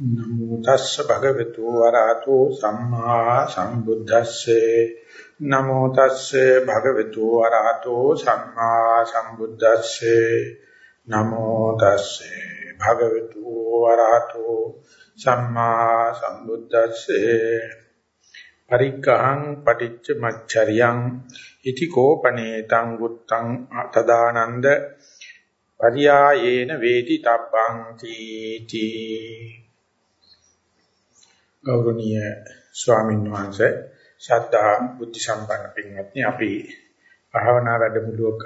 නමෝ තස්ස භගවතු වරහතෝ සම්මා සම්බුද්දස්සේ. නමෝ තස්සේ භගවතු වරහතෝ සම්මා සම්බුද්දස්සේ. නමෝ තස්සේ භගවතු වරහතෝ සම්මා සම්බුද්දස්සේ. පරික්ඛං පටිච්ච මච්චරියං ඉති කෝපනේතං ගුත්තං තදානන්ද පරියායේන වේති තබ්බං තීති. ගෞරවනීය ස්වාමීන් වහන්සේ ශ්‍රද්ධා බුද්ධ සම්පන්න පින්වත්නි අපි භාවනා වැඩමුළුවක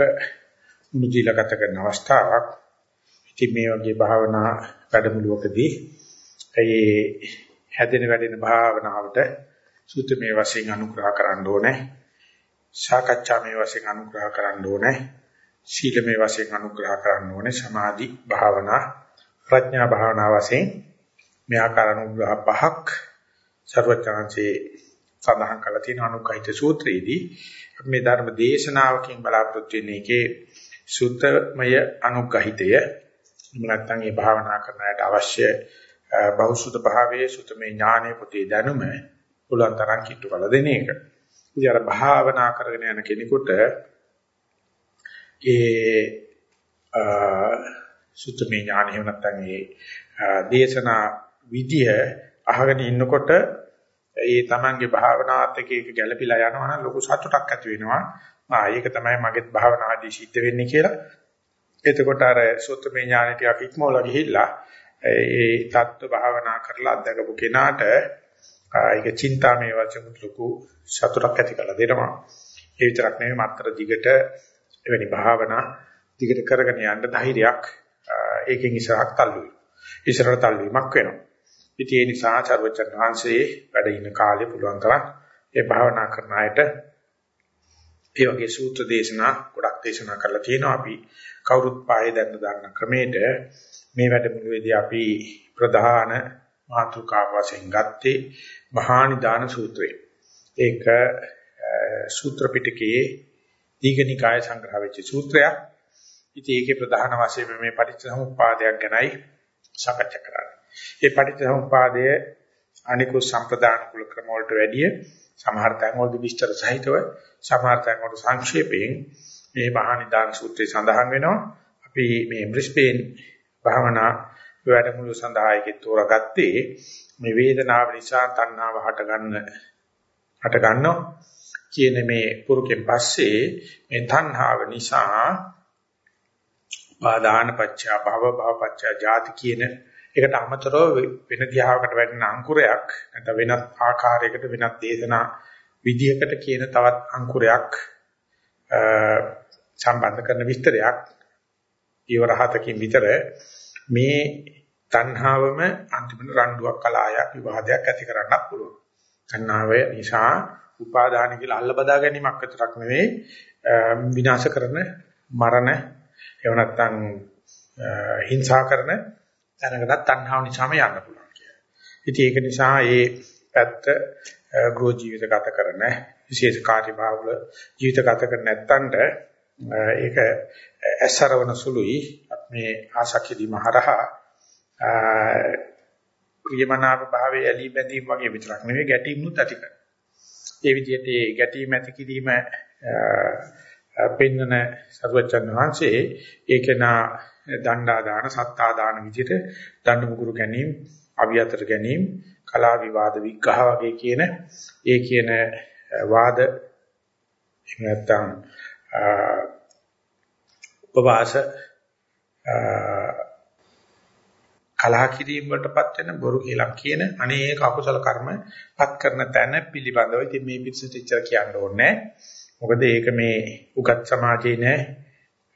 මුදිලා ගත කරන අවස්ථාවක්. ඉතින් මේ වගේ භාවනා වැඩමුළුවකදී ඒ හැදෙන වැඩෙන භාවනාවට සුත්තමේ වශයෙන් අනුග්‍රහ කරන්න ඕනේ. සාකච්ඡාමේ වශයෙන් අනුග්‍රහ කරන්න ඕනේ. සීලමේ වශයෙන් අනුග්‍රහ කරන්න ඕනේ. සමාධි භාවනා ප්‍රඥා භාවනා වශයෙන් මේ ආකාර අනුග්‍රහ පහක් ਸਰවඥාන්සේ සඳහන් කරලා තියෙන අනුකහිත සූත්‍රයේදී අපි මේ ධර්ම දේශනාවකින් බලාපොරොත්තු වෙන්නේ ඒකේ සුත්තමය අනුගහිතය නැත්නම් මේ භාවනා කරන්නට අවශ්‍ය බහුසුත භාවයේ සුතමේ ඥානයේ පොතේ දැනුම පුළුවන් තරම් කිට්ටු කළ දෙන එක. ඉතින් අර භාවනා කරගෙන යන කෙනෙකුට ඒ සුතමේ ඥානය නැත්නම් ඒ දේශනා විදිය අහගෙන ඉන්නකොට ඒ තමන්ගේ භාවනාවත් එක්ක ඒක ගැළපීලා යනවා නම් ලොකු සතුටක් ඇති වෙනවා. ආ ඒක තමයි මගේ භාවනාදී සිද්ධ වෙන්නේ කියලා. එතකොට අර සෝතමේ ඥානෙ ටිකක් ඉක්මවලා ගිහිල්ලා ඒ தত্ত্ব භාවනා කරලා අත්දකපු කෙනාට ඒක චින්තාමය වචන ලොකු සතුටක් ඇති කරලා දෙනවා. ඒ විතරක් නෙමෙයි මත්තර දිගට එවැනි භාවනා දිගට කරගෙන යන්න ධෛර්යයක් ඒකෙන් ඉස්සරහට තල්ලු වෙනවා. ඉස්සරහට තල්ලු වීමක් වෙනවා. ඉතින් ඒ නිසා චරවචන් වහන්සේ වැඩ ඉන්න කාලේ පුළුවන් තරම් ඒ භාවනා කරන අයට ඒ වගේ සූත්‍ර දේශනා ගොඩක් දේශනා කරලා තියෙනවා අපි කවුරුත් පායේ දැන්න දාන්න ක්‍රමයට මේ වැඩමුළුවේදී අපි ප්‍රධාන මාතෘකාව වශයෙන් ගත්තේ මහා නිදාන සූත්‍රය. ඒක සූත්‍ර පිටකයේ දීඝනිකාය සංග්‍රහ වෙච්ච සූත්‍රයක්. ඉතින් ඒකේ ප්‍රධාන වශයෙන් මේ පටිච්චසමුප්පාදයක් ගැනයි සාකච්ඡා කරන්නේ. ඒ පටිච්චසමුපාදය අනිකුත් සම්ප්‍රදාන කුල ක්‍රම වලට වැඩිය සමහර තැන් වලදී විස්තර සහිතව සමහර තැන් වල සංක්ෂේපයෙන් මේ මහා නිදාන සූත්‍රය සඳහන් වෙනවා. අපි මේ බ්‍රිස්බේන් භාවනා වැඩමුළු සඳහා ඒකේ තෝරාගත්තේ මේ වේදනාව නිසා තණ්හාව හට ගන්න හට ගන්නවා කියන මේ පුරුකෙන් පස්සේ මේ තණ්හාව නිසා උපාදාන පත්‍ය භව භව පත්‍ය ජාති කියන ඒකට අමතරව වෙන දිහාවකට වැටෙන අංකුරයක් නැත්නම් වෙනත් ආකාරයකට වෙනත් දේශනා විදියකට කියන තවත් අංකුරයක් සම්බන්ධ කරන විස්තරයක් ඊවරහතකින් විතර මේ තණ්හාවම අන්තිමට රණ්ඩුවක් කලායක් විවාදයක් ඇති කරන්නත් පුළුවන්. තණ්හාව නිසා උපාදාන කියලා අල්ල බදා ගැනීමක් විතරක් නෙවෙයි විනාශ කරන මරණ එහෙම නැත්නම් හිංසා කරන තැනකටත් තණ්හාව නිසාම යන්න පුළුවන් කියලා. ඉතින් ඒක නිසා මේ පැත්ත ගෘහ ජීවිත ගත කරන විශේෂ කාර්යභාවවල ජීවිත ගත කරන නැත්තන්ට ඒක ඇසරවන සුළුයි මේ ආශක්තිය මහරහා ප්‍රියමනාප භාවයේ ඇලී බැඳීම් වගේ විතරක් නෙවෙයි ගැටීම්නුත් ඇති කරනවා. ඒ විදිහට ඒ ගැටීම් ඇති කිරීම පෙන්වන සර්වචන් වහන්සේ ඒකේනා දණ්ඩා දාන සත්තා දාන විදිහට දඬු මුගුරු ගැනීම අවියතර ගැනීම කලා විවාද විග්‍රහ වගේ කියන ඒ කියන වාද එහෙම නැත්නම් උපවාස කලහ කිරීම වලටපත් වෙන බොරු කියලා කියන අනේක අකුසල කර්මපත් කරන තැන පිළිබඳව ඉතින් මේ පිටසට ඉච්චර කියන්න ඕනේ. මොකද ඒක මේ උගත් සමාජයේ නෑ.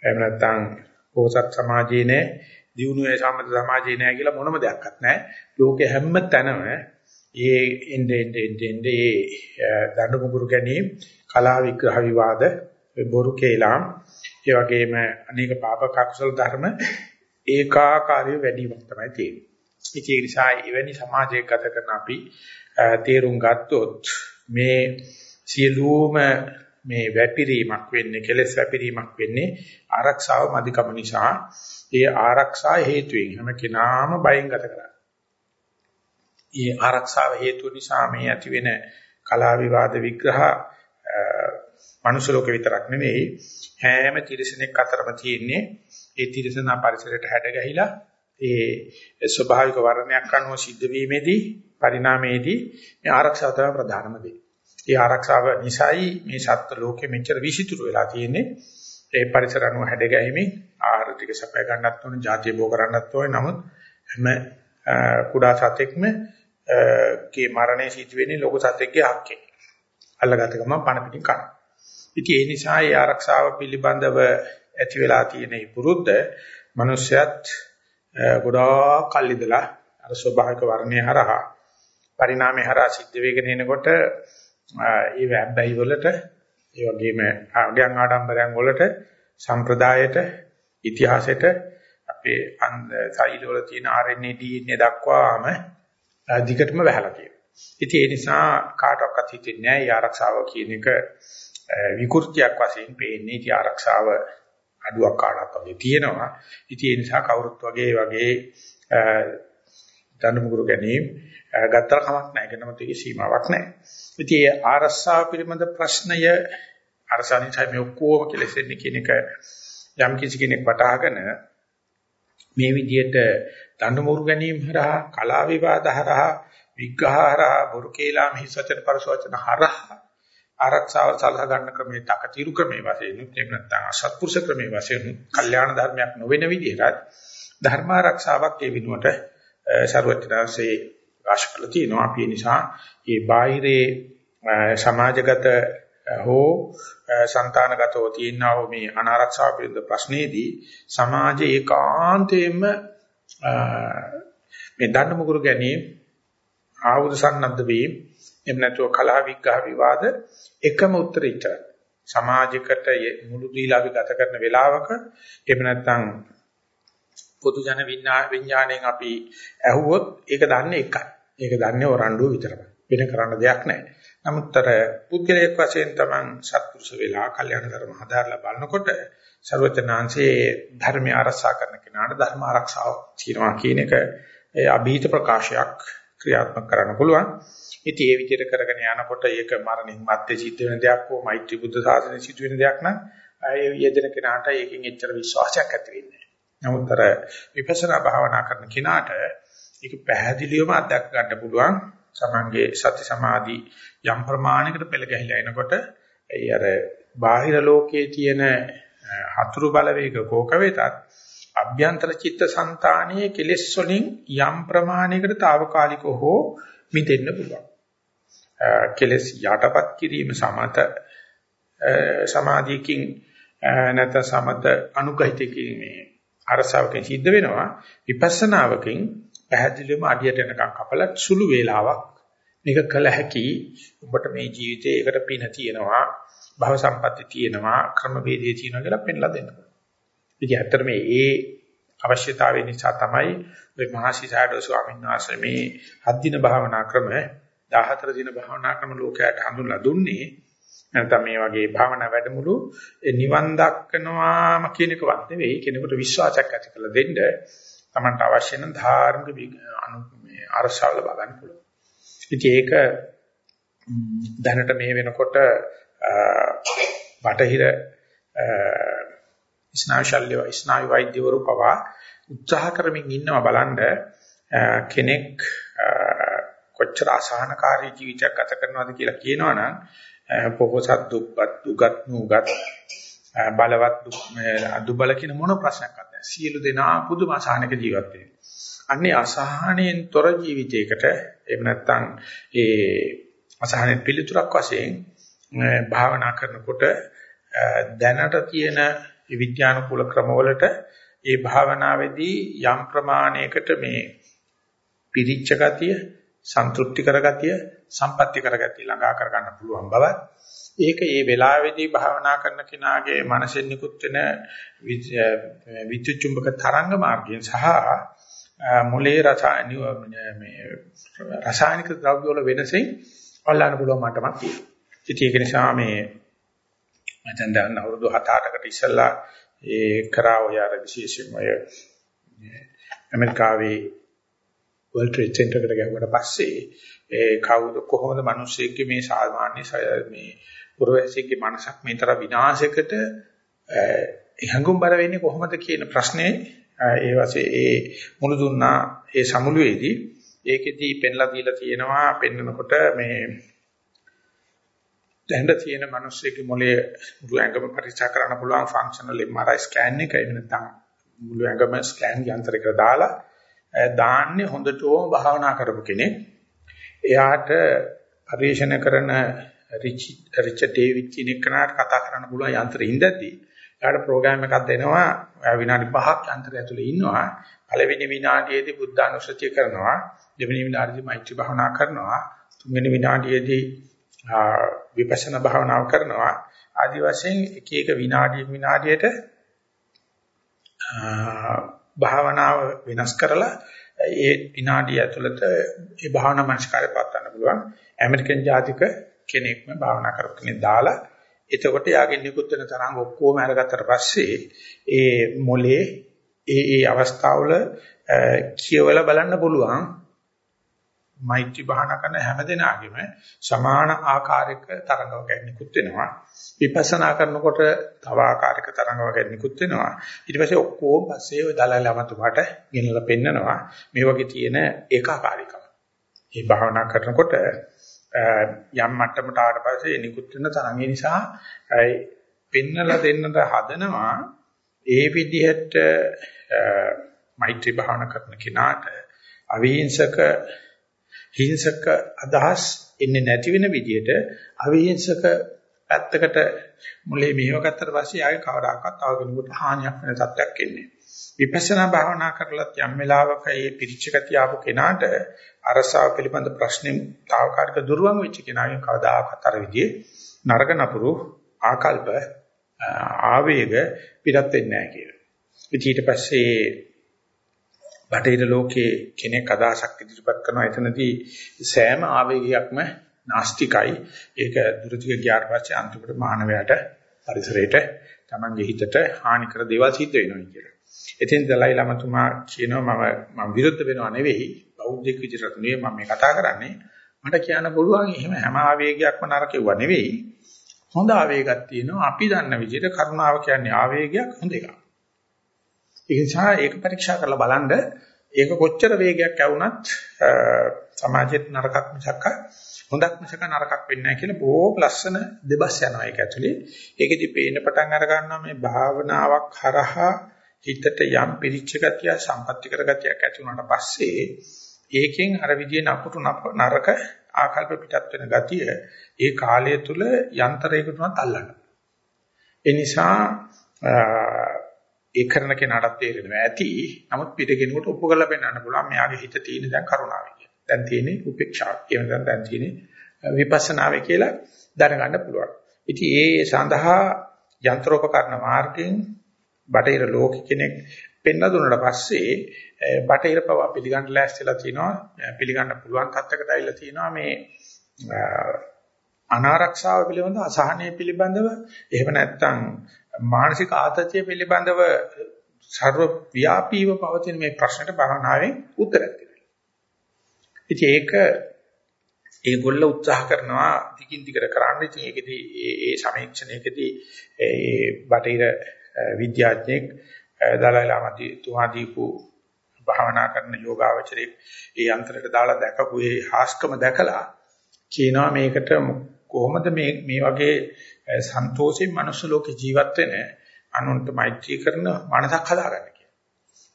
එහෙම නැත්නම් පොහොසත් සමාජයේ නෑ, දියුණුවේ සම්මත සමාජයේ නෑ කියලා මොනම දෙයක්වත් නෑ. ලෝකේ හැම තැනම ඒ එnde ende ende ende ඒ දඬු මුගුරු ගැනීම, කලා විග්‍රහ විවාද, බොරු කේලම්, ඒ වගේම අනේක පාප කකුසල ධර්ම ඒකාකාරී වැඩිවීමක් තමයි තියෙන්නේ. ඒ නිසා එවැනි සමාජයක ගත කරන අපි තේරුම් ගත්තොත් මේ සියලුම මේ වැපිරීමක් වෙන්නේ කෙලස් වැපිරීමක් වෙන්නේ ආරක්ෂාව මදිකම නිසා ඒ ආරක්ෂා හේතුවෙන් හැම කෙනාම බයෙන් ගත කරන්නේ. ඒ ආරක්ෂාව හේතු නිසා මේ ඇති වෙන කලා විවාද විග්‍රහ මනුෂ්‍ය ලෝකේ විතරක් නෙවෙයි හැම තිරසනෙක් අතරම තියෙන්නේ ඒ තිරසනා පරිසරයට හැඩ ගැහිලා ඒ ස්වභාවික වර්ණයක් අනුව සිද්ධ වීමේදී පරිණාමයේදී මේ ආරක්ෂාව තමයි ප්‍රධානම දේ. ඒ ආරක්ෂාව නිසායි මේ සත්ත්ව ලෝකෙ මෙච්චර විසිතුරු වෙලා තියෙන්නේ. ඒ පරිසර අනුව හැඩ ගැහිමින් ආහාර ටික සපය ගන්නත් ඕනේ, ජාතිය බෝ කරන්නත් ඕනේ. නමුත් හැම කුඩා සතෙක්ම කේ මරණය සිදු වෙන්නේ ලොකු සතෙක්ගේ හක්කේ. අල්ලගත ගමන් පණ පිටින් කන. ඉතින් ඒ නිසා ඒ ආරක්ෂාව පිළිබඳව ඇති වෙලා තියෙන පුරුද්ද මිනිස්සයත් ගොඩාක් කල් ඉඳලා අර ස්වභාවික වර්ණය හරහා පරිණාමය හරහා සිද්ධ වෙගෙන එනකොට ඒ වැබ්බැහි වලට ඒ වගේම ආගයන් ආඩම්බරයන් වලට සම්ප්‍රදායට ඉතිහාසයට අපේ ශරීර වල තියෙන RNA DNA දක්වාම දිගටම වැහලා තියෙනවා. ඉතින් ඒ නිසා කාටවත් හිතෙන්නේ නැහැ මේ ආරක්ෂාව කියන එක විකෘතියක් වශයෙන් පේන්නේ. ඉතින් ආරක්ෂාව අඩුවක් කාටවත් වගේ තියෙනවා. ඉතින් ඒ නිසා කවුරුත් වගේ වගේ දඬුමුගුරු ගැනීම ගත්තර කමක් නැහැ. ඒකනම තියෙක සීමාවක් නැහැ. ඉතින් ඒ ආරස්සාව පිළිබඳ ප්‍රශ්නය අරසානිසයි මේ ඔක්කොම කෙලෙසෙන්නේ කියන එක යම් කිසි කෙනෙක් වටහාගෙන මේ විදිහට දඬුමුරු ගැනීම හරහා කලා විවාද හරහා විග්‍රහ හරහා බුරු කේලාම හිසචන පරසවචන හරහා ආරක්ෂාව සලහ ගන්න ක්‍රමයේ තකතිරු ක්‍රමයේ වශයෙන් එහෙම නැත්නම් අසත්පුරුෂ ක්‍රමයේ වශයෙන් කල්යාණ ධර්මයක් නොවන විදිහට ධර්ම ආරක්ෂාවක් ඒ විනුවට ਸਰවඥාන්සේ ප්‍රකාශ කරලා තියෙනවා. අපි ඒ නිසා මේ බාහිරේ සමාජගත හෝ సంతානගතව තියෙනව මේ අනාරක්ෂාව පිළිබඳ ප්‍රශ්නේදී සමාජ ඒකාන්තයෙන්ම මේ දඬු මුගුරු ගැනීම ආවුද සම්නද්ධ වීම එහෙම නැතුව කලහ විග්‍රහ විවාද එකම උත්තරීච සමාජයකට මුළු දීලා අපි ගත කරන වේලාවක එහෙම නැත්නම් පොදු ජන විඥාණයෙන් අපි ඇහුවොත් ඒක දන්නේ එකයි ඒක දන්නේ වරණ්ඩුව විතරයි. වෙන කරන්න දෙයක් නැහැ. නමුත් අර පුද්ගලයෙක් වශයෙන් තමන් සත්පුරුෂ වෙලා කල්යාණ ධර්ම හදාarලා බලනකොට ਸਰවචනාංශයේ ධර්මය ආරක්ෂා කරන කෙනාට ධර්ම ආරක්ෂාව තියෙනවා කියන එක ඒ અભීත ප්‍රකාශයක් ක්‍රියාත්මක කරන්න පුළුවන්. ඉතින් ඒ විදිහට කරගෙන යනකොට ඒක මරණින් මත්තේ සිද්ධ වෙන දෙයක් හෝ මෛත්‍රී බුද්ධ සාසනයේ සිද්ධ වෙන දෙයක් නම් ඒ යෙදෙන කෙනාට ඒකෙන් එච්චර විශ්වාසයක් ඇති වෙන්නේ නැහැ. නමුත් අර විපස්සනා භාවනා කරන කෙනාට ඒක පැහැදිලිවම අත්දැක ගන්න පුළුවන්. සමංගේ සති සමාධි යම් ප්‍රමාණයකට පෙළ ගැහිලා එනකොට ඒ අර බාහිර ලෝකයේ තියෙන හතුරු බලවේග කෝක වෙතත් අභ්‍යන්තර චිත්ත સંතානයේ කෙලෙස් වලින් යම් ප්‍රමාණයකට తాවකාලිකව හෝ මිදෙන්න පුළුවන්. කෙලෙස් යටපත් කිරීම සමත සමාධියකින් නැත්නම් සමත අනුගහිතකින් මේ අරසාවකින් සිද්ධ වෙනවා විපස්සනාවකින් පැහැදිලිවම අඩියට යනකම් කපලා සුළු වේලාවක් මේක කළ හැකි ඔබට මේ ජීවිතේ ඒකට පින තියෙනවා භව සම්පatti තියෙනවා ක්‍රම වේදේ තියෙනවා කියලා පෙන්ලා දෙන්න පුළුවන්. ඉතින් ඇත්තට මේ ඒ අවශ්‍යතාවය නිසා තමයි ඔය මහසිසාරද ස්වාමීන් වහන්සේ මේ හත් දින භාවනා ක්‍රම 14 දින භාවනා ක්‍රම ලෝකයට හඳුන්ලා දුන්නේ. නැත්නම් මේ වගේ භාවනා වැඩමුළු නිවන් දක්කනවාම කියන එකවත් නෙවෙයි. කෙනෙකුට විශ්වාසයක් ඇති කරලා දෙන්න. Tamanට අවශ්‍ය නම් ධාර්මික අනු මේ අරසාව ලබා ගන්න පුළුවන්. ඉතින් ඒක දැනට මේ වෙනකොට බටහිර ස්නායු ශල්‍ය ස්නායු වෛද්‍යවරු පවා උත්සාහ කරමින් ඉන්නවා බලන්න කෙනෙක් කොච්චර අසහනකාරී ජීවිතයක් ගත කරනවද කියලා කියනවනම් පොහොසත් දුප්පත් දුගත් නුගත් බලවත් දුබල කියන මොන ප්‍රශ්නයක්වත් නැහැ. සියලු දෙනා පුදුම අසහනක ජීවත් වෙනවා. අන්නේ අසහනෙන් තොර ජීවිතයකට එහෙම නැත්නම් ඒ අසහනෙ පිළිතුරක් වශයෙන් භාවනා කරනකොට දැනට තියෙන විද්‍යානුකූල ක්‍රමවලට ඒ භාවනාවේදී යම් ප්‍රමාණයකට මේ පිරිච්ච ගතිය, සන්තුෂ්ටි කරගතිය, සම්පatti කරගතිය ළඟා කර ගන්න පුළුවන් බව ඒක ඒ වෙලාවේදී භාවනා කරන කෙනාගේ මනසෙන් නිකුත් වෙන විද්‍යුත් චුම්බක තරංග මාර්ගයෙන් සහ මොලේ රසායනික මේ රසායනික ද්‍රව්‍ය වල වෙනසෙන් අල්ලන්න පුළුවන් මට්ටමක් තියෙනවා. ඉතින් ඒක නිසා මේ මම දැන් අවුරුදු 7-8කට ඉස්සෙල්ලා ඒ කරා ඔය අර විශේෂයෙන්ම ඔය ඇමරිකාවේ World Trade Center එකට ගියාට පස්සේ ඒ කවුද කොහොමද මිනිස්සෙක්ගේ මේ සාමාන්‍ය මේ පුරවැසියෙක්ගේ මනසක් මේ තරම් විනාශයකට හංගුම්බර වෙන්නේ කොහොමද කියන ප්‍රශ්නේ ඒ වාසේ ඒ මුළු දුන්නා ඒ සමුළුවේදී ඒකෙදී පෙන්ලා දීලා තියෙනවා පෙන්නකොට මේ දැන් තියෙන මිනිස්සෙගේ මොලේ මුළු ඇඟම පරීක්ෂා කරන්න පුළුවන් ෆන්ක්ෂනල් MRI ස්කෑන් එක එහෙම නැත්නම් මුළු ඇඟම ස්කෑන් යන්ත්‍රයකට දාලා දාන්නේ හොඳටම භාවනා කරපු කෙනෙක්. එයාට පරිශන කරන රිචඩ් ඩේවිඩ් කියන කෙනාට කතා කරන්න පුළුවන් යන්ත්‍රෙ ඉඳද්දී එයාට ප්‍රෝග්‍රෑම් එකක් දෙනවා. විනාඩි 5ක් යන්ත්‍රය ඇතුලේ ඉන්නවා. පළවෙනි විනාඩියේදී බුද්ධානුස්සතිය කරනවා. දෙවෙනි විනාඩියේදී මෛත්‍රී භාවනා කරනවා. තුන්වෙනි විනාඩියේදී විපස්සනා භාවනාව කරනවා. ආදි වශයෙන් එක එක විනාඩිය විනාඩියට භාවනාව වෙනස් කරලා ඒ විනාඩිය ඇතුළත ඒ භාවනා මනස්කාරය පවත්වන්න පුළුවන්. ඇමරිකන් ජාතික කෙනෙක්ම භාවනා කරපු කෙනෙක් දාලා එතකොට යාගේ නිකුත් වෙන තරංග ඔක්කොම අරගත්තට පස්සේ ඒ මොලේ ඒ ඒ අවස්ථාවල කියවලා බලන්න පුළුවන් මෛත්‍රී භාවනා කරන හැම දිනාගෙම සමාන ආකාරයක තරංග වර්ගයක් නිකුත් වෙනවා. විපස්සනා කරනකොට තව ආකාරයක තරංග වර්ගයක් නිකුත් වෙනවා. ඊට පස්සේ ඔක්කොම පස්සේ ඔය දලල ළමතුමාට ගෙනලා පෙන්නනවා. මේ වගේ තියෙන ඒකාකාරීකම. මේ භාවනා කරනකොට යම් මට්ටමකට ආවට පස්සේ නිකුත් වෙන තරංගය නිසා පෙන්නලා දෙන්නට හදනවා ඒ විදිහට මෛත්‍රී භාවනා කරන කෙනාට අවිහිංසක හිංසක අදහස් එන්නේ නැති වෙන විදිහට අවිහිංසක පැත්තකට මුලේ මෙහෙව ගත්තට පස්සේ ආයේ කවදාකවත් තව කෙනෙකුට හානියක් වෙන තත්ත්වයක් එන්නේ. විපස්සනා භාවනා කරලත් යම් වෙලාවක මේ පිරිච්ච ගතිය ආපු කෙනාට අරසාව පිළිබඳ ප්‍රශ්නේ తాවකාලික දුර්වං වෙච්ච කෙනාගෙන් කවදාකවත් අර විදිහේ නරක නපුරු ආකල්ප ආවේග පිටත් වෙන්නේ නැහැ කියලා. ඊට පස්සේ බටහිර ලෝකයේ කෙනෙක් අදහසක් ඉදිරිපත් කරනවා එතනදී සෑම ආවේගයක්ම නාස්තිකයි. ඒක දුරදිග ගියාට පස්සේ අන්තිමට මානවයාට පරිසරයට Tamange හිතට හානි කර දේවල් සිද්ධ වෙනවා කියලා. එතෙන් දලයි ළමතුමා කියනවා මම මම විරුද්ධ වෙනවා නෙවෙයි බෞද්ධෙක් විදිහට නෙවෙයි මම මේ කතා කරන්නේ. මට කියන්න පුළුවන් එහෙම හැම ආවේගයක්ම නරකෙවුවා නෙවෙයි. හොඳ ආවේගයක් තියෙනවා. අපි දන්න විදිහට කරුණාව කියන්නේ ආවේගයක් හොඳ එකක්. ඒ නිසා ඒක පරීක්ෂා කරලා බලන්න ඒක කොච්චර වේගයක් ඇවුනත් සමාජෙත් නරකක් මිසක් හොඳක් මිසක නරකක් වෙන්නේ නැහැ කියලා බොහොම ලස්සන දෙබස් යනවා ඒක ඇතුලේ. ඒකෙදි පේන පටන් අර ගන්නවා මේ භාවනාවක් හරහා හිතට යම් පිරිච්ච ගතිය සම්පත්‍ති කර ගතියක් ඇති වුණාට පස්සේ ඒකෙන් අර විදිහේ නපුරු නරක ආකල්ප පිටත් වෙන ගතිය ඒ කාලය තුල යන්ත්‍රයකට උනත් අල්ලන්න. ඒ නිසා ඒ කරන කෙනාට තේරෙනවා ඇති. නමුත් පිටගෙනුවට ඔප්පු කරලා පෙන්නන්න පුළුවන් මෙයාගේ හිත තියෙන දැන් කරුණාවේ කියලා. දැන් තියෙන්නේ උපේක්ෂාව කියන දැන් දැන් තියෙන්නේ විපස්සනාවේ කියලා දැනගන්න පුළුවන්. ඉතින් ඒ සඳහා යන්ත්‍රෝපකරණ මාර්ගයෙන් බටහිර ලෝක කෙනෙක් පෙන්න දුන්නාට පස්සේ බටහිර පව පිළිගන්න ලෑස්තිලා තිනවා පිළිගන්න පුළුවන් තත්යකට ඇවිල්ලා තිනවා මේ අනාරක්ෂාව පිළිබඳව අසහනය පිළිබඳව එහෙම නැත්නම් මානසික ආතතිය පිළිබඳව ਸਰව ව්‍යාපීව පවතින මේ ප්‍රශ්නට භාවනාවෙන් උත්තරයක් දෙනවා. ඉතින් ඒක ඒගොල්ල උත්සාහ කරනවා දිගින් දිගට කරන්න. ඉතින් ඒකෙදී ඒ ඒ සමීක්ෂණයකදී ඒ බටහිර විද්‍යාඥයෙක් දලයි ලාමදී තුමා දීපු භාවනා කරන යෝගාවචරයේ ඒ යන්ත්‍රයට දාලා දැකපු ඒ හාස්කම දැකලා කියනවා මේකට කොහොමද මේ මේ වගේ සන්තෝෂයෙන් මනුස්ස ලෝකේ ජීවත් වෙන අනුන්ට මෛත්‍රී කරන මනසක් හදාගන්න කියලා.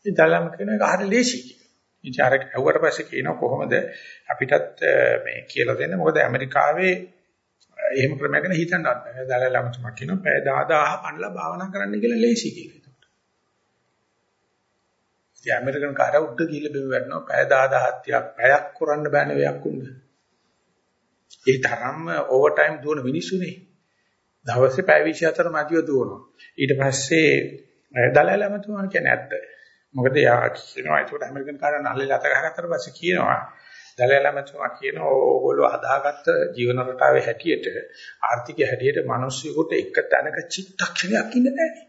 ඉතින් දලම් කියන එක හරිය ලේසි කියලා. ඉතින් අර ඇහුවට පස්සේ කියනවා කොහොමද අපිටත් මේ කියලා දෙන්නේ මොකද ඇමරිකාවේ එහෙම ක්‍රමයක් ගැන හිතන්නවත් බෑ. දලලම තුමා කියනවා පැය 10000 පණලා භාවනා කරන්න කියලා ලේසි කියලා. ඉතින් ඇමරිකන් කාරය උඩ ගිහිල්ලා බෙව වැටෙනවා පැය 10000ක් තියක් පැයක් කරන්න බෑනේ වෙයක් උන්ද. ඒ තරම්ම ඕවර් ටයිම් දුවන මිනිස්සුනේ. දවසේ පැය 24 මැදිව දුවනවා. ඊට පස්සේ දලලම තුමා කියන්නේ ඇත්ත. මොකද යා කියනවා ඒකට ඇමරිකන් කාරයන් අල්ලලා අත ගහගත්තට පස්සේ කියනවා දලලම තුමා කියනවා ඕගොල්ලෝ හදාගත්ත ජීවන රටාවේ හැටියට ආර්ථිකය හැටියට මිනිස්සුෙකුට එක තැනක චිත්තක්ෂණයක් ඉන්න බෑනේ.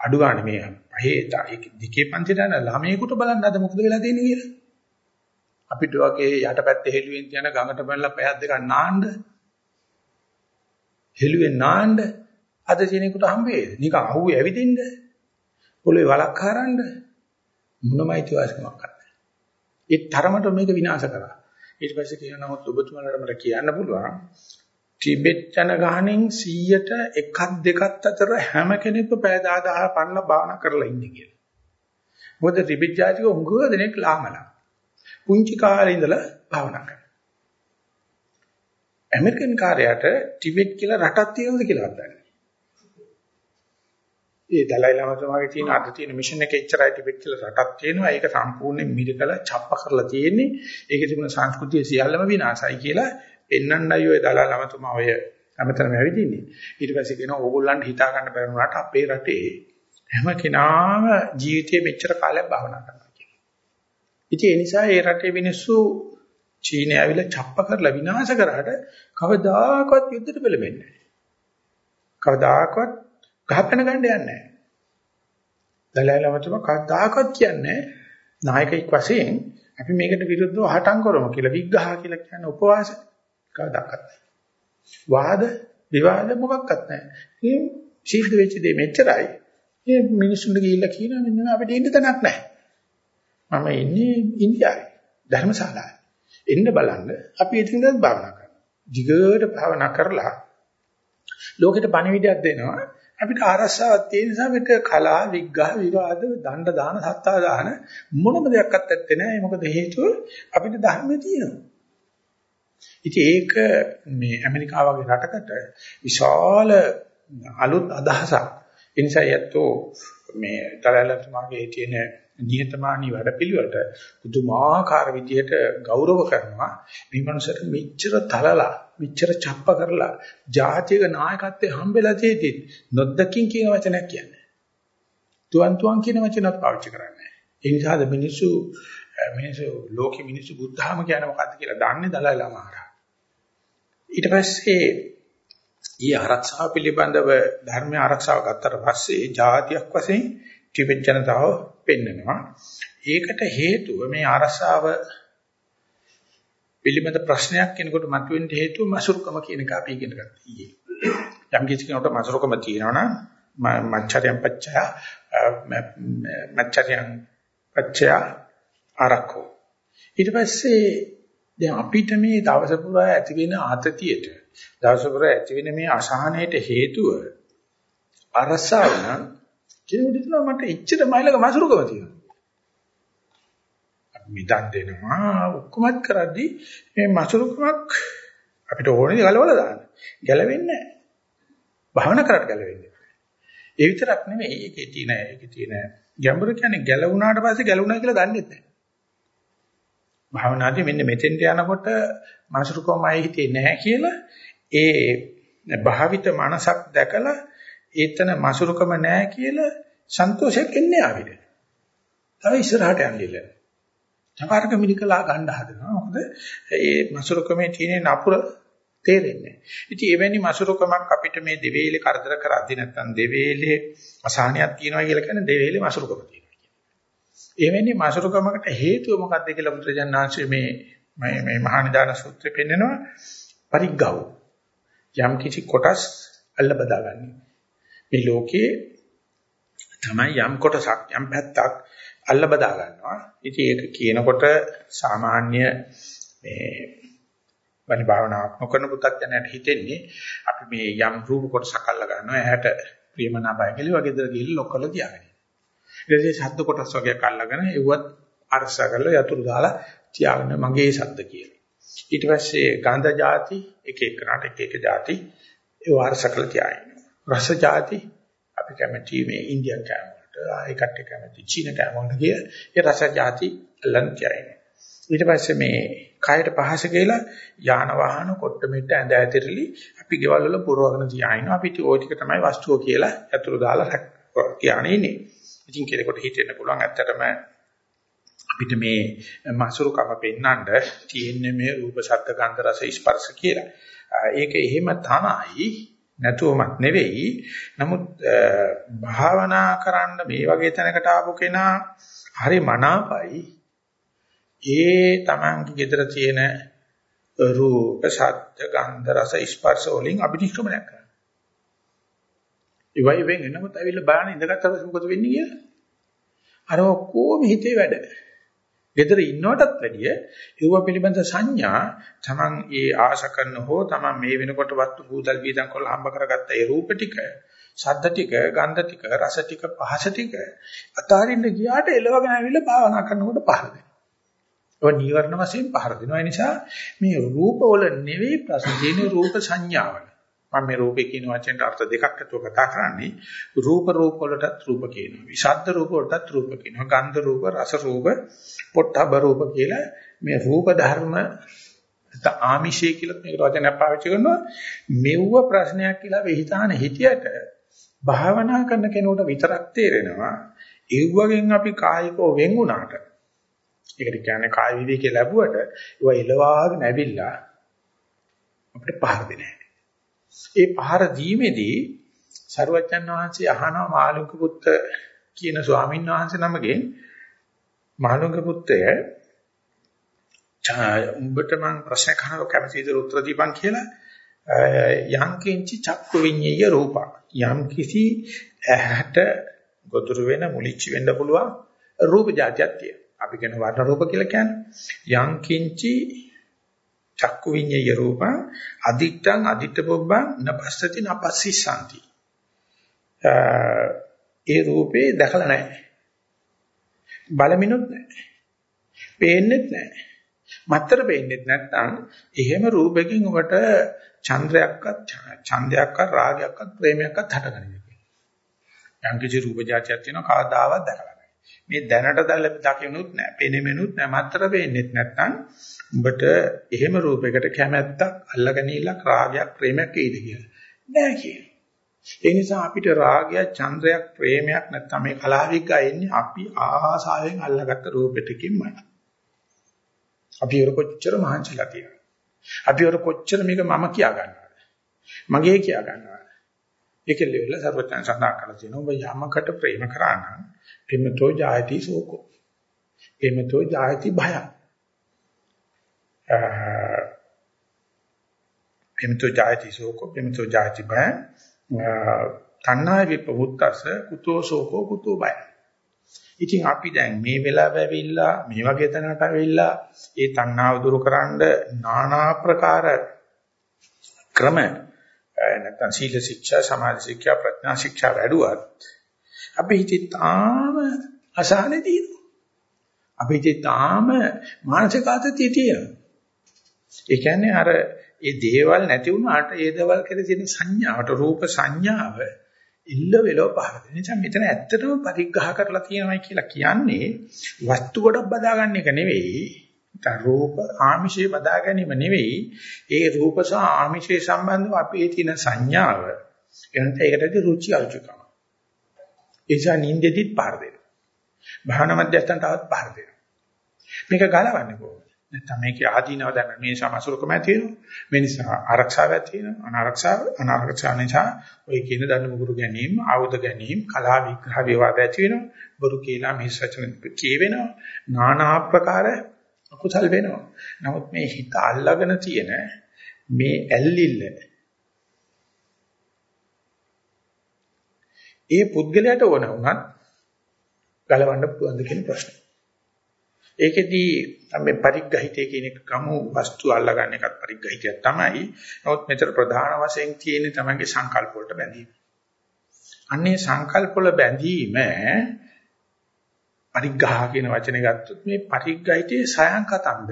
අඩු ගන්න මේ පහේ දෙකේ පන්තිට යන ළමයෙකුට බලන්න අද මොකද වෙලා තියෙන්නේ කියලා. අපිට වගේ යටපැත්තේ හෙළුවෙන් තියන ගඟට බැලලා පැයක් දෙකක් නාන්න හෙළුවෙන් නාන්න අද දිනෙකට හම්බ වේද නිකන් අහුවේ ඇවිදින්න පොළවේ වලක් හරන්න මොනමයි තිවාසකමක් නැහැ ඒ තරමට මේක විනාශ කරා ඊට පස්සේ කියන නමුත් ඔබතුමාලට මට කියන්න පුළුවන් ටිබෙට් යන ගහණෙන් 100ට එකක් දෙකක් අතර හැම කෙනෙක්ම පැය 1000 පන්න භාවනා කරලා ඉන්නේ කියලා. මොකද ටිබෙට් ජාතික උංගුව දෙනෙක් ලාමලා. පුංචි කාලේ ඉඳලා භාවනා කරනවා. ඇමරිකන් කාර්යයට ටිබෙට් කියලා රටක් තියෙනවද කියලා අහන්නේ. ඒ දලයි ලාමතුමාගේ තියෙන අද තියෙන මිෂන් එකේ ඉච්චරයි ටිබෙට් කියලා රටක් තියෙනවා. ඒක සම්පූර්ණයෙන් මිරිකලා ڇප්ප කරලා තියෙන්නේ. ඒකේ තිබුණ සංස්කෘතිය සියල්ලම විනාශයි කියලා පෙන්වන්නයි ඔය දලා ළමතුමා ඔය හැමතැනම ඇවිදින්නේ. ඊට පස්සේ කියනවා ඕගොල්ලන්ට හිතා ගන්න බැරි වුණාට අපේ රටේ හැම කෙනාම ජීවිතේ මෙච්චර කාලයක් භාවනා කරනවා කියලා. ඉතින් ඒ නිසා ඒ රටේ මිනිස්සු චීනය ඇවිල්ලා ڇප්ප කරලා විනාශ කරාට කවදාකවත් යුද්ධෙට පෙළඹෙන්නේ නැහැ. කවදාකවත් ගහපැන ගන්න යන්නේ නැහැ. දලයි ළමතුමා කවදාකවත් කියන්නේ නායකයෙක් වශයෙන් අපි මේකට විරුද්ධව හටන් කරමු කියලා විග්ඝහ කියලා කියන්නේ උපවාසය. කවදාකවත් නැහැ. වාද විවාද මොකක්වත් නැහැ. මේ සිද්ධ වෙච්ච දේ මෙච්චරයි. මේ මිනිස්සුන්ට ගිහිල්ලා කියනවා මෙන්න අපිට ඉන්න තැනක් නැහැ. මම ඉන්නේ ඉන්දියාවේ ධර්මශාලාවේ. එන්න බලන්න අපි එතනද භාවනා කරනවා. jigට භාවනා කරලා ලෝකෙට පණිවිඩයක් දෙනවා. අපිට ආරස්සාවක් තියෙන නිසා අපිට කලා විග්ඝහ විවාද දණ්ඩ දාන සත්තා දාන මොනම දෙයක්වත් ඇත්තේ නැහැ. මොකද හේතුව අපිට ධර්මයේ තියෙනවා. ඉතින් ඒක මේ ඇමරිකාව වගේ රටකට විශාල අලුත් අදහසක්. ඒ නිසා යැත්තෝ මේ දලලතුමාගේ තියෙන නිහතමානී වැඩපිළිවෙලට පුදුමාකාර විදිහට ගෞරව කරනවා. මේ මනුස්සයට මෙච්චර තලලා, මෙච්චර ڇප්ප කරලා ජාතික නායකත්වයේ හම්බෙලා තියෙද්දි නොදකින් කියන වචනයක් කියන්නේ. තුවන් තුවන් කියන වචනත් පාවිච්චි කරන්නේ. ඒ නිසාද මිනිස්සු මිනිස්සු ලෝකෙ මිනිස්සු බුද්ධාම කියන්නේ මොකද්ද කියලා දන්නේ දලයි ළමාහා. ඊට පස්සේ ඊ ආරක්ෂාව පිළිබඳව ධර්ම ආරක්ෂාව ගත්තට පස්සේ ජාතියක් වශයෙන් ටිබෙට් ජනතාව පෙන්නනවා. ඒකට හේතුව මේ ආරක්ෂාව පිළිබඳ ප්‍රශ්නයක් කෙනෙකුට මතුවෙන්න හේතුව මසුරුකම කියන එක අපි ඉගෙන ගත්තා ඊයේ. යම් කිසි කෙනෙකුට මසුරුකම තියෙනවා නම් මච්චරයන් පච්චය මච්චරයන් පච්චය ආරක්කෝ. ඊට පස්සේ දැන් අපිට මේ දවස පුරා ඇති වෙන ආතතියට දවස පුරා ඇති වෙන මේ අසහනයට හේතුව අරසාව නම් කෙනෙකුට හිතනවා මට එච්චර මයිලක මසුරුකම තියෙනවා. අපි මිදන් දෙනවා ඔක්කොමත් කරද්දී මේ මසුරුකමක් අපිට ඕනේ ගලවලා දාන්න. ගැලවෙන්නේ නැහැ. භාවනා කරලා ගැලවෙන්නේ. ඒ විතරක් නෙමෙයි ඒකේ තියෙන ඒකේ තියෙන ගැඹුර කියන්නේ ගැලවුණාට පස්සේ ගැලවුණා කියලා දන්නේ නැහැ. භාවනාදී මෙන්න මෙතෙන්ට යනකොට මාසුරුකමයි හිතේ නැහැ කියලා ඒ භාවිත මනසක් දැකලා ඒතන මාසුරුකම නැහැ කියලා සන්තෝෂයක් එන්නේ ආවිද. තව ඉස්සරහට යන්නේ. තවරක මිනිකලා ගන්න හදනවා. මොකද ඒ මාසුරුකමේ තියෙන නපුර තේරෙන්නේ. ඉතින් එවැනි මාසුරුකමක් අපිට මේ දෙවේලේ කරදර කරද්දී නැත්නම් දෙවේලේ අසහනයක් තියෙනවා කියලා කියන්නේ දෙවේලේ මාසුරුකම තියෙනවා. එවැනි මාසුරුකමකට හේතුව මොකක්ද කියලා බුදුරජාණන් මේ මේ මේ මහා නිදාන සූත්‍රය පෙන්නනවා පරිග්ගව. යම් කිසි කොටස් අල්ල බදාගන්නේ. මේ ලෝකයේ තමයි යම් කොටසක් යම් පැත්තක් අල්ල බදා ගන්නවා. ඉතින් ඒක කියනකොට සාමාන්‍ය මේ වනි භාවනාවක් නොකරන පුතත් යනට හිතෙන්නේ අපි මේ යම් රූප කොටසක් අල්ල ගන්නවා. ඇහැට ප්‍රියමනාපය කියලා වගේ දර ගිහින් ලොක් කරලා තියාගෙන. ඊට පස්සේ ශබ්ද කොටස් වගේක් අල්ලගෙන ඒවත් අරස කරලා යතුරු දාලා තියාගෙන මගේ ශබ්ද කියලා. ඊට පස්සේ ගන්ධ જાති එක එකනට එක එක જાති ඒ වාරස කරලා තියාගෙන. රස જાති අපි කැමති මේ ඉන්දියන් කෑම වලට ආයකට කැමති චීන කෑම වලට ගිය ඒ රස જાති ලන්තියයි ඊට පස්සේ මේ කයට පහස කියලා යාන වාහන කොට්ට මෙට්ට ඇඳ ඇතිරිලි අපි ගෙවල් වල පුරවගෙන තියාගෙන අපි ඔය ටික තමයි වස්තුව කියලා අතුරු දාලා කියන්නේ ඉන්නේ. ඉතින් කෙනෙකුට හිතෙන්න පුළුවන් ඇත්තටම අපිට මේ මසුරුකම පෙන්වන්න තියෙන්නේ මේ රූප ශබ්ද ගන්ධ රස ස්පර්ශ කියලා. ඒක එහෙම තමයි. නැතුවමත් නෙවෙයි. නමුත් භාවනා කරන්න මේ වගේ තැනකට ආපු කෙනා හරි මනාපයි. ඒ තමන්ගේ ගෙදර තියෙන රූප, ශබ්ද, ගන්ධ, රස, ස්පර්ශ වලින් අභිනිෂ්ක්‍මණය කරනවා. ඒවයි වෙන්නේ නමුත් ඇවිල්ලා බලන්න ඉඳගත්තම මොකද වෙන්නේ කියලා. අර ඔක්කොම හිතේ වැඩ. ගෙදර ඉන්නවටත් වැඩිය ඒව පිළිබඳ සංඥා තමන් ඒ ආශ කරන හෝ තමන් මේ වෙනකොට වස්තු භූතල් වීදම් කරලා හම්බ කරගත්ත ඒ රූප ටික ශබ්ද ටික ගන්ධ ටික රස ටික පහස ටික අතාරින්න ගියාට එලවගෙන ආවිල්ලා භාවනා කරනකොට පහර දෙනවා. ඒවා නීවරණ වශයෙන් පහර දෙනවා. ඒ නිසා මේ රූප වල නෙවෙයි ප්‍රශ්න තියෙන්නේ රූප සංඥාවල. මම මේ රූපේ කියන වචෙන්ට අර්ථ දෙකක් අතව කතා කරන්නේ. රූප රූප වලටත් රූප කියනවා. විශබ්ද රූප වලටත් රූප කියනවා. ගන්ධ රූප රස රූප පොට්ටබ රූප කියලා මේ රූප ධර්ම ආමිෂය කියලා මේකට වචනයක් පාවිච්චි කරනවා. මෙව්ව ප්‍රශ්නයක් කියලා වෙහිතාන හිටියට භාවනා කරන කෙනෙකුට විතරක් තේරෙනවා. ඒ වගේන් අපි කායිකව වෙන් වුණාට ඒකට කියන්නේ කාය විවේකී ලැබුවට ඒවා එලවාගෙන ඇවිල්ලා අපිට පහර දෙන්නේ ඒ පහර දීමේදී සරුවච්චන් වහන්සේ අහනවා මාළුක පුත්ත කියන ස්වාමීන් වහන්සේ නමගෙන්. මාළුක පුත්තය උඹට මම ප්‍රශ්න අහනවා කැමතිද උත්තර දීපන් කියලා? යම් කිංචි චක්කු විඤ්ඤය රූප. යම් කිසි ඇහැට ගොදුරු වෙන මුලිච්ච වෙන්න පුළුවන් රූප જાතියක් තියෙනවා. අපි කියන වර්ණ රූප කියලා කියන්නේ. යම් කිංචි චක්කු විඤ්ඤය රූපං අදිත්තං අදිත්ත පොබ්බං නපස්සති නපස්සි සම්ති. ඒ රූපේ දැකලා නැහැ. බලමිනුත් නැහැ. පේන්නෙත් නැහැ. මත්තර පේන්නෙත් නැත්නම් එහෙම රූපකින් ඔබට චන්ද්‍රයක්වත් ඡන්දයක්වත් රාගයක්වත් ප්‍රේමයක්වත් හටගන්නේ. යම් කිසි රූප જાතියක් තියෙනවා කවදාවත් දැකලා නැහැ. මේ දැනට දකිනුත් නැහැ, පෙනෙමිනුත් නැහැ, මත්තර පේන්නෙත් නැත්නම් උඹට එහෙම රූපයකට කැමැත්තක් අල්ලගැනීමක් රාගයක් ප්‍රේමයක් එයිද කියලා. නෑ කියනවා. ඒ නිසා අපිට රාගයක්, චන්ද්‍රයක්, ප්‍රේමයක් නැත්නම් මේ කලාවික එන්නේ අපි ආසාවෙන් අල්ලගත්ත රූපෙටකින්මයි. අපි වර කොච්චර මහන්සිලා තියෙනවා. අපි වර කොච්චර මේක මම කියා ගන්නවද? මගේ කියා ගන්නවද? ඒකෙල්ල වෙලා සර්වඥයන් සඳහන් කරලා තියෙනවා ඔබ යමකට ප්‍රේම කරා නම් ප්‍රේමතෝ ජායති සෝකෝ. ප්‍රේමතෝ ජායති භයං. පෙමතෝ ජායති සෝකෝ පෙමතෝ ජායති බය තණ්හා විපවුත්තස කුතෝ සෝකෝ කුතෝ බය ඉතින් අපි දැන් මේ වෙලාව ඇවිල්ලා මේ වගේ තැනකට ඇවිල්ලා ඒ තණ්හාව දුරු කරන්න নানা ප්‍රකාර ක්‍රම නැත්නම් සීල ශික්ෂා සමාධි ශික්ෂා ප්‍රඥා ශික්ෂා වැඩුවත් අපි හිතේ තාම අසහනෙ තියෙනවා. අපි හිතේ තාම මානසික ආතතිය තියෙනවා. ඒ කියන්නේ අර ඒ දේවල් නැති වුණාට ඒ දේවල් කෙරේ තියෙන සංඥාවට රූප සංඥාව ඉල්ල වෙලව පහළ දෙන නිසා මෙතන ඇත්තටම පරිග්‍රහ කරලා තියෙනවයි කියලා කියන්නේ වස්තු ගොඩක් බදාගන්න එක නෙවෙයි. දැන් රූප ආමිෂේ බදා ගැනීම නෙවෙයි. ඒ රූප සහ ආමිෂේ සම්බන්ධව අපේ තියෙන සංඥාව. එනත ඒකටදී රුචි අරුචිකම. ඒ නිසා නින්දෙදිත් පාර දෙනවා. භාවනා මධ්‍යස්ථානටවත් පාර දෙනවා. මේක ගලවන්නේ කොහොමද නැත්නම් මේකේ ආදීනව දැන මේ සමසුරුකම ඇති වෙනවා. මේ නිසා ආරක්ෂාව ඇති වෙනවා. අනාරක්ෂාව අනාරක්ෂාව නිසා ඔය කියන දඬු මුගුරු ගැනීම ආයුධ ගැනීම කලා විග්‍රහ විවාද ඇති වෙනවා. බොරු කියලා මේ වචන කියවෙනවා. নানা ආකාර අකුසල් වෙනවා. නමුත් මේ හිත අල්ලාගෙන තියෙන මේ ඇල්ලිල්ල ඒ පුද්ගලයාට ඕන වුණත් ගලවන්න පුළුවන්ද කියන ප්‍රශ්නේ ඒකෙදී මේ පරිග්‍රහිතය කියන එක කමු වස්තු අල්ලගන්න එකත් පරිග්‍රහිතයක් තමයි. නමුත් මෙතන ප්‍රධාන වශයෙන් තියෙන්නේ තමයිගේ සංකල්ප වලට බැඳීම. අන්නේ සංකල්ප වල බැඳීම පරිග්‍රහ කියන වචනේ ගත්තොත් මේ පරිග්‍රහිතේ සයන්කතන්ද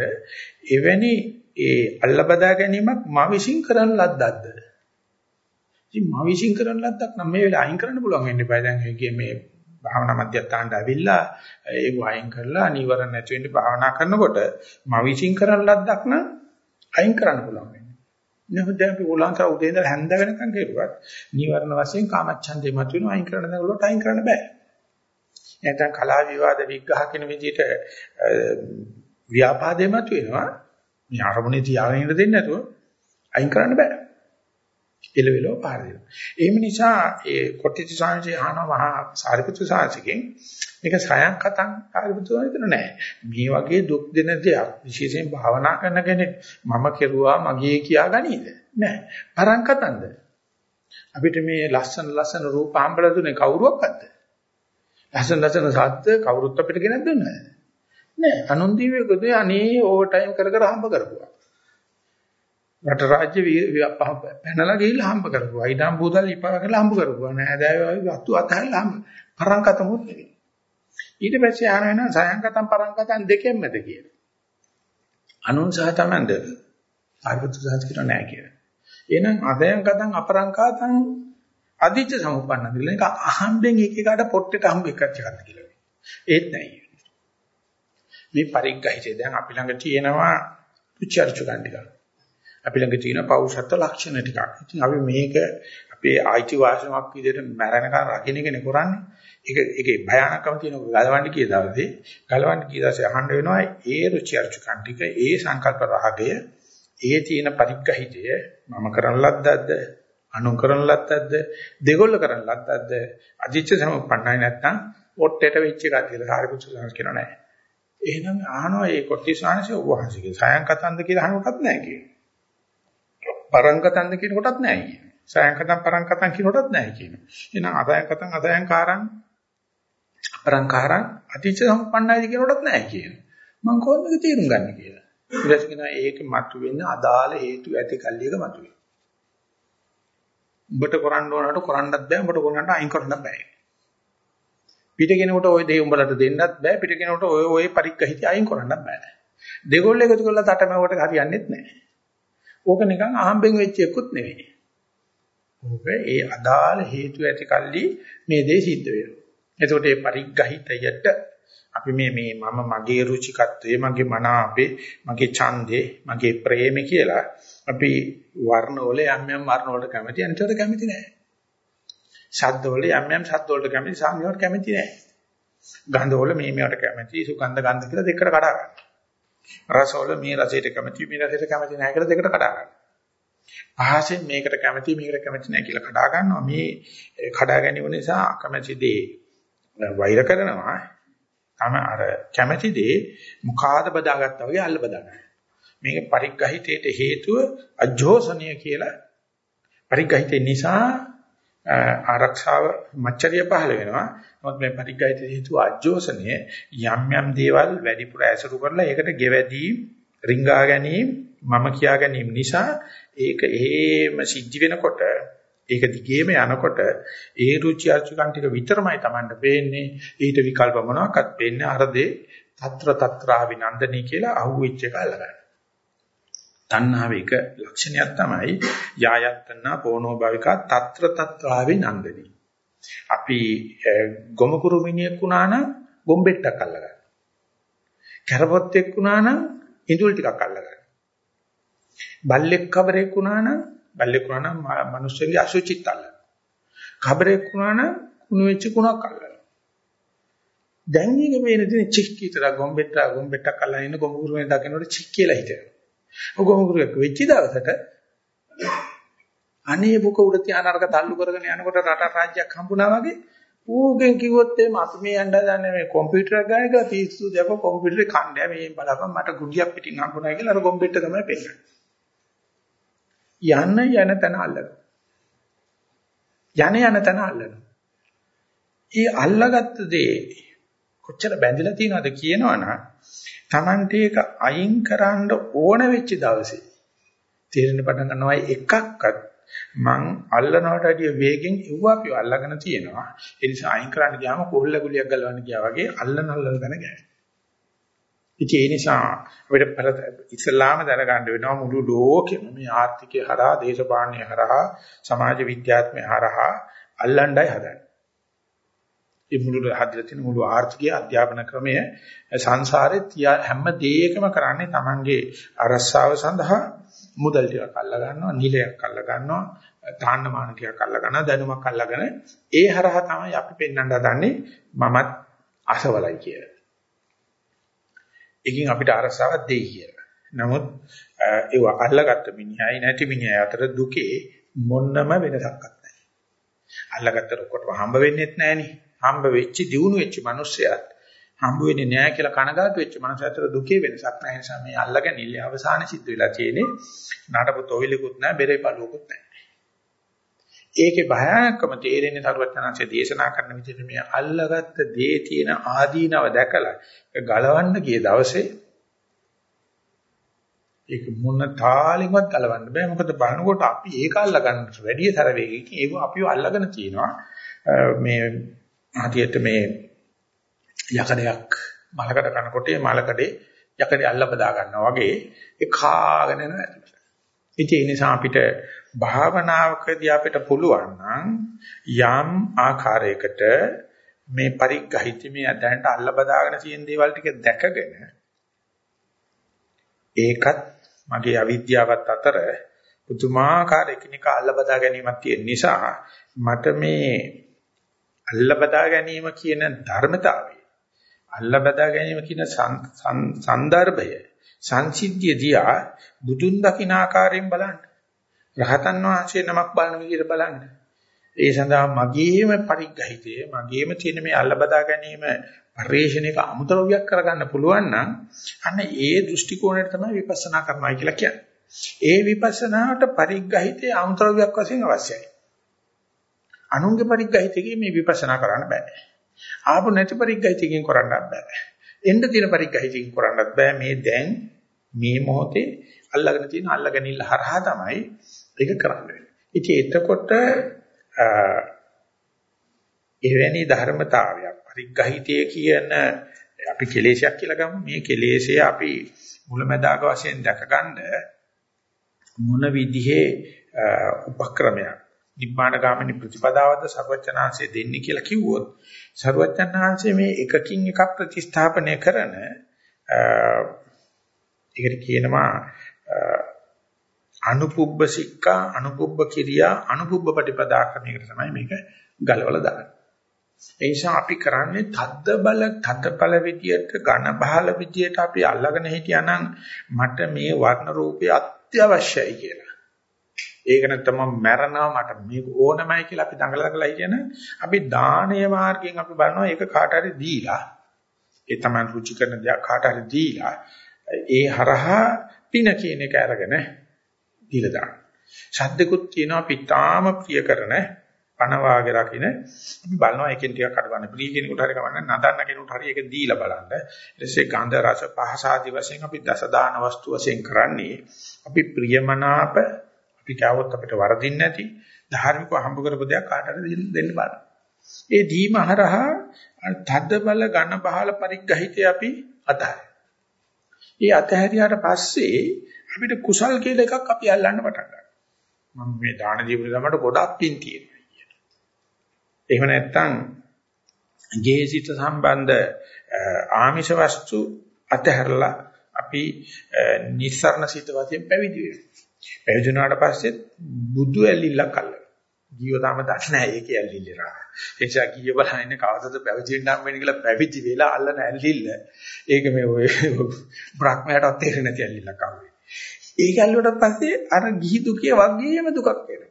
එවැනි ඒ අල්ලබදා ගැනීමක් මා විශ්ින් කරන ලද්දක්ද? ඉතින් මා විශ්ින් කරන ලද්දක් නම් මේ වෙලාව අයින් කරන්න පුළුවන් වෙන්න බෑ දැන් මේ භාවනා මධ්‍යස්ථානට ඇවිල්ලා ඒ වයින් කරලා නිවරණ නැති වෙන්න භාවනා කරනකොට මවිසින් කරන ලද්දක් නම් අයින් කරන්න පුළුවන් වෙන්නේ. නමුත් දැන් අපි උලංකර උදේ ඉඳලා හැන්ද වෙනකන් කෙරුවත් නිවරණ වශයෙන් කාමච්ඡන්දේ මතුවෙන අයින් කරන්න දැනුලට අයින් කරන්න බෑ. නැත්නම් කලා විවාද විග්‍රහ කියන විදිහට ව්‍යාපාදේ මතුවෙනවා. මේ අරමුණේ තියාගෙන ඉන්න දෙන්නේ නැතුව අයින් කරන්න බෑ. එලෙවෙලව පාර දෙනවා. එහෙම නිසා ඒ කොටිති සාංශය අහන මහා සාරිපුත්‍ර සාංශිකෙන් මේක සයන් කතං සාරිපුත්‍ර සාංශිකන නෑ. මේ වගේ දුක් දෙන දෙයක් විශේෂයෙන් භාවනා කරන කෙනෙක් මම කෙරුවා මගේ කියා ගනීද? නෑ. පරං කතන්ද. අපිට මේ ලස්සන ලස්සන රූප හම්බලා දුන්නේ කවුරුවක්ද? ලස්සන ලස්සන සද්ද කවුරුත් අපිට ගෙනත් දුන්නේ නෑ. නෑ. අනුන් දීවේකද අනේ ඕවර් ටයිම් කර කර හම්බ කරපුවා. රට රාජ්‍ය පැනලා ගිහිල්ලා හම්බ කරපුවා. ඊටම් බෝතල් ඉපා කරලා හම්බ කරපුවා. නෑදෑයෝ වතු අතහැරලා හම්බ. පරංකතමුත් නෙවෙයි. ඊට පස්සේ ආන වෙන සයන්කතම් පරංකතම් දෙකෙන්මද කියලා. අනුන් සහ තමන්ද ආර්ගත සාධිත නෑ කියලා. එහෙනම් අසයන්කතම් අපරංකතම් අදිච්ච සමුප්පන්න කියලා. ඒක අහම්බෙන් එක එකට පොට්ටේට හම්බ එකක් එකක් කියලා. ඒත් නෑ. මේ පරිග්ගහිතේ දැන් අපි ළඟ තියෙනවා පුචර්චු ගන්න අපි ළඟ තියෙන පෞෂත්ව ලක්ෂණ ටිකක්. ඉතින් අපි මේක අපේ ආයිති වාසනාවක් විදිහට මැරෙනකන් රකින්න එකනේ කරන්නේ. ඒක ඒකේ භයානකම තියෙන ගලවන්න කිය දවසේ ගලවන්න කිය දවසේ අහන්න වෙනවා ඒ රුචි අරුචිකන් ටික ඒ සංකල්ප රාගය ඒ තියෙන පරිග්‍රහිතය මම කරන ලද්දක්ද අනු කරන ලද්දක්ද දෙගොල්ල කරන ලද්දක්ද අදිච්ච සමපන්නයි නැත්තම් ඔට්ටේට වෙච්ච එකක් කියලා සාරිපුත්‍ර සංස් කියනවා නෑ. එහෙනම් අහනවා ඒ කොටිස්වාංශය වහන්සේගේ සයන් කතන්ද කියලා අහනකොටත් නෑ කියන්නේ. පරංකතන්ද කියන කොටත් නැහැ කියන්නේ. සයන්කතන් පරංකතන් කියන කොටත් නැහැ කියනවා. එහෙනම් අසයන්කතන් අසයන්කාරං අපරංකාරං අතිච සම්පන්නයිද කියන කොටත් නැහැ කියනවා. මම කොහොමද තේරුම් ගන්න කියලා. ඊට පස්සේ කියනවා ඒක මතුවෙන්න අදාළ හේතු ඇති කල්ලියක මතුවේ. උඹට කරන්න ඕනකට කරන්නත් බෑ උඹට කරන්නට අයින් කරන්න බෑ. පිට කෙනෙකුට ওই දේ උඹලට දෙන්නත් බෑ පිට කෙනෙකුට ඔය ඔය පරික්කහිත අයින් කරන්නත් බෑ. දෙගොල්ල එකතු කරලා තටමැවට හරියන්නේත් නැහැ. ඕක නිකන් අහම්බෙන් වෙච්ච එකකුත් නෙවෙයි. ඕක ඒ අදාළ හේතු ඇති කල්ලි මේ දේ සිද්ධ වෙනවා. එතකොට මේ පරිග්‍රහිතයට අපි මේ මේ මම මගේ රුචිකත්වයේ මගේ මනාපේ මගේ ඡන්දේ මගේ ප්‍රේම කියලා අපි වර්ණවල යම් යම් වර්ණවලට කැමති අනිතට කැමති නැහැ. ශබ්දවල යම් යම් ශබ්දවලට කැමති සංයෝගයට කැමති නැහැ. ගන්ධවල මේ මේවට කැමති සුගන්ධ ගන්ධ කියලා දෙකට කඩා ගන්නවා. රසවල මේ රසයට කැමති මේ රසයට කැමති නැහැ කියලා දෙකට කඩා ගන්නවා. පහසෙන් මේකට කැමති මේකට කැමති නැහැ කියලා කඩා ගන්නවා. මේ කඩා ගැනීම නිසා අකමැති දේ වෛර කරනවා. තම අර කැමති දේ මුඛාද බදාගත්තා වගේ අල්ල බදාගන්නවා. මේක පරිග්‍රහිතයට හේතුව අජෝසනීය කියලා පරිග්‍රහිතේ නිසා ආරක්ෂාව මච්චරිය පහළ වෙනවා. නමුත් මේ පරිග්ගයිත හේතු ආජෝසනය යම් යම් දේවල් වැඩිපුර ඇසුරු කරලා ඒකට ගෙවැදී රිංගා ගැනීම මම කියා ගැනීම නිසා ඒක එහෙම සිද්ධ වෙනකොට ඒක දිගේම යනකොට ඒ රුචි අරුචිකන් ටික විතරමයි Tamanට පේන්නේ ඊට විකල්ප මොනවාක්වත් පේන්නේ අර දේ తත්‍ර తත්‍රා විනන්දනී කියලා අහුවෙච්ච එක අල්ලගන්න. තණ්හාව එක ලක්ෂණයක් තමයි යායත්තන පොනෝ භවිකා తත්‍ර తත්‍රා විනන්දනී. අපි ගොමුකුරු මිනිහෙක් වුණා නම් ගොම්බෙට්ටක් අල්ලගන්න. කරපොත්තෙක් වුණා නම් ඉඳුල් ටිකක් අල්ලගන්න. බල්ලෙක් කබරෙක් වුණා නම් බල්ලෙක් වුණා නම් මිනිස්සුන්ගේ අසුචිත් අල්ලගන්න. කබරෙක් වුණා නම් කුණු වෙච්ච කුණක් අල්ලගන්න. දැන් මේක වෙන දින චික් කීතර ගොම්බෙට්ට ගොම්බෙට්ටක් අල්ලගෙන ඉන්න ගොමුකුරුනේ දකින්නකොට චික් කියලා හිතෙනවා. ඔය ගොමුකුරුවක් වෙච්ච දවසට අනේ බුක උඩ තියාන අරක තල්ලු කරගෙන යනකොට රට රාජ්‍යයක් හම්බුණා වගේ ඌගෙන් කිව්වොත් එහම අපි මේ යන්න දන්නේ මේ කම්පියුටර් එකක් ගන්න කියලා පිස්සු දැක කම්පියුටරේ කණ්ඩය මේ බලපන් මට ගුඩියක් පිටින් හම්බුණා කියලා අර කම්පියුටර් තමයි පෙන්නන්නේ. යන්න යන තැන අල්ලනවා. යන යන තැන අල්ලනවා. ඒ අල්ලගත්ත දේ කොච්චර බැඳිලා තියෙනවද කියනවනම් Tamante එක අයින් කරන්න ඕන වෙච්ච දවසේ තේරෙන පටන් ගන්නවා එකක්වත් මං අල්ලනවට වැඩිය වේගෙන් ඉව්ව අපි අල්ලගෙන තියෙනවා. ඒ නිසා අයින් කරන්න ගියාම කොහොල්ල ගුලියක් ගලවන්න ගියා වගේ අල්ලන අල්ලන ගන්න ගෑ. ඉතින් ඒ නිසා අපිට ඉස්ලාම දැනගන්න වෙනවා මුළු ලෝකෙම මේ ආර්ථිකය හරහා, දේශපාලනය හරහා, සමාජ විද්‍යාත්මය හරහා අල්ලණ්ඩයි හදන්නේ. මේ මුළු හදලා තියෙන මුළු ආර්ථිකය අධ්‍යාපන ක්‍රමය සංසාරේ හැම දෙයකම කරන්නේ Tamange අරස්සාව සඳහා මුදල් ටිකක් අල්ල ගන්නවා නිලයක් අල්ල ගන්නවා තාන්න මානකයක් අල්ල ගන්නවා දැනුමක් අල්ලගෙන ඒ හරහා තමයි අපි පෙන්වන්න හදන්නේ මමත් අසවලයි කියලා. එකකින් අපිට අරසාවක් දෙයි කියලා. නමුත් ඒව අල්ලගත්ත මිනිහයි නැති මිනිහයි අතර දුකේ මොන්නම වෙනසක්වත් නැහැ. අල්ලගත්තට ඔක්කොටම හම්බ වෙන්නේත් නැහනේ. හම්බ වෙච්ච දියුණු වෙච්ච මිනිස්සයාත් හම්බ වෙන්නේ නැහැ කියලා කනගාටු වෙච්ච මනස අතර දුකේ වෙනසක් නැහැ. නිසා මේ අල්ලගෙන අවසාන සිද්ධ වෙලා තියෙන්නේ නඩපු තොවිලකුත් නැහැ, බෙරේ පළුවකුත් නැහැ. ඒකේ භයානකම තේරෙන්නේ සරුවචනanse දේශනා කරන විදිහට මේ අල්ලගත්ත දේ තියෙන ආදීනව දැකලා ගලවන්න ගිය දවසේ ඒක මොන තාලෙවත් ගලවන්න බෑ මොකද බලනකොට අපි ඒක අල්ලගන්න වැඩි තර වේගයකින් ඒක අපිව අල්ලගෙන තියෙනවා මේ හදියට මේ යකඩයක් මලකඩ කනකොට ඒ මලකඩේ යකඩේ අල්ල බදා ගන්නවා වගේ ඒ කාගෙන යනවා. ඉතින් ඒ නිසා අපිට භාවනාවකදී අපිට පුළුවන් නම් යම් ආකාරයකට මේ පරිග්‍රහිත මේ අදහනට අල්ල බදාගෙන තියෙන දේවල් ටික දැකගෙන ඒකත් මගේ අවිද්‍යාවත් අතර පුදුමාකාර එකිනෙකා අල්ල බදා ගැනීමක් තියෙන නිසා මට මේ අල්ල බදා ගැනීම කියන ධර්මතාවය අල්ල බදා ගැනීම කියන සන්දර්භය සංසිද්ධිය දිහා බුදුන් දකින්න ආකාරයෙන් බලන්න. රහතන් වහන්සේ නමක් බලන විදිහට බලන්න. ඒ සඳහා මගේම පරිග්‍රහිතය මගේම තියෙන මේ අල්ල බදා ගැනීම පරිශ්‍රණයක අමුද්‍රව්‍යයක් කරගන්න පුළුවන් නම් අන්න ඒ දෘෂ්ටි කෝණයට තමයි විපස්සනා කරනවා කියලා කියන්නේ. ඒ විපස්සනාවට පරිග්‍රහිතේ අමුද්‍රව්‍යයක් වශයෙන් අවශ්‍යයි. අනුන්ගේ පරිග්‍රහිතකේ මේ විපස්සනා කරන්න බෑ. ආපු නැති පරිග්‍රහිතකින් කරන්නත් බෑ. එන්න තියෙන පරිග්‍රහිතකින් කරන්නත් බෑ. මේ දැන් මේ මොහොතේ අල්ලගෙන තියෙන අල්ලගනිල්ල හරහා තමයි ඒක කරන්නේ. ඉතින් එතකොට එවැනි ධර්මතාවයක් පරිග්‍රහිතය කියන අපි කෙලේශයක් කියලා ගමු. මේ කෙලේශය අපි මුලැමැදාක වශයෙන් දැකගන්න මොන විදිහේ උපක්‍රමයක් නිබ්බාණගාමිනී ප්‍රතිපදාවද ਸਰවචනාංශය දෙන්නේ කියලා කිව්වොත් ਸਰවචනාංශය මේ එකකින් එකක් ප්‍රතිස්ථාපනය කරන ඒකට කියනවා අනුපුබ්බ සික්කා අනුපුබ්බ කිරියා අනුපුබ්බ ප්‍රතිපදා කරන එකට තමයි මේක ගලවලා දාන්නේ. ඒ නිසා අපි කරන්නේ තද්ද බල තද්දපල විදියට ඝන බහල විදියට අපි අල්ලගෙන හිටියානම් මට මේ වර්ණ රූපය අත්‍යවශ්‍යයි කියලා. ඒක නැත්නම් මැරෙනවා මට මේක ඕනමයි කියලා අපි දඟලලා කළා කියන අපි දානීය මාර්ගයෙන් අපි බලනවා ඒක කාට හරි දීලා. ඒ තමයි රුචි කරන දේ කාට හරි දීලා. ඒ හරහා පින කියන එක අරගෙන දීලා දාන්න. ශබ්දකුත් තියෙනවා පිටාම ප්‍රිය කරන පණ වාගේ රකින්න අපි බලනවා එකෙන් ටිකක් අඩවන්න ප්‍රිය කෙනෙකුට හරි කවන්න නදන්න කෙනෙකුට හරි ඒක දීලා බලන්න. ඊට පස්සේ ගන්ධ රස පහස ආදී වශයෙන් අපි දස දාන වස්තු වශයෙන් කරන්නේ අපි ප්‍රියමනාප අපි කවොත් අපිට වරදින්න නැති ධාර්මිකව හම්බ කරපු දෙයක් කාටද දෙන්න බලන්න. ඒ දීම හරහා තද්ද බල ඝන බහල පරිග්‍රහිතය අපි අතහැරේ. ඒ අතහැරියාට පස්සේ අපිට කුසල් කියලා එකක් අපි අල්ලන්න පටන් ගන්නවා. මම මේ දාන දීපු ගමට ගොඩක් පින් තියෙනවා කියන. එහෙම නැත්නම් ගේසිත සම්බන්ධ ආමිෂ වස්තු අතහැරලා අපි නිස්සරණ සිත වශයෙන් පැවිදි වෙනවා. පැවිදුණාට පස්සේ බුදු ඇලිල්ලක් අල්ලන. ජීව තාම දන්නේ නැහැ ඒකේ ඇල්ලිල්ල රා. ඒ නිසා කීය බලන්නේ කවදද පැවිදි වෙන්න හම් වෙන්නේ කියලා පැවිදි වෙලා අල්ලන ඇල්ලිල්ල. ඒක මේ ඔය බ්‍රහ්මයාටත් තේරෙන්නේ නැති ඇල්ලිල්ලක් ආවේ. ඒක ඇල්ලුවට පස්සේ අර ගිහි දුකේ වගේම දුකක් එනවා.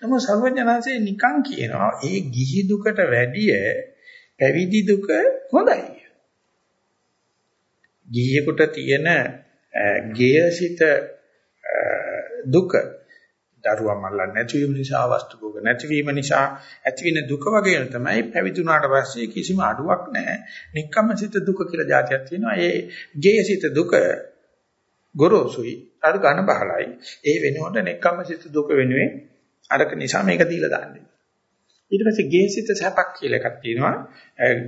නමුත් සර්වඥාන්සේ නිකන් කියනවා ඒ ගිහි දුකට වැඩිය පැවිදි දුක හොඳයි. ගිහියෙකුට තියෙන ගේයසිත දුක දරුවා මල්ලන්නේ නැතිවීම නිසා වස්තු භෝග නැතිවීම නිසා ඇතිවෙන දුක වගේ තමයි පැවිදුණාට පස්සේ කිසිම අඩුවක් නැහැ. නික්කම්මසිත දුක කියලා જાතියක් තියෙනවා. ඒ ගේයසිත දුක ගොරෝසුයි අර ඝන බහලයි. ඒ වෙනුවට නික්කම්මසිත දුක වෙනුවෙන් අරක නිසා මේක දීලා දාන්නේ. ඊට පස්සේ ගේසිත සැපක් කියලා එකක් තියෙනවා.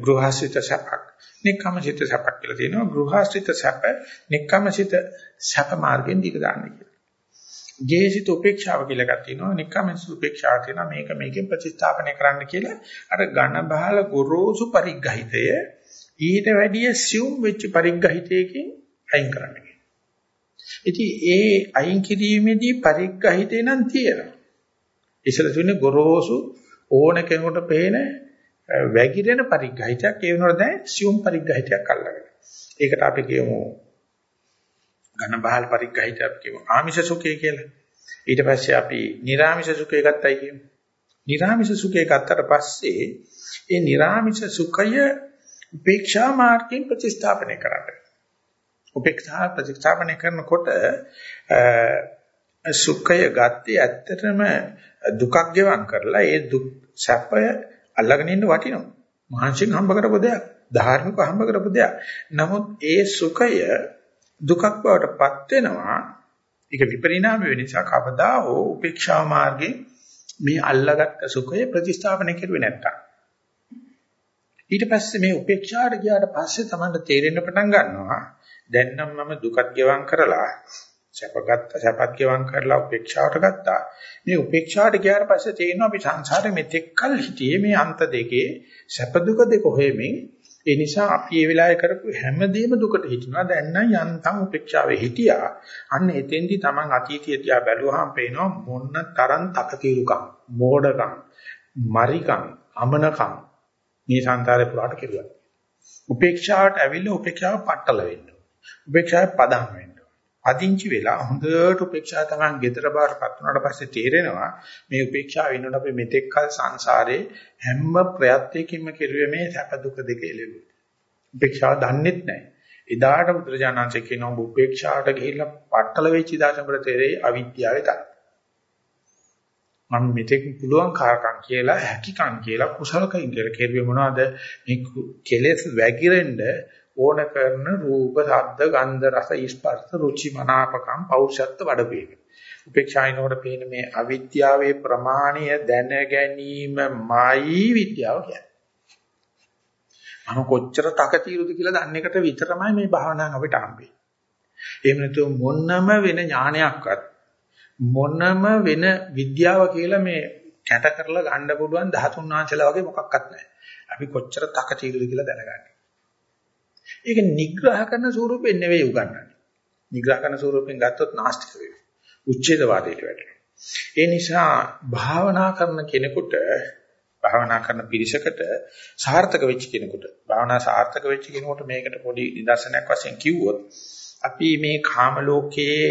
ගෘහාසිත සැපක්. නික්කම්මසිත සැපක් කියලා තියෙනවා. ගෘහාසිත සැප නික්කම්මසිත සැප මාර්ගෙන් දීලා දාන්නේ කියලා. ජේසිත උපේක්ෂාව කියලා එකක් තියෙනවා. නික්කමෙන්ස උපේක්ෂාව තියෙනවා. මේක මේකෙන් ප්‍රතිස්ථාපනය කරන්න කියලා අර ඝන බහල ගොරෝසු පරිග්‍රහිතය ඊට වැඩිය සියුම් වෙච්ච පරිග්‍රහිතයකින් අයින් කරන්න කියනවා. ඉතින් ඒ අයින් කිරීමේදී පරිග්‍රහිතේ නම් තියෙනවා. ඉසල තුනේ ගොරෝසු ඕන කෙනෙකුට පේන වැగిරෙන පරිග්‍රහිතයක් ඒ වෙනකොට දැන් සියුම් පරිග්‍රහිතයක් අල්ලගෙන. ඒකට අපි කියමු ඝන බහල් පරිග්‍රහිතයක් කියමු ආමිෂ සුඛය කියලා. ඊට පස්සේ අපි නිර්ාමිෂ සුඛය ගත්තයි කියමු. නිර්ාමිෂ සුඛය ගත්තට පස්සේ ඒ නිර්ාමිෂ සුඛය උපේක්ෂා මාර්ගයෙන් ප්‍රතිස්ථාපනය කරන්න. උපේක්ෂා ප්‍රතිස්ථාපනය කරනකොට සුඛය ගත්තේ ඇත්තටම දුකක් ගෙවම් කරලා ඒ දුක් සැපය අල්ලගෙන ඉන්න වටිනවා. මහන්සියෙන් හම්බ කරපු දෙයක්. ධාර්මිකව හම්බ කරපු දෙයක්. නමුත් ඒ සුඛය දුකක් බවට පත් වෙනවා. ඒක විපරිණාම වෙන නිසා කවදා හෝ උපේක්ෂා මාර්ගේ මේ අල්ලගත්ත සුඛය ප්‍රතිස්ථාපනය කරුවේ නැත්තම්. ඊට පස්සේ මේ උපේක්ෂාට ගියාට පස්සේ තමයි තේරෙන්න පටන් ගන්නවා. දැන් නම් මම දුකත් ගෙවම් කරලා සැපගත්ත සැපත් ගෙවම් කරලා උපේක්ෂාවට ගත්තා. මේ උපේක්ෂාවට ගියාට පස්සේ තේරෙනවා අපි සංසාරේ මෙතෙක් කල් හිටියේ මේ අන්ත දෙකේ සැප දුක දෙක හොයමින් ඒ නිසා අපි මේ වෙලාවේ කරපු හැමදේම දුකට හිටිනවා. දැන් නම් යන්තම් උපේක්ෂාවේ හිටියා. අන්න එතෙන්දි Taman අතීතය දිහා බැලුවාම පේනවා මොන තරම් තකතිරුකම්, මෝඩකම්, මරිකම්, අමනකම් මේ සංසාරේ පුරාට කෙරුවා. උපේක්ෂාවට ඇවිල්ලා උපේක්ෂාව පట్టල වෙන්න. උපේක්ෂාව පදම් වෙන්න. අදින්චි වෙලා හොඳට උපේක්ෂා තමන් ගෙදර බාරපත් වුණාට පස්සේ තේරෙනවා මේ උපේක්ෂාව ඉන්නකොට අපි මෙතෙක් කල සංසාරේ හැම ප්‍රයත්නයකින්ම කෙරුවේ මේ සැප දුක දෙක එළෙවි. උපේක්ෂාව දන්නෙත් නැහැ. එදාට බුදුරජාණන්සේ කියනවා ඔබ උපේක්ෂාවට ගිහිල්ලා පట్టල වෙච්ච දාසම වල තේරෙයි අවිද්‍යාවේ තරම්. මම මෙතෙක් පුළුවන් කාරකම් කියලා හැකිකම් කියලා කුසලකම් කියලා කෙරුවේ මොනවද? මේ කෙලෙස් වැగిරෙන්න ඕන කරන රූප, ශබ්ද, ගන්ධ, රස, ස්පර්ශ, රුචි, මනාපකම්, පෞරුෂත්ව වඩපේන. උපේක්ෂායිනෝட පේන මේ අවිද්‍යාවේ ප්‍රමාණය දැන ගැනීමයි විද්‍යාව කියන්නේ. මම කොච්චර තකතිරුද කියලා දන්න එකට විතරමයි මේ භාවනාව අපිට හම්බෙන්නේ. එහෙම නැතු මොනම වෙන ඥානයක්වත් මොනම වෙන විද්‍යාව කියලා මේ කැට කරලා ගන්න පුළුවන් 13 ආංශලා වගේ මොකක්වත් නැහැ. අපි කොච්චර තකතිරුද කියලා දැනගන්න. ඒක නිග්‍රහ කරන ස්වරූපෙන් නෙවෙයි උගන්වන්නේ. නිග්‍රහ කරන ස්වරූපෙන් ගත්තොත් නාස්තික වෙනවා. උච්ඡේදවාදයට වැටෙනවා. ඒ නිසා භාවනා කරන කෙනෙකුට භාවනා කරන පිරිසකට සාර්ථක වෙච්ච කෙනෙකුට භාවනා සාර්ථක වෙච්ච කෙනෙකුට මේකට පොඩි නිදර්ශනයක් වශයෙන් කිව්වොත් අපි මේ කාම ලෝකයේ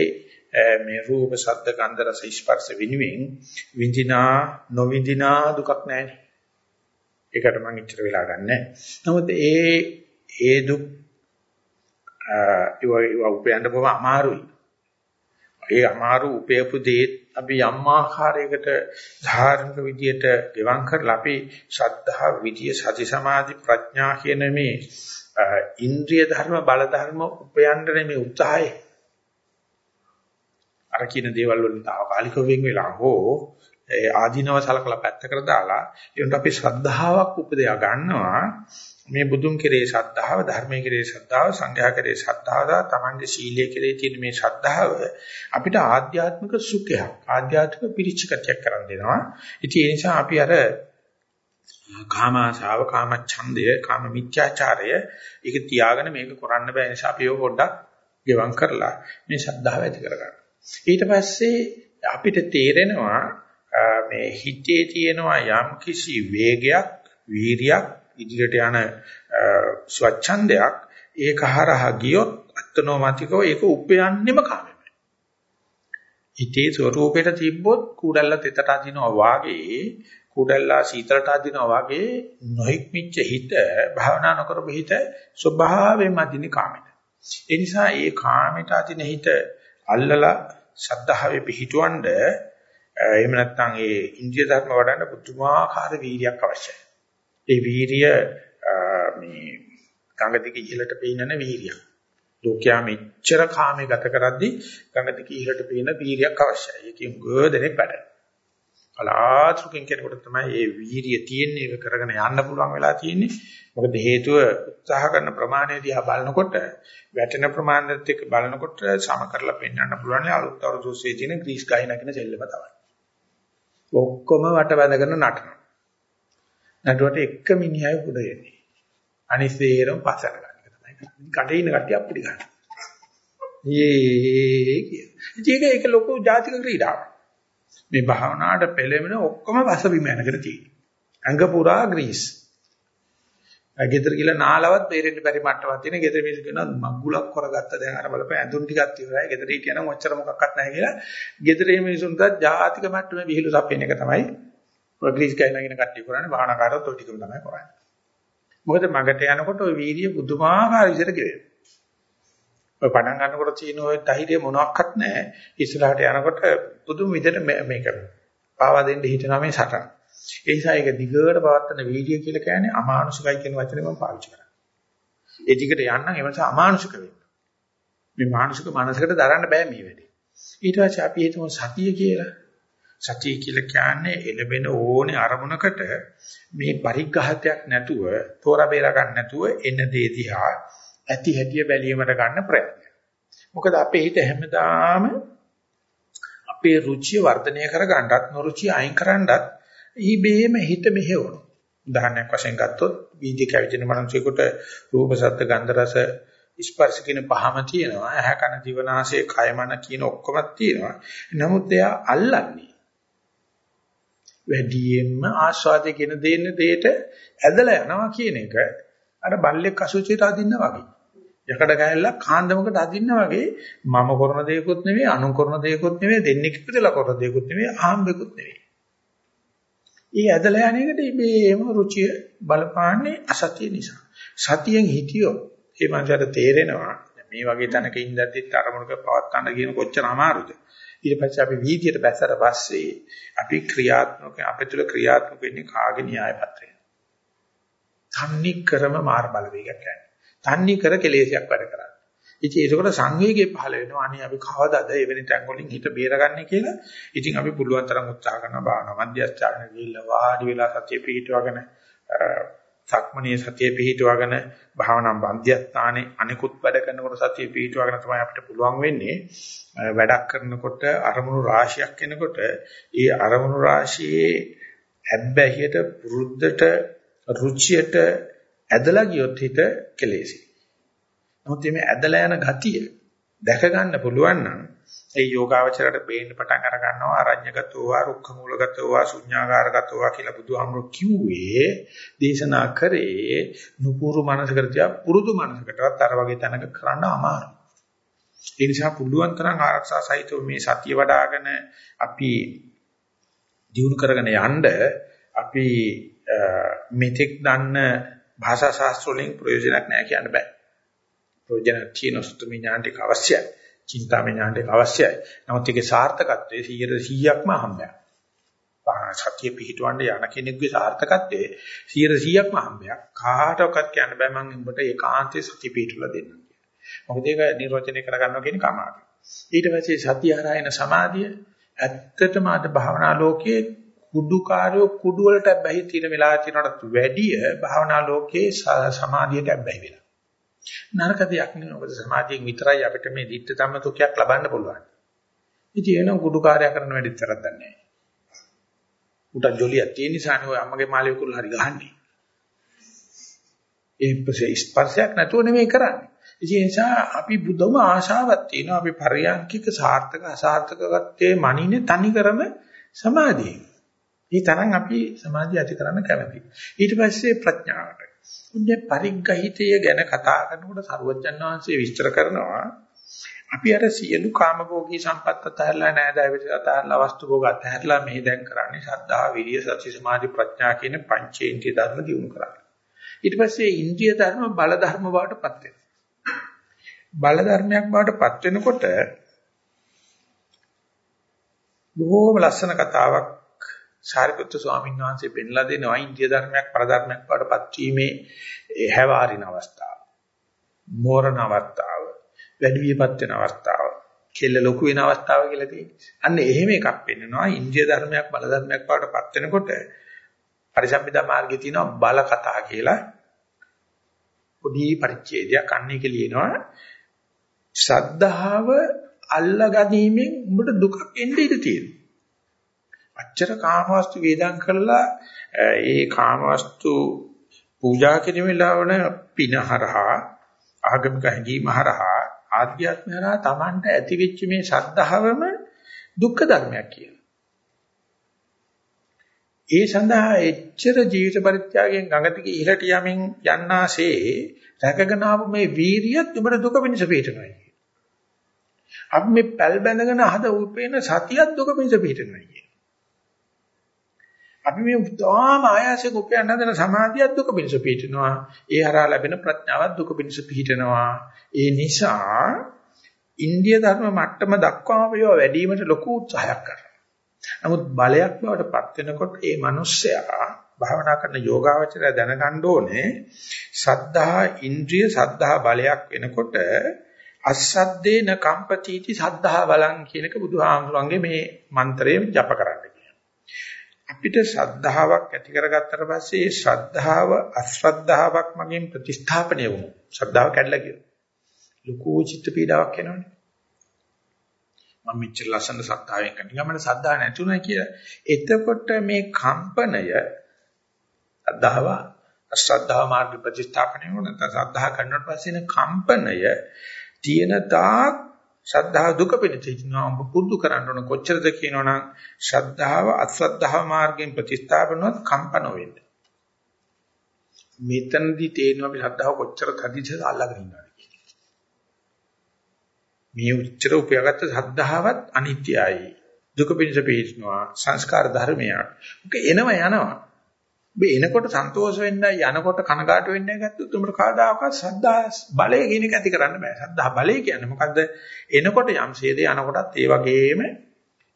මේ රූප ශබ්ද ගන්ධ රස ස්පර්ශ විනිවෙන් විඳිනා නොවිඳිනා දුකක් නැහැ. ඒකට මම ඉච්චර වෙලා ගන්නෑ. නමුත් ඒ ඒ දුක් ඒව උපයන්න බොහොම අමාරුයි. ඒ අමාරු උපයපු දේ අපි යම් ආකාරයකට ධාර්මික විදියට ගෙවම් කරලා අපි ශ්‍රද්ධා විදිය සති සමාධි ප්‍රඥා කියන මේ ඉන්ද්‍රිය ධර්ම බල ධර්ම උපයන්න මේ උත්සාහය අර කියන දේවල් වලින් తాවකාලිකව වෙන් වෙලා හෝ ඒ ආධිනව සලකලා පැත්තකට දාලා ඒකට අපි ශ්‍රද්ධාවක් උපදයා ගන්නවා මේ බුදුන් කෙරේ ශ්‍රද්ධාව ධර්මයේ කෙරේ ශ්‍රද්ධාව සංඝයා කෙරේ ශ්‍රද්ධාව තමන්ගේ සීලයේ කෙරේ තියෙන මේ ශ්‍රද්ධාව අපිට ආධ්‍යාත්මික සුඛයක් ආධ්‍යාත්මික පිරිචිකතියක් කරන් දෙනවා. ඉතින් ඒ නිසා අපි අර කාම ආශාව කාම ඡන්දය කාම මිත්‍යාචාරය ඒක තියාගෙන මේක කරන්න බෑ. නිසා අපි ඒක පොඩ්ඩක් ගෙවම් කරලා මේ ශ්‍රද්ධාව ඇති කරගන්න. ඊට පස්සේ අපිට තේරෙනවා මේ හිතේ තියෙනවා යම් කිසි වේගයක් වීරියක් ඉදිරියට යන ස්වච්ඡන්දයක් ඒක හරහා ගියොත් අත්නෝමතිකව ඒක උපයන්නෙම කාමෙමයි. හිතේ ස්වરૂපයට තිබ්බොත් කුඩල්ල තෙතට අදිනවා වාගේ කුඩල්ලා සීතලට අදිනවා වාගේ නොහික්මිච්ච හිත භාවනා නොකරපු හිත ස්වභාවයෙන්ම අදින කාමෙට. ඒ නිසා ඒ කාමයට අදින හිත අල්ලලා සද්ධාවේ පිහිටවඬ එහෙම නැත්නම් ඒ ඉන්ද්‍රිය ධර්ම වඩන්න පුදුමාකාර වීර්යයක් අවශ්‍යයි. ඒ වීරිය මේ ගඟ දිගේ ඉහළට පීනන වීරිය. ලෝකයා මෙච්චර කාමේ ගත කරද්දී ගඟ දිගේ ඉහළට පීන වීරියක් අවශ්‍යයි. ඒකෙන් ගොඩනෙක් වැඩ. කලාතුරකින් කෙනෙකුට තමයි මේ වීරිය තියෙන්නේ ඒක කරගෙන යන්න පුළුවන් වෙලා තියෙන්නේ. මොකද හේතුව උත්සාහ කරන ප්‍රමාණය දිහා බලනකොට වැටෙන ප්‍රමාණයත් එක්ක බලනකොට සම කරලා පෙන්වන්න පුළුවන් අලුත් අවුරුදු උස්සේ තියෙන ග්‍රීස් ගහයි නැගෙන සෙල්ලම තමයි. ඔක්කොම වට බැඳගෙන නටනවා. නටුවට එක මිනිහයි උඩ යන්නේ. අනිත් සේරම පස්සට ගන්න එක තමයි කරන්නේ. කඩේ ඉන්න කට්ටිය අපිට ගන්න. යේ කිය. ඉතින් ඒක ලොකු ජාතික ක්‍රීඩාවක්. මේ භාවනාවට පෙළෙමන ඔක්කොම වස බිම යනකට තියෙනවා. අංග පුරා ග්‍රීස්. ගෙදර ගිහලා නාලවත් බේරෙන්න බැරි මට්ටමක් තියෙන ගෙදර මිනිස්සු කියනවා මගුලක් කරගත්ත දැන් අර බලපෑ ඇඳුම් ටිකක් ඉවරයි ගෙදර හිටියනම් ඔච්චර මොකක්වත් නැහැ කියලා ගෙදර මේ මිනිසුන්ට ජාතික මට්ටමේ විහිළු සප්පෙන එක තමයි ඔය ග්‍රීස් ගෑන නගින කට්ටිය කරන්නේ වාහන කාටත් ඔය ටිකම තමයි කරන්නේ. මොකද මගට යනකොට ඔය වීර්ය පුදුමාකාර විදිහට ගෙවෙනවා. ඔය පණ ගන්නකොට තියෙන ඔය ධෛර්ය මොනවත් නැහැ. ඉස්සරහට යනකොට පුදුම විදිහට මේක පාවා දෙන්න හිතනවා මේ සටන. ඒ නිසා ඒක දිගට පවත්වන වීර්ය කියලා කියන්නේ අමානුෂිකයි කියන වචනේ මම පාවිච්චි කරා. ඒ දිගට යන්න ඒ නිසා අමානුෂික වෙන්න. මේ මානසික මනසකට දරන්න බෑ මේ වැඩේ. ඊට පස්සේ අපි හිතමු සතිය කියලා. සතිය කියලා කියන්නේ එළබෙන ඕනේ අරමුණකට මේ පරිග්‍රහයක් නැතුව, තෝරා බේරා ගන්න නැතුව එන දේ දිහා ඇති හැටිය බැලීමට ගන්න ප්‍රයත්නය. මොකද අපේ හිත හැමදාම අපේ රුචිය වර්ධනය කර ගන්නත්, නොරුචිය අයින් කරන්නත් ඊබේම හිත මෙහෙවනවා. උදාහරණයක් වශයෙන් ගත්තොත් වීදි කැවිදින මනුස්සයෙකුට රූප, ශබ්ද, ගන්ධ, රස, ස්පර්ශ කියන පහම තියෙනවා. ඇහැ කන දිවනාසය කය මන කියන ඔක්කොම තියෙනවා. නමුත් එයා අල්ලන්නේ වැඩියෙන්ම ආස්වාදයේ කියන දෙන්න දෙයට ඇදලා යනවා කියන එක අර බල්ලෙක් අසුචිත අදින්න වගේ. යකඩ කැල්ලක් කාන්දමකට අදින්න වගේ මම කරන දේකුත් නෙවෙයි අනු කරන දේකුත් නෙවෙයි දෙන්නෙක් පිටලා කරන දේකුත් නෙවෙයි ආම්බෙකුත් නෙවෙයි. ඒ ඇදලා යන එකට මේම රුචිය බලපාන්නේ අසතිය නිසා. සතියෙන් හිටියොත් ඒ මනසට තේරෙනවා මේ වගේ තැනක ඉඳද්දිත් අරමුණක පවත් ගන්න කියන කොච්චර අමාරුද. ඊට පස්සේ අපි වීදියට බැසතර පස්සේ අපි ක්‍රියාත්මක අපේ තුල ක්‍රියාත්මක වෙන්නේ කාගේ න්‍යාය පත්‍රය. තන්නේ කරම මාර් බලවේගයක් යන්නේ. තන්නේ කර කෙලෙසයක් වැඩ කරන්නේ. ඉතින් ඒකෝට සංවේගය පහළ වෙනවා. අනේ අපි කවදාද එවැනි තැන් වලින් හිත බේරගන්නේ කියලා. ඉතින් අපි පුළුවන් තරම් උත්සාහ කරනවා භාවනා මධ්‍යස්ථාන ගිහිල්ලා වාඩි වෙලා සතිය පිහිටවගෙන සක්මණේ සතිය පිහිටවගෙන භාවනා මධ්‍යස්ථානේ අනිකුත් වැඩ කරනකොට සතිය පිහිටවගෙන තමයි අපිට පුළුවන් වෙන්නේ වැඩක් කරනකොට අරමුණු රාශියක් එනකොට ඒ අරමුණු රාශියේ හැබ්බැහියට පුරුද්දට රුචියට ඇදලා ගියොත් හිත කෙලෙසි. නමුත් මේ ඇදලා යන ගතිය දැක ගන්න පුළුවන් නම් ඒ යෝගාවචරයට බේන්න පටන් අර ගන්නවා අරඤ්‍යගතෝ වා රුක්ඛ මූලගතෝ වා ශුඤ්ඤාකාරගතෝ වා කියලා බුදුහාමුදුරු කිව්වේ දේශනා කරේ නුපුරු මනසකට පුරුදු මනසකටවත් අර වගේ තැනක කරන්න අමාරුයි. ඒ නිසා පුළුවන් තරම් ආරක්ෂා සහිතව මේ සතිය වඩ아가න අපි දියුණු කරගෙන යන්න අපි මෙතෙක් දන්න භාෂා ශාස්ත්‍ර වලින් ප්‍රයෝජනක් නැහැ කියන්න බෑ. ප්‍රයෝජන තියෙන සුතුමි ඥාන ටික අවශ්‍යයි. චින්තාමය ඥාන ටික අවශ්‍යයි. නමුත් ඒකේ සාර්ථකත්වයේ 100%ක්ම හම්බයක්. සතිය පිහිටවන්න යන කෙනෙකුගේ සාර්ථකත්වයේ 100%ක්ම හම්බයක්. කාටවත් කියන්න බෑ මම උඹට ඒකාන්තයේ සතිය පිහිටවලා දෙන්නම් කියලා. මොකද ඒක නිර්වචනය කරගන්නවා කියන කමාවි. ඊට පස්සේ සතිය හරහා එන සමාධිය ඇත්තටම අද භාවනා ලෝකයේ කුඩුකාරයෝ කුඩු වලට බැහි තියෙන වෙලාව තියෙනකට වැඩිය භාවනා ලෝකයේ සමාධියට බැහි වෙලා. නරක දෙයක් නෙවෙයි. මොකද සමාධියෙන් විතරයි අපිට මේ ධිට්ඨ ධම්ම තුකයක් ලබන්න පුළුවන්. ඉතින් එන කුඩු කාර්යය කරන වැඩි තරක් දන්නේ නැහැ. උට ජොලියක් තියෙන නිසානේ ඔය අම්මගේ මාළේ කුල් හරි ගහන්නේ. ඒ ස්පර්ශයක් නැතුව නෙමෙයි කරන්නේ. ඒ නිසා අපි බුදුම ආශාවක් තියෙනවා අපි පරියන්කික සාර්ථක අසාර්ථකත්වයේ මනින්නේ තනි කරම සමාධියෙන්. මේ තරම් අපි සමාධිය ඇති කරන්න කැමතියි. ඊට පස්සේ ප්‍රඥාවට. ඉන්නේ පරිග්‍රහිතය ගැන කතා කරනකොට සරුවච්චන් වහන්සේ විස්තර කරනවා අපි අර සියලු කාමභෝගී සම්පත් අතහැරලා නෑදෑය විදිහට අතහැරලා වස්තු භෝග අතහැරලා මේ දැන් කරන්නේ ශ්‍රද්ධා විරිය සති සමාධි ප්‍රඥා කියන පංචේන්ද්‍රිය ධර්ම දියුණු කරන්නේ ඊට පස්සේ ඉන්ද්‍රිය ධර්ම බල ධර්ම බවට පත් වෙනවා. බල ධර්මයක් බවට පත් වෙනකොට බොහෝම ලස්සන කතාවක් සාරිපුත්තු ස්වාමීන් වහන්සේ පෙන්ලා දෙනවා ඉන්දිය ධර්මයක් පරධර්මයක් වඩපත් වීමේ හැවාරින අවස්ථාව. මෝරණ අවස්ථාව, වැඩි විපත් වෙන අවස්ථාව, කෙල්ල ලොකු වෙන අවස්ථාව කියලා තියෙනවා. අන්න එහෙම එකක් පෙන්නනවා ඉන්දිය ධර්මයක් බල ධර්මයක් වඩපත් වෙනකොට පරිසම්පදා මාර්ගයේ තියෙනවා බල කතා කියලා පොඩි පරිච්ඡේදයක් අන්නේ කියලිනවා. ශ්‍රද්ධාව අල්ලගැනීමෙන් උඹට දුකක් එන්න ඉඩ තියෙනවා. අච්චර කාමවස්තු වේදම් කරලා ඒ කාමවස්තු පූජා කිරීමේ ලවණ පිනහරහා ආගමික හැඟීම හරහා ආධ්‍යාත්මය හරහා Tamanට ඇතිවෙච්ච මේ ශද්ධාවම දුක්ඛ ධර්මයක් කියලා. ඒ සඳහා එච්චර ජීවිත පරිත්‍යාගයෙන් ගඟට ඉහළට යමින් යන්නාසේ රැකගෙන ආපු මේ වීරියත් උඹට දුක පිණිස පිටනවා කියන. අපි මේ පැල් බැඳගෙන හද උපේන සතියත් දුක පිණිස පිටනවා කියන. අපි මේ උදාම ආයාසයෙන් උපයන්න හදන සමාධියත් දුක පිණිස පිටනවා. ඒ හරහා ලැබෙන ප්‍රඥාවත් දුක පිණිස පිටනවා. ඒ නිසා ඉන්දිය ධර්ම මට්ටම දක්වාම ඒවා වැඩි වීමට ලොකු උත්සාහයක් කරනවා. නමුත් බලයක් බවට පත් වෙනකොට ඒ මිනිස්සයා භාවනා කරන යෝගාවචරය දැනගන්න ඕනේ සද්ධා ඉන්ද්‍රිය සද්ධා බලයක් වෙනකොට අස්සද්දේන කම්පතිටි සද්ධා බලං කියන එක බුදුහාමුදුරන්ගේ මේ මන්ත්‍රයෙන් ජප කරන්න අපිට ශ්‍රද්ධාවක් ඇති කරගත්තට පස්සේ ඒ ශ්‍රද්ධාව අශ්‍රද්ධාවක් මගින් ප්‍රතිස්ථාපනය වුණා. ශ්‍රද්ධාව කැඩලා ගියා. ලකෝ චිත්ත පීඩාවක් එනවනේ. මම මෙච්චර ලස්සන ශ්‍රද්ධාවෙන් කරනවා මට ශ්‍රද්ධාව නැතුණා කියලා. එතකොට මේ කම්පනය ශ්‍රද්ධාව අශ්‍රද්ධාව මාර්ග ප්‍රතිස්ථාපනය වුණා. නැත්නම් ශ්‍රද්ධාව කරනකොට පස්සේ කම්පනය තියෙන තාක් ශ්‍රද්ධාව දුක පිණිසිනවා ඔබ පුරුදු කරන්න ඕන කොච්චරද කියනවනම් ශ්‍රද්ධාව අශ්‍රද්ධාව මාර්ගයෙන් ප්‍රතිස්ථාපනවත් කම්පන වෙන්නේ. මෙතනදී තේරෙනවා අපි ශ්‍රද්ධාව කොච්චර තදින්ද අල්ලගෙන ඉන්නවද මේ උච්චර උපයාගත්ත ශ්‍රද්ධාවත් අනිත්‍යයි. දුක පිණිස පිළිස්නවා සංස්කාර ධර්මයක්. ඔක එනවා යනවා. ඔබ එනකොට සන්තෝෂ වෙන්නයි යනකොට කනගාටු වෙන්නයි ගත්තොත් උඹට කවදාකවත් සද්ධා බලය කියන එක ඇති කරන්න බෑ. සද්ධා බලය කියන්නේ මොකද්ද? එනකොට යම් ශේදේ යනකොටත් ඒ වගේම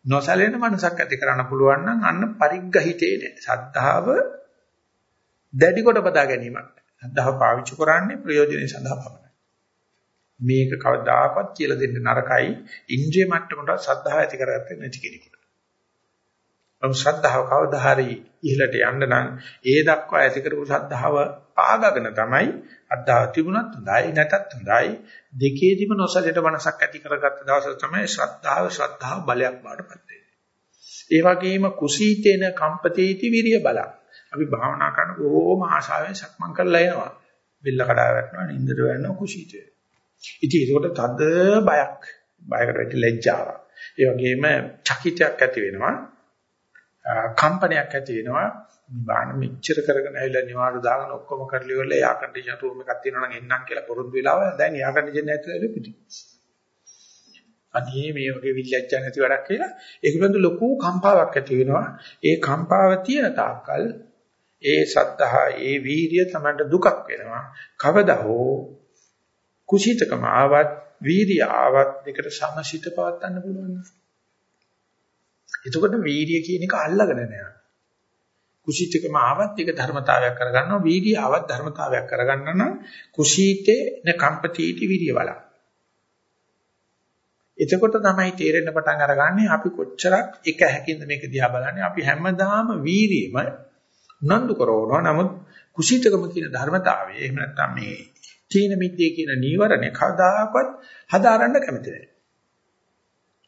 නොසැලෙන මනසක් ඇති කරන්න පුළුවන් නම් අන්න පරිග්‍රහිතේ නෑ. සද්ධාව දැඩි කොට බදා ගැනීමක්. සද්ධාව පාවිච්චි කරන්නේ ප්‍රයෝජනෙ සඳහා පමණයි. මේක කවදාකවත් කියලා දෙන්න නරකයි. ඉන්ද්‍රිය මට්ටමට සද්ධාව ඇති කරගත්තේ නැති කෙනෙකුට. නමුත් ශ්‍රද්ධාව කවදා හරි ඉහළට යන්න නම් ඒ දක්වා ඇති කරපු ශ්‍රද්ධාව පාගගෙන තමයි අද්දාව තිබුණත් හොඳයි නැතත් හොඳයි දෙකේදීම නොසලෙට මනසක් ඇති කරගත්ත දවස තමයි ශ්‍රද්ධාව ශ්‍රද්ධාව බලයක් බාටපත් වෙන්නේ. ඒ වගේම කුසීතේන කම්පතේති විරිය බල. අපි භාවනා කරන බොහෝම ආශාවෙන් සක්මන් කරලා එනවා. බිල්ල කඩා වැටෙනවා නින්දට වැටෙනවා කුසීතේ. ඉතින් ඒකට තද බයක් බයකට වැටි ලැජ්ජාවක්. ඒ වගේම චකිතයක් ඇති වෙනවා. කම්පනයක් ඇති වෙනවා බාන මෙච්චර කරගෙන ඇවිල්ලා නිවාඩු දාගෙන ඔක්කොම කරලි වල එයා කන්ඩිෂන් රූම් එකක් තියෙනවා නම් එන්නම් කියලා පොරොන්දු වෙලාව දැන් එයා කන්ඩිෂන් නැතුව පිටි. අනේ මේ වගේ විල්ලැජ්ජා නැති වැඩක් කියලා ඒක පිළිබඳ ලොකු කම්පාවක් ඇති වෙනවා. ඒ කම්පාව තියෙන තාක්කල් ඒ සද්ධා ඒ වීර්ය තමයි දුකක් වෙනවා. කවදා හෝ කුසීතකම ආවත් වීර්ය ආවත් දෙකට සමසිත පවත්වන්න පුළුවන්. එතකොට වීර්ය කියන එක අල්ලගෙන නෑ. කුසීතකම ආවත් ඒක ධර්මතාවයක් කරගන්නවා වීර්ය ආවත් ධර්මතාවයක් කරගන්න නම් කුසීතේ න කම්පතිටි වීර්ය වල. එතකොට තමයි තේරෙන්න පටන් අරගන්නේ අපි කොච්චරක් එක හැකින්ද මේක දිහා බලන්නේ අපි හැමදාම වීර්යෙම උනන්දු කරවනවා නමුත් කුසීතකම කියන ධර්මතාවය එහෙම නැත්නම් මේ තීන මිද්දේ කියන නීවරණය කවදාකවත් හදාරන්න කැමති නැහැ.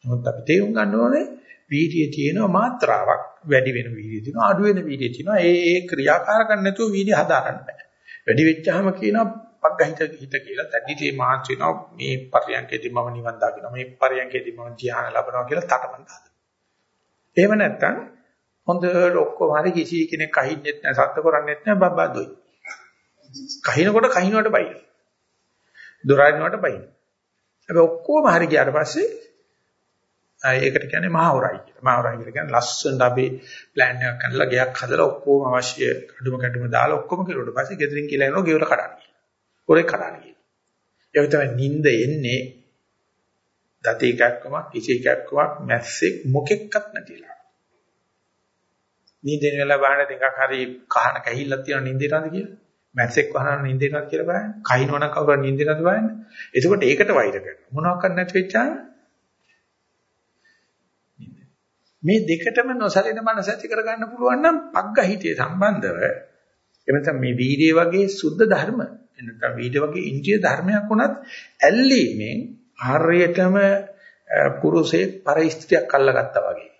නමුත් අපි තේරුම් ගන්න ඕනේ වීර්යය තියෙනවා මාත්‍රාවක් වැඩි වෙන වීර්යය තියෙනවා අඩු වෙන වීර්යය තියෙනවා. ඒ ඒ ක්‍රියාකාරකම් නැතුව වීර්යය හදාගන්න බෑ. වැඩි වෙච්චාම කියනවා පග්ගහිත හිත කියලා. දැඩිතේ මාංශ වෙනවා මේ පරියන්කේදී මම නිවන් දකිනවා මේ පරියන්කේදී මම ධ්‍යාන ලබනවා කියලා තටමන දාද එහෙම නැත්නම් හොඳට ඔක්කොම හරි කිසි කෙනෙක් කහින්නෙත් නැහැ සත්‍ය කරන්නේත් නැහැ බබ්බා දොයි. කහිනකොට කහිනවට බයි දොරාරිනවට බයි හැබැයි ඔක්කොම හරි ගියාට පස්සේ ඒකට කියන්නේ මහා හොරයි කියලා. මහා හොරයි කියලා කියන්නේ ලස්සනට අපි ප්ලෑන් එකක් කරලා ගයක් හදලා ඔක්කොම අවශ්‍ය කඩුම කඩුම දාලා ඔක්කොම කෙරුවට පස්සේ ගෙදරින් කියලා එනවා ගෙවල කඩන්න. හොරේ කඩන්න කියලා. ඒක තමයි නිින්ද එන්නේ දති එකක්කම කිසි එකක්කම මැස්සෙක් මොකෙක්වත් නැතිලා. නිින්දෙන් වෙලා බාහන දෙකක් හරි කහන කැහිල්ලක් තියෙන නිින්දේටද කියලා. මැස්සෙක් වහන නිින්දේටද කියලා බලන්න. කහිනවනම් කවුරු නිින්දේටද බලන්න. එතකොට ඒකට වෛර කරනවා. මොනවක් කරන්න නැති වෙච්චාම මේ දෙකටම නොසලින මනස ඇති කරගන්න පුළුවන් නම් පග්ගහිතේ සම්බන්ධව එමෙතන මේ වීර්ය වගේ සුද්ධ ධර්ම එනතර වීර්ය වගේ ඉන්ද්‍රිය ධර්මයක් වුණත් ඇල්ලීමෙන් හරියටම පුරුෂේ පරිස්ත්‍රියක් අල්ලගත්තා වගේ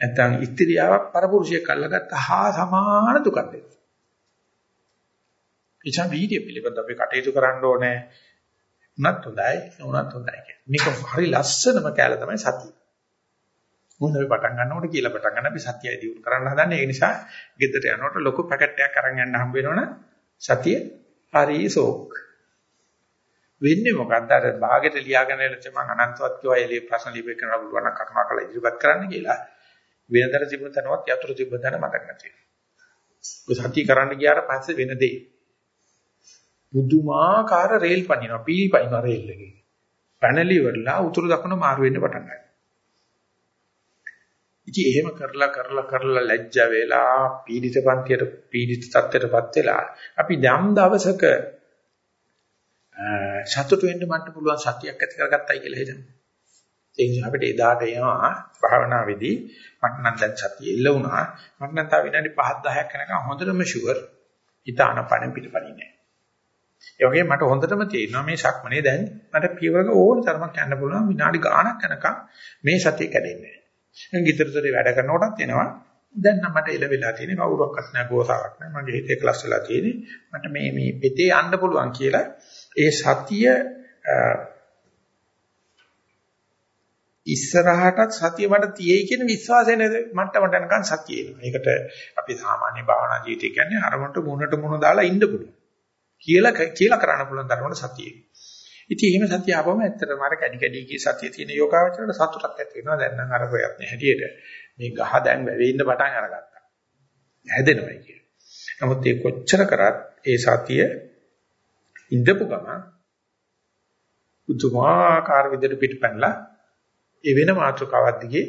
නැත්නම් ස්ත්‍රියාවක් පරපුරුෂයෙක් අල්ලගත්ත හා සමාන දුකක් දෙනවා. එචා වීර්ය පිළිබඳව අපි කටයුතු කරන්න ඕනේ. උනත් හොඳයි, උනත් හොඳයි කියන්නේ. මේක හරි ලස්සනම කැල තමයි සතිය. මොකද අපි පටන් ගන්නකොට කියලා පටන් ගන්න අපි සතියයි දියුණු කරන්න හදන්නේ. ඒ නිසා ගෙදරට යනකොට ලොකු පැකට් එකක් අරන් යන්න හම්බ වෙනවනේ සතිය හරිසෝක්. වෙන්නේ මොකද්ද අර භාගෙට ලියාගෙන ඉලච්ච මම අනන්තවත් කියවා එළිය ප්‍රශ්න ලියපෙ කරන්න පුළුවන් කරුණා කළා ඉදිරිපත් කරන්න කියලා. වෙනතර තිබුණ තැනවත් යතුරු තිබුණ තැන මතක නැති. ඔය සතිය කරන්න ගියාට පස්සේ වෙන දේ. පුදුමාකාර රේල් පනිනවා පීලි පනිනවා රේල් එකේ. පැනලි වලලා උතුරු දකුණ මාරු වෙන්න පටන් ගන්නවා. ඉතින් එහෙම කරලා කරලා කරලා ලැජ්ජ වෙලා පීඩිත පන්තියට පීඩිත තත්ත්වයටපත් වෙලා අපි ධම් දවසක සතුට වෙන්න මට පුළුවන් සතියක් ඇති කරගත්තයි කියලා හිතන්න. ඒ නිසා අපිට එදාට එනවා භාවනාවේදී මට නම් දැන් සතිය ඉල්ල වුණා. මට නම් තව විනාඩි 5 10ක් යනකම් හොඳටම ෂුවර් හිතාන පණ පිටපණින්නේ. ඒ වගේම මට හොඳටම තේරෙනවා මේ සක්මනේ දැන් මට පියවරක ඕන තරමක් යන්න පුළුවන් විනාඩි ගාණක් යනකම් මේ සතිය කැඩෙන්නේ නැහැ. මම ගිතරතරේ වැඩ කරනකොටත් එනවා දැන් නම් මට එළ වෙලා තියෙන කවුරක්වත් නැහැ ගෝසාවක් නැහැ මගේ හිතේ ක්ලස් වෙලා තියෙන්නේ මට මේ මේ පෙතේ යන්න පුළුවන් කියලා ඒ සතිය ඉස්සරහටත් සතිය මට තියෙයි කියන විශ්වාසය නේද මට්ටමට යනකන් සතිය එනවා. ඒකට අපි සාමාන්‍ය භාවනා ජීවිතය කියන්නේ අරමුණට මුණට මුණ දාලා ඉන්න පුළුවන්. කියලා කියලා කරන්න පුළුවන් ධර්මවල සතිය. ඉතින් එහෙම සතිය ආවම ඇත්තටම අර කැඩි කැඩි කී සතිය තියෙන යෝගාවචරයට සතුටක් ඇති වෙනවා. දැන් නම් අර ප්‍රයත්න හැටියට මේ ගහ දැන් වැවෙන්න පටන් අරගත්තා. හැදෙනවයි කිය. නමුත් ඒ කොච්චර කරත් ඒ සතිය ඉඳපු ගමන් උතුමාකාර විදිහට පිටපැනලා ඒ වෙන මාතෘකාවක් දිගේ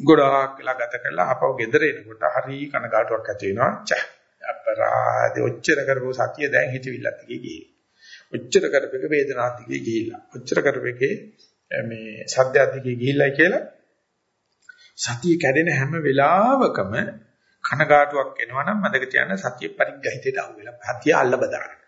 ගොඩාක් වෙලා ගත කරලා ආපහු ගෙදර එනකොට හරි කනගාටුවක් ඇති වෙනවා. චා අපරාධ ඔච්චර කරපු සතිය දැන් හිතවිල්ලක් දිගේ ගියේ. ඔච්චර කරපෙක වේදනාවක් දිගේ ගිහිල්ලා. ඔච්චර කරපෙකේ මේ සද්දයක් දිගේ ගිහිල්ලා කියලා සතිය කැඩෙන හැම වෙලාවකම කනගාටුවක් එනවා නම් මතක තියාගන්න සතිය පරිග්‍රහිතයට අහු වෙලා සතිය අල්ල බදාගන්න.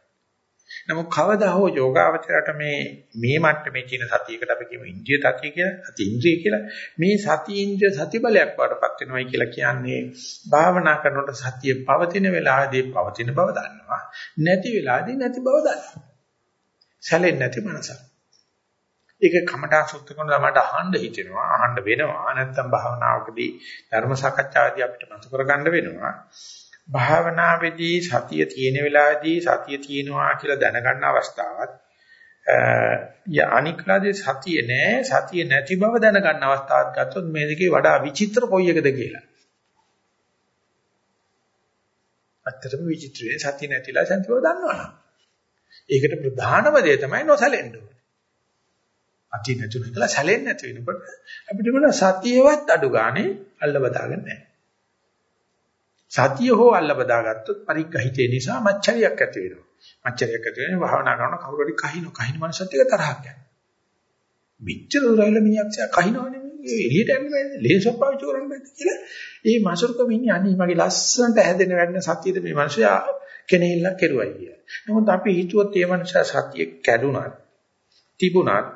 නමුත් කවදා හෝ යෝගාවචරයට මේ මේ මට්ටමේ තියෙන සතියකට අපි කියමු ඉන්ද්‍රිය සතිය කියලා, සති ඉන්ද්‍රිය කියලා. මේ සති ඉන්ද්‍රිය සති බලයක් වඩපත් වෙනවයි කියලා කියන්නේ භාවනා කරනකොට සතිය පවතින වෙලාවදී පවතින බව දන්නවා. නැති වෙලාවදී නැති බව දන්නවා. සැලෙන්නේ නැති මනසක්. ඒක කමඨා සුත්ත කරන ළමයට අහන්න හිතෙනවා අහන්න වෙනවා. නැත්නම් භාවනාවකදී ධර්ම සාකච්ඡාවේදී අපිට මතු කරගන්න වෙනවා. භාවනාවේදී සතිය තියෙන වෙලාවේදී සතිය තියෙනවා කියලා දැනගන්න අවස්ථාවක් ය අනික්ලාදී සතිය නෑ. සතිය නැති බව දැනගන්න අවස්ථාවක් ගත්තොත් මේ දෙකේ වඩා විචිත්‍ර කොයි එකද කියලා. අත්‍තරම විචිත්‍රයේ සතිය නැතිලා සන්තිව දන්නවනම්. ඒකට ප්‍රධානම දේ තමයි නොසැලෙන්න ඕනේ අති නැතුන කියලා සැලෙන්නේ නැති වෙනකොට අපිට මොන සතියවත් අඩු ගානේ අල්ල බදාගන්න නැහැ. සතිය හෝ අල්ල බදාගත්තොත් පරිග්‍රහිතේ නිසා මච්චරියක් ඇති වෙනවා. මච්චරියක් ඇති වෙන භාවනා කරන කවුරු හරි කහින කහින මනසත් එක තරහක් යනවා. මෙච්චර උරයිල මිනිහක් කහිනවනේ මේ එළියට යන්න බෑනේ. ලේසොප් පාවිච්චි කරන්න බෑද කියලා. ඒ මසුරුකම ඉන්නේ අනේ මගේ ලස්සනට හැදෙන වැඩන සතියද මේ මිනිස්සයා කෙනෙහිල්ලක් කෙරුවයි කියලා. නමුත් අපි හිතුවොත් මේ මිනිස්සයා සතිය කැඩුනත් තිබුණත්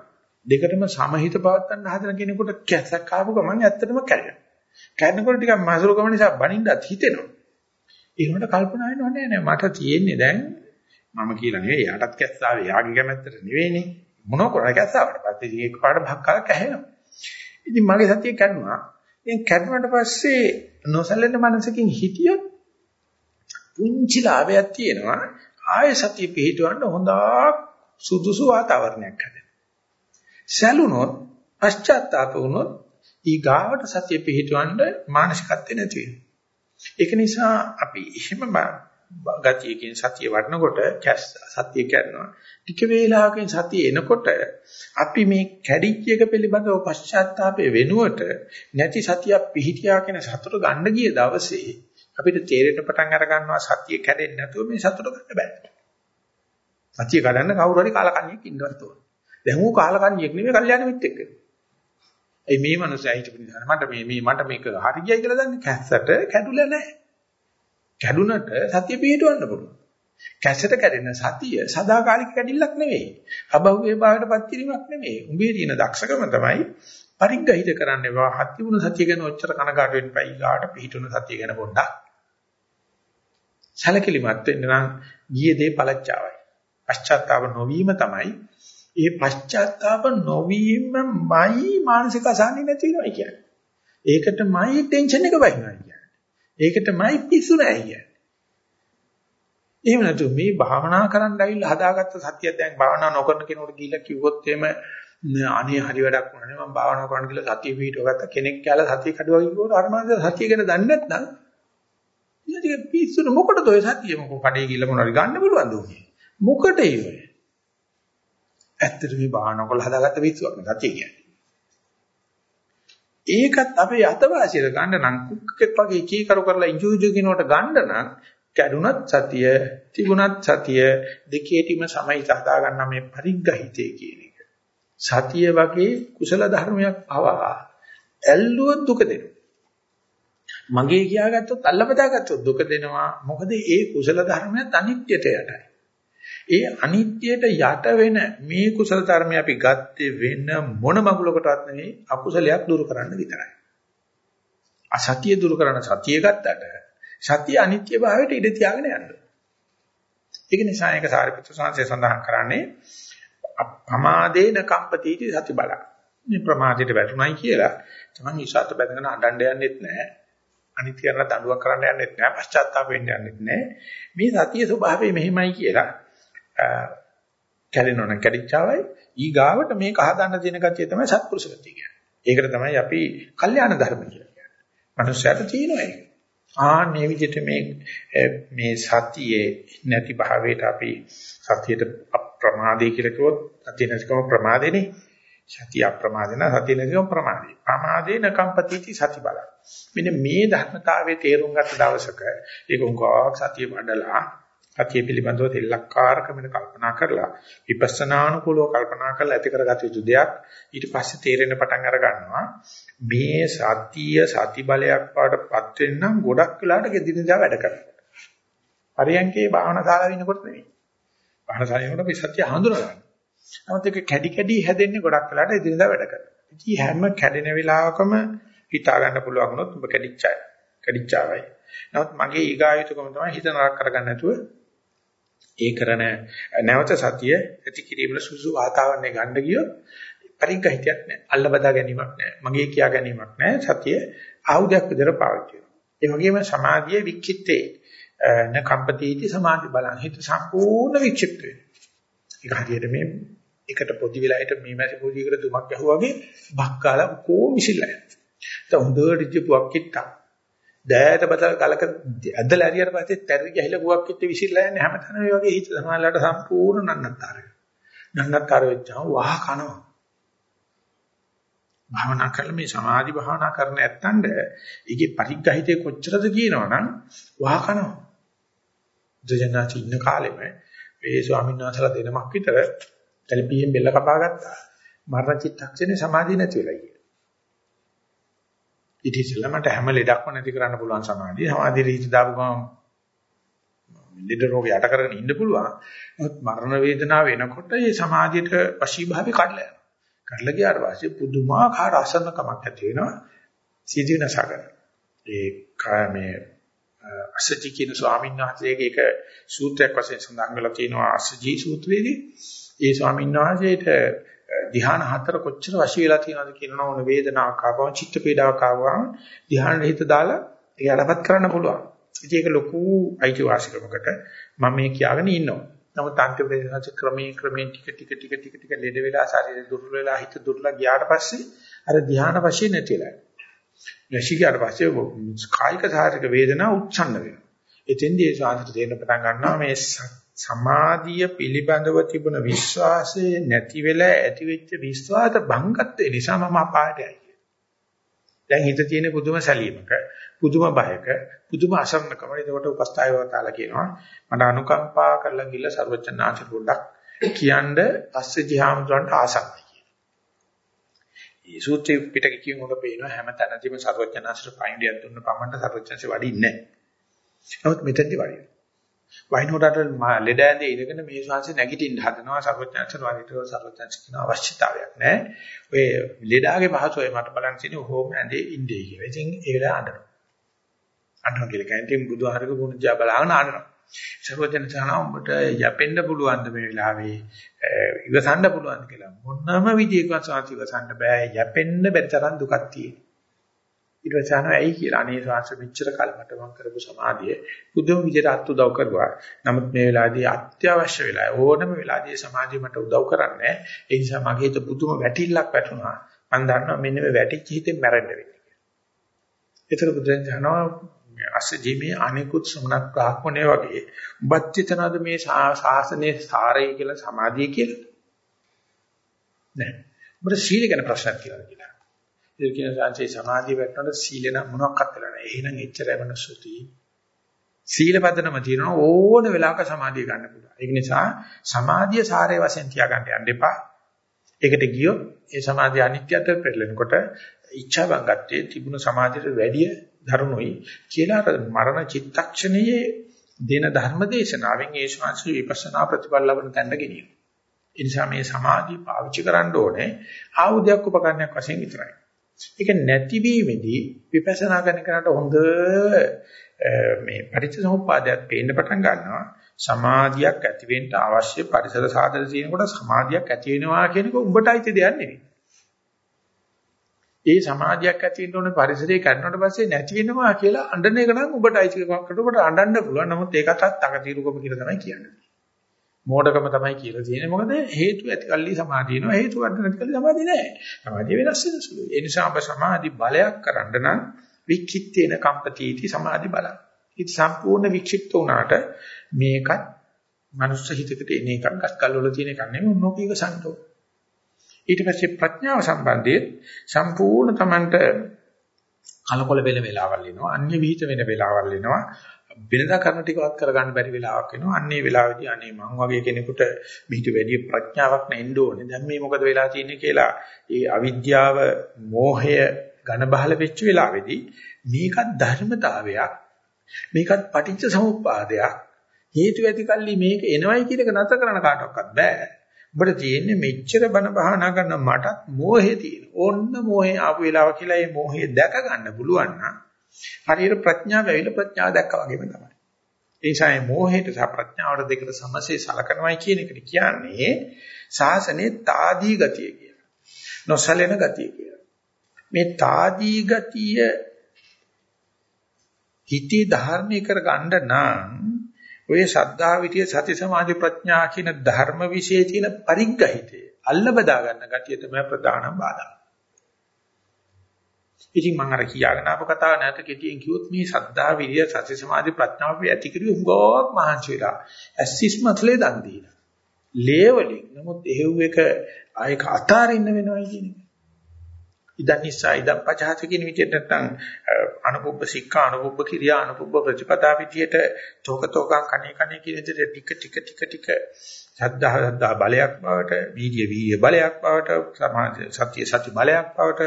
දෙකටම සමහිත පවත්වන්න හදන කෙනෙකුට කැසක් ආපු ගමන් ඇත්තටම කැඩෙනවා. කැඩෙනකොට ටිකක් මසුරුකම නිසා බනින්නත් හිතෙනවා. ඒකට කල්පනා වෙනව නෑ නෑ මට තියෙන්නේ දැන් මම කියලා නෙවෙයි යාටත් කැස්සාවේ යාගේ කැමැත්තට නෙවෙයිනේ. මොනව කරා කැස්සාවට පස්සේ ඒක පාඩ භක්කාල කැහෙනවා. ඉතින් මගේ සතිය කැඩුනා. ඉතින් කැඩුනට පස්සේ නොසැලෙන මනසකින් හිටියොත් පුංචි ලාභයක් තියෙනවා. ආය සතිය පිහිටවන්න හොඳක් සුදුසු වාතාවරණයක් හැදෙනවා. සැලුනොත් පශ්චාත්තාප වුණොත් ඊගාවට සතිය පිහිටවන්න මානසිකත්වෙ නැති වෙනවා. ඒක නිසා අපි එහෙම ගතියකින් සතිය වඩනකොට සතිය කරනවා. ටික වේලාවකින් සතිය එනකොට අපි මේ කැඩිච්ච එක පිළිබඳව පශ්චාත්තාපයේ වෙනුවට නැති සතියක් පිහිටියා කියන සතුට ගන්න ගිය දවසේ අපිට තේරෙන්න පටන් අර ගන්නවා සතිය කැඩෙන්නේ නැතුව මේ සතුට ගන්න බෑ. සතිය කඩන්න කවුරු හරි කාලකන්ණියෙක් ඉන්නවත් ඕන. දැන් ඌ කාලකන්ණියෙක් නෙමෙයි කල්යාණ මිත්‍රෙක් වෙනවා. ඒ මේ මනුස්සයා හිටපු නිසා මට මේ මේ මට මේක හරි ගියයි කියලා දන්නේ කැස්සට කැඩුලා නැහැ. කැඩුනට සතිය පිටවන්න පුළුවන්. කැස්සට කැඩෙන සතිය සදාකාලික කැඩිල්ලක් නෙවෙයි. අබහුවේ භාවයටපත් කිරීමක් නෙවෙයි. උඹේ තියෙන දක්ෂකම තමයි පරිග්‍රහිත කරන්නේ වා හත්ති වුණ සතිය ගැන ඔච්චර කනගාටු වෙන්න බයි ගාට පිටුන සතිය ගැන පොඩ්ඩක්. සැලකිලිමත් වෙන්න නම් ගියේ දේ පළච්චාවයි. පශ්චාත්තාව නොවීම තමයි ඒ පශ්චාත්තාප නොවීමයි මානසික අසහනෙ නැති වෙනවා කියන්නේ. ඒකටමයි ටෙන්ෂන් එක වහිනවා කියන්නේ. ඒකටමයි පිස්සු නැහැ කියන්නේ. එහෙම නැතු මේ භාවනා කරන්න ඇවිල්ලා හදාගත්ත සතිය දැන් භාවනා නොකරන කෙනෙකුට ගිහිල්ලා කිව්වොත් එහෙම අනේ හරි වැඩක් වුණා නේ මම භාවනා කරන්න ගිහලා සතිය පිටවගත්ත කෙනෙක් කියලා සතිය කඩුවා කිව්වොත් අර මානද සතිය ගැන දන්නේ නැත්නම් ඉතින් පිස්සුන. මොකටද ඔය සතිය? මොකෝ කඩේ ගිහලා මොනවාරි ගන්න පුළුවන්ද උනේ? මොකටද ඒ ඇත්තට මේ භාවනා කරලා හදාගත්ත පිස්සුවක් නේ සතිය කියන්නේ. ඒකත් අපේ අතවාසියට ගන්න නම් කුක්කෙක් වගේ කීකරු කරලා ඉංජු ඉංජු කිනවට ගන්න නම් කැඩුනත් සතිය තිබුණත් සතිය දෙකේටිම සමයි හදා ගන්න මේ පරිග්‍රහිතේ කියන එක. සතිය වගේ කුසල ධර්මයක් පවා ඇල්ලුවොත් දුක දෙනවා. මගේ කියාගත්තොත් අල්ලපදාගත්තොත් දුක දෙනවා. මොකද ඒ කුසල ධර්මයත් අනිත්‍යයට යටයි. ඒ අනිත්‍යයට යට වෙන මේ කුසල ධර්මය අපි ගත්තේ වෙන මොන මගුලකටවත් නෙවෙයි අකුසලයක් දුරු කරන්න විතරයි. අසතිය දුරු කරන සතිය ගත්තට සතිය අනිත්‍ය භාවයට ඉඩ තියාගෙන යන්න. ඒක නිසා ඒක සාරිපුත්‍ර සංසය සඳහන් කරන්නේ අපමාදේන කම්පතිටි සති බල. මේ ප්‍රමාදයට වැටුණයි කියලා තමන් ඉසాత බැඳගෙන අඬන්න යන්නෙත් නැහැ. අනිත්‍ය කරන දඬුවම් කරන්න යන්නෙත් නැහැ. පශ්චාත්තාප වෙන්න යන්නෙත් නැහැ. මේ සතිය ස්වභාවය මෙහෙමයි කියලා කැඩෙනවනම් කැඩිච්චාවයි ඊගාවට මේක හදන්න තියෙන ගතිය තමයි සත්පුරුෂ ගතිය කියන්නේ. ඒකට තමයි අපි කල්යාණ ධර්ම කියලා කියන්නේ. මනුස්සයාට තියෙනවා ඒක. ආන්නේ විදිහට මේ මේ සතියේ නැති භාවයට අපි සතියට අප්‍රමාදේ කියලා කිව්වොත් සතිය නැතිකම ප්‍රමාදේනේ. සතිය අප්‍රමාදේන සතිය නැතිකම ප්‍රමාදේ. ප්‍රමාදේන කම්පතිති සති බල. මෙන්න මේ ධර්මතාවයේ තේරුම් ගත්ත දවසක ඒක උංගාවක් සතිය වඩලා සතිය පිළිබඳව තෙල්ලක්කාරකමන කල්පනා කරලා විපස්සනානුකූලව කල්පනා කරලා ඇති කරගත යුතු දෙයක් ඊට පස්සේ තේරෙන පටන් අර ගන්නවා මේ සතිය සති බලයක් වඩපත් වෙන්නම් ගොඩක් වෙලාට ගෙදිනදා වැඩ කරනවා. පරියන්කේ භාවනා ශාලාවේ ඉන්නකොට නෙවෙයි. භාවනා ශාලාවේ ඉන්නකොට මේ සතිය හඳුනා ගන්න. නමුත් ඒක කැඩි කැඩි හැදෙන්නේ ගොඩක් වෙලාට එදිනදා වැඩ කරනවා. ඉතින් හැම කැඩෙන වෙලාවකම හිතා ගන්න පුළුවන් වුණොත් ඔබ කැඩිච්චයි. කැඩිච්චාවයි. නමුත් මගේ ඊගායුතුකම තමයි හිත නරක කරගන්න නැතුව ඒ කරන නැවත සතිය ඇති කිරීමල සුසු වාතාවරණය ගන්න ගියොත් පරිග්‍රහිතයක් නැහැ. අල්ල බදා ගැනීමක් නැහැ. මගේ කියා ගැනීමක් නැහැ. සතිය ආයුධයක් විදිහට පාවිච්චි කරනවා. ඒ වගේම සමාධියේ වික්කිතේ න කම්පතිටි සමාධි බලං හිත සම්පූර්ණ වික්ෂිප්ත වෙනවා. ඒක හරියට මේ එකට පොඩි වෙලාවට මේ මැසි පොඩියකට දුමක් ගැහුවා වගේ බක්කාලා කොහොම විසිලා යනවා. ඒක හොඳට ඉජ්ජපුවක් කිට්ටා. දෑයට බදල් ගලක ඇදලා ඇරියට පස්සේ තැරි ගහලා බුවක් කිට්ට විසිරලා යන්නේ හැමතැනම මේ වගේ හිත සමාලලට සම්පූර්ණ නන්නත්තර වෙනවා. නන්නත්තර වෙච්චාම වහ කනවා. භාවනා කරලා මේ සමාධි භාවනා කරන ඇත්තන්ට ඒකේ පරිග්‍රහිතේ කොච්චරද කියනවනම් වහ කනවා. දෙජනාචි ඉන්න කාලෙම මේ ස්වාමීන් වහන්සේලා දෙනමක් විතර තැලිපියෙන් බෙල්ල කපා ගත්තා. මරණ චිත්තක්ෂණේ සමාධිය නැති වෙලා ගියා. ඊට ඉස්සෙල්ලා මට හැම ලෙඩක්ම නැති කරන්න පුළුවන් සමාධිය. සමාධිය රීති දාපු ගමන් ලෙඩ රෝග යට කරගෙන ඉන්න පුළුවන්. නමුත් මරණ වේදනාව වෙනකොට මේ සමාධියට වශීභාවය කඩලා යනවා. කඩලා ගියාට පස්සේ පුදුමාකාර අසන්නකමක් ඇති වෙනවා. සීදී නැසගෙන. ඒ කාමයේ අසජි කියන ස්වාමීන් වහන්සේගේ එක සූත්‍රයක් වශයෙන් සඳහන් කරලා තියෙනවා අසජි සූත්‍රයේදී. ඒ ස්වාමීන් වහන්සේට ධ්‍යාන හතර කොච්චර වශී වෙලා තියෙනවද කියනවා ඕන වේදනාවක් ආවම චිත්ත පීඩාවක් ආවම ධ්‍යාන හිත දාලා ඒක අරපත් කරන්න පුළුවන්. ඉතින් ඒක ලොකු අයිතිවාසිකමකට මම මේ කියාගෙන ඉන්නවා. නමුත් අන්තිම දේශනාච ක්‍රමී ක්‍රමයෙන් ටික ටික ටික ටික ටික ලෙඩ වෙලා ශරීරය දුර්වල වෙලා හිත දුර්වල ගියාට පස්සේ අර ධ්‍යාන වශයෙන් නැතිලා. නැසි ගියාට පස්සේ කායික සාරික වේදනා උච්ඡන්න වෙනවා. එතෙන්දී ඒ සාහිත්‍ය තේරෙන පටන් ගන්නවා මේ සමාධිය පිළිබඳව තිබුණ විශ්වාසය නැති වෙලා ඇති වෙච්ච විශ්වාස භංගත්වේ නිසා මම අපායට යයි. දැන් හිත තියෙන පුදුම සැලීමක, පුදුම බයක, පුදුම අසරණකම. ඒකට උපස්ථායවතාලා කියනවා මට අනුකම්පා කරලා ගිල්ල ਸਰවචනාච පොඩ්ඩක් කියන්න අස්සජි හාමුදුරන්ට ආසන්නයි කියලා. මේ සූත්‍රයේ පිටක කියනකොට පේනවා හැම තැනදීම ਸਰවචනාචට පයින්ඩියක් දුන්න පමණට ਸਰවචනාච වඩින්නේ නැහැ. නමුත් මෙතෙන්දි වඩිනවා. වයින්හොටට ලෙඩ ඇඳේ ඉඳගෙන මේ ශාංශ නැගිටින්න හදනවා සර්වඥාන්සන් වගේ සර්වඥාන්ස කියන අවශ්‍යතාවයක් නැහැ. ඔය ලෙඩාගේ පහසුවයි මට බලන්න තියෙන්නේ ඕම ඇඳේ ඉන්නේ කියලා. ඉතින් ඒ වෙලාව අඬනවා. අඬනවා කියලා කියන්නේ බුදුහාරක ගුණජා බලාගෙන අඬනවා. සර්වඥාන්සන උඹට යැපෙන්න පුළුවන්ද මේ වෙලාවේ ඉවසන්න පුළුවන්ද කියලා මොනම විදියකින් සාති ඉවසන්න බෑ. යැපෙන්න බැරි තරම් දුකක් තියෙනවා. ඊට පස්සේ අහනවා ඇයි කියලා අනේ ශාස්ත්‍ර මෙච්චර කල් මට මම කරපු සමාධිය පුදුම විදිහට අත් උදව් කරුවා. නමුත් මේ වෙලාවේදී අත්‍යවශ්‍ය වෙලා ඕනම වෙලාවදී සමාධිය මට උදව් කරන්නේ ඒ නිසා මගේ හිත පුදුම වැටිල්ලක් වැටුණා. මම දන්නවා මෙන්න මේ වැටිච්ච හිතෙන් මැරෙන්න වෙන්නේ කියලා. ඒතර බුදුන් දහනවා අසජීමේ අනිකුත් සුණක් ප්‍රාක්‍මණය වගේ උඹත් හිතනවාද මේ ශාසනයේ සාරය කියලා සමාධිය කියලා? නෑ. උඹට සීල ගැන ප්‍රශ්නක් කියලා කියලා. ඒ කියන සංසේ සමාධිය වැටෙනකොට සීල නම් මොනවක්වත් වෙලා නැහැ. එහෙනම් එච්චරයි මනසුති. සීල පදනම තියෙනවා ඕන වෙලාවක සමාධිය ගන්න පුළුවන්. ඒක නිසා සමාධිය සාරයේ වශයෙන් තියාගන්න යන්න එපා. ඒකට ගියොත් ඒ සමාධිය අනිත්‍යත්වයට පෙරලෙනකොට ඉච්ඡා බංගත්තේ තිබුණ සමාධියට වැඩිය ධර්මොයි කියලා මරණ චිත්තක්ෂණයේ දෙන ධර්ම දේශනාවෙන් ඒ ශාස්ත්‍රීය විපස්සනා ප්‍රතිපල ලබන තැනට ගෙනියනවා. ඒ නිසා මේ සමාධිය පාවිච්චි කරන්න ඕනේ ආයුධයක් උපකරණයක් වශයෙන් විතරයි. ඒක නැතිවීමේදී විපස්සනා කරන කෙනාට හොඳ මේ පරිච්ඡසමුප්පාදයක් පේන්න පටන් ගන්නවා. සමාධියක් ඇති වෙන්න අවශ්‍ය පරිසර සාධන තියෙනකොට සමාධියක් ඇති වෙනවා කියන එක උඹට අයිති දෙයක් නෙවෙයි. ඒ සමාධියක් ඇති වෙන්න ඕනේ පරිසරය කරනකොට පස්සේ නැති වෙනවා කියලා අඬන එක නම් ඔබට අයිති කරකට ඔබට අඬන්න පුළුවන්. නමුත් ඒකටත් තකතිරුකම කියලා තමයි කියන්නේ. මෝඩකම තමයි කියලා තියෙන්නේ. මොකද හේතු ඇතිකල්ලි සමාධිය එනවා. හේතු වඩ නැතිකල්ලි සමාධිය නැහැ. සමාධිය වෙනස් වෙන සුළුයි. ඒ නිසා ඔබ සමාධි බලයක් කරන්න නම් වික්ෂිත්තේන කම්පතිටි සමාධි බලය. ඉත සම්පූර්ණ වික්ෂිප්ත වුණාට මේකත් මනුස්ස හිතකට එන එකක් ගස්කල් වල තියෙන එකක් නෙමෙයි මොනෝපීව සංතෝ. ඊට පස්සේ ප්‍රඥාව සම්බන්ධයෙන් සම්පූර්ණ Tamanට කලකොල වෙන වෙලාවල් එනවා. අන්‍ය විහිිත වෙන වෙලාවල් එනවා. වෙනදා කරන ටිකවත් කරගන්න බැරි වෙලාවක් එනවා. අන්නේ වෙලාවේදී අනේ මං වගේ කෙනෙකුට මිහිට වැඩි ප්‍රඥාවක් නැෙන්න ඕනේ. දැන් මේ මොකද වෙලා තියෙන්නේ කියලා ඒ අවිද්‍යාව, මෝහය ඝන බහල වෙච්ච වෙලාවේදී මේකත් ධර්මතාවයක්. මේකත් පටිච්ච සමුප්පාදයක්. හේතු ඇති කල්ලි මේක එනවයි කියන එක නැතර කරන්න කාටවත් බෑ. ඔබට තියෙන්නේ මෙච්චර බණ භාවනා කරන මටත් මෝහේ තියෙන. ඕන්න මෝහේ ආපු වෙලාව කියලා ඒ මෝහේ දැක ගන්න පුළුවන් නම් හරියට ප්‍රඥාව ඇවිල්ලා ප්‍රඥාව දැක්කා වගේම තමයි. ඒ නිසා මේ මෝහයට සහ ප්‍රඥාවට දෙකට සමසේ සලකනවායි කියන එකට කියන්නේ සාසනේ తాදී ගතිය කියලා. නොසලෙන ගතිය කියලා. මේ తాදී ගතිය හිතේ ධාරණය කර ගන්න නම් ඔය සද්ධා විතිය සති සමාධි ප්‍රඥා කියන ධර්ම විශේෂ තියෙන පරිග්‍රහිතය අල්ල බදා ගන්න ගතිය තමයි ප්‍රධානම බාධා. ඉතින් මම අර කියාගෙන ආපු කතාව නැත කෙටියෙන් කිව්වොත් මේ ශ්‍රද්ධා විදිය සති සමාධි ප්‍රඥාව අපි ඇති කරු හුඟක් මහන්සි වෙලා ඇස්සිස් මතලේ දන් දීලා. ලේවලින් නමුත් එහෙව් එක ආයක අතාරින්න වෙනවා කියන එක. ඉදන් නිසා ඉදන් පචහත කියන විදිහට නැත්නම් අනුපුබ්බ සික්ඛා අනුපුබ්බ කිරියා අනුපුබ්බ ප්‍රතිපදා විදිහට තෝකතෝකං කණේ කණේ කියන විදිහට ටික ටික ටික ටික සද්ධා සද්ධා බලයක් බවට වීර්ය වීර්ය බලයක් බවට සමාධි සත්‍ය සති බලයක් බවට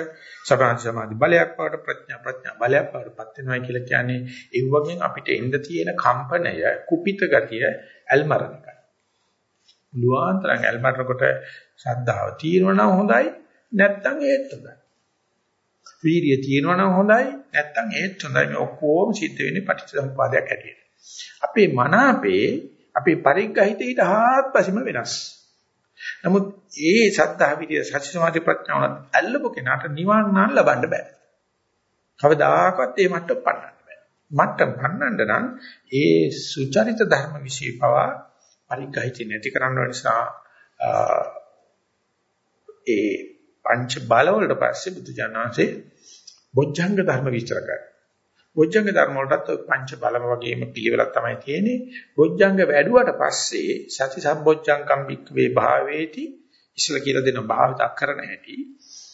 සමාධි සමාධි බලයක් බවට ප්‍රඥා ප්‍රඥා බලයක් බවට පත් වෙනවා කියලා කියන්නේ ඒ වගේ අපිට එන්න තියෙන කම්පනය කුපිත ගතිය ඇල්මරන එකයි. ලුවාන්තරන් ඇල්මරනකොට ශ්‍රද්ධාව తీරවනම් හොඳයි නැත්නම් ඒත් හොඳයි. වීරිය තියෙනවා නම් හොඳයි නැත්නම් ඒත් හොඳයි මේ ඔක්කොම සිද්ධ වෙන්නේ පටිච්චසමුපාදයක් හැටියට. අපේ මන අපේ අපේ පරිග්‍රහිත ඊට හාත්පසීම වෙනස්. නමුත් ඒ සද්ධා විදිය සත්‍ය සමාධි ප්‍රඥාවන අල්ලපු කෙනාට නිවන් නම් ලබන්න බෑ. කවදාකවත් ඒ මට්ටම පන්නන්න බෑ. මට්ටම පන්නන්න නම් ඒ සුචරිත ධර්ම વિશે පවා පරිග්‍රහිත නැති කරන්න නිසා ඒ පංච බල වලට පස්සේ බුදු ජානනාංශේ බොජ්ජංග ධර්ම විස්තර කරනවා. බොජ්ජංග ධර්ම වලටත් පංච බලම වගේම පිළිවෙලක් තමයි තියෙන්නේ. බොජ්ජංග වැඩුවට පස්සේ සති සම්බොජ්ජංගම් වික්වේ භාවේති ඉස්සල කියලා දෙන භාවිත කරන හැටි.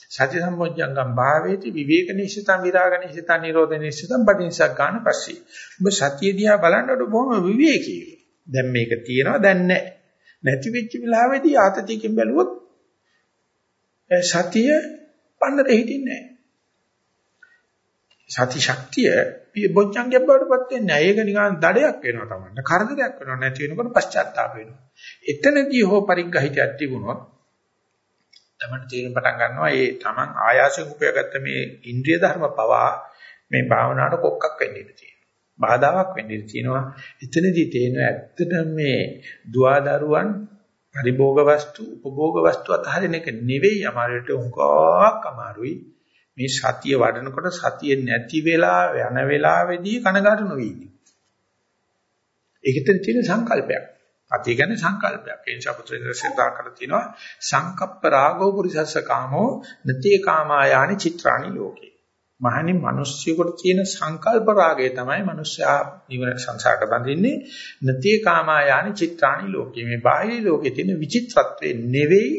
සති සම්බොජ්ජංගම් භාවේති විවේක නිශ්චිතං විරාග නිශ්චිතං නිරෝධ නිශ්චිතං පටිච්චසක් ගන්න පස්සේ. ඔබ සතිය දිහා බලනකොට බොහොම විවේකී. දැන් මේක තියෙනවා දැන් නැහැ. නැති වෙච්ච වෙලාවේදී ආතතියකින් බැලුවොත් සතිය පන්නර හිටින්නේ නැහැ. සති ශක්තිය බොජ්ජංගයක් බවට පත් වෙන්නේ නැහැ. ඒක නිකන් දඩයක් වෙනවා තමයි. කරදරයක් වෙනවා නැති වෙනකොට පශ්චාත්තාප වෙනවා. එතනදී හෝ පරිග්‍රහිතයක් තිබුණොත් තමයි තේරුම් පටන් ගන්නවා මේ Taman ආයාසයෙන් උපයාගත්ත මේ ඉන්ද්‍රිය ධර්ම පවා මේ භාවනාවට කොක්කක් වෙන්න ඉඩ තියෙනවා. බාධාවක් වෙන්න ඉඩ තියෙනවා. එතනදී තේරෙනවා ඇත්තටම මේ දුවදරුවන් පරිභෝග වස්තු උපභෝග වස්තු අතහරින එක නෙවෙයි අමාරුට උංගක් අමාරුයි මේ සතිය වඩනකොට සතිය නැති වෙලා යන වෙලාවේදී කනගාටු නොවී ඉන්නේ. ඒකට තියෙන සංකල්පයක්. අති කියන්නේ සංකල්පයක්. ඒ නිසා පුත්‍රයන් සිතා කර තිනවා සංකප්ප රාගෝ පුරිසස්ස කාමෝ නතේ කාමායානි චිත්‍රානි ලෝකේ. මහණි මිනිස්සුෙකුට තියෙන සංකල්ප රාගය තමයි මිනිස්සයා නිවන සංසාරට බඳින්නේ නතේ කාමායානි චිත්‍රානි ලෝකේ. මේ බාහිර ලෝකේ තියෙන විචිත්‍රත්වේ නෙවෙයි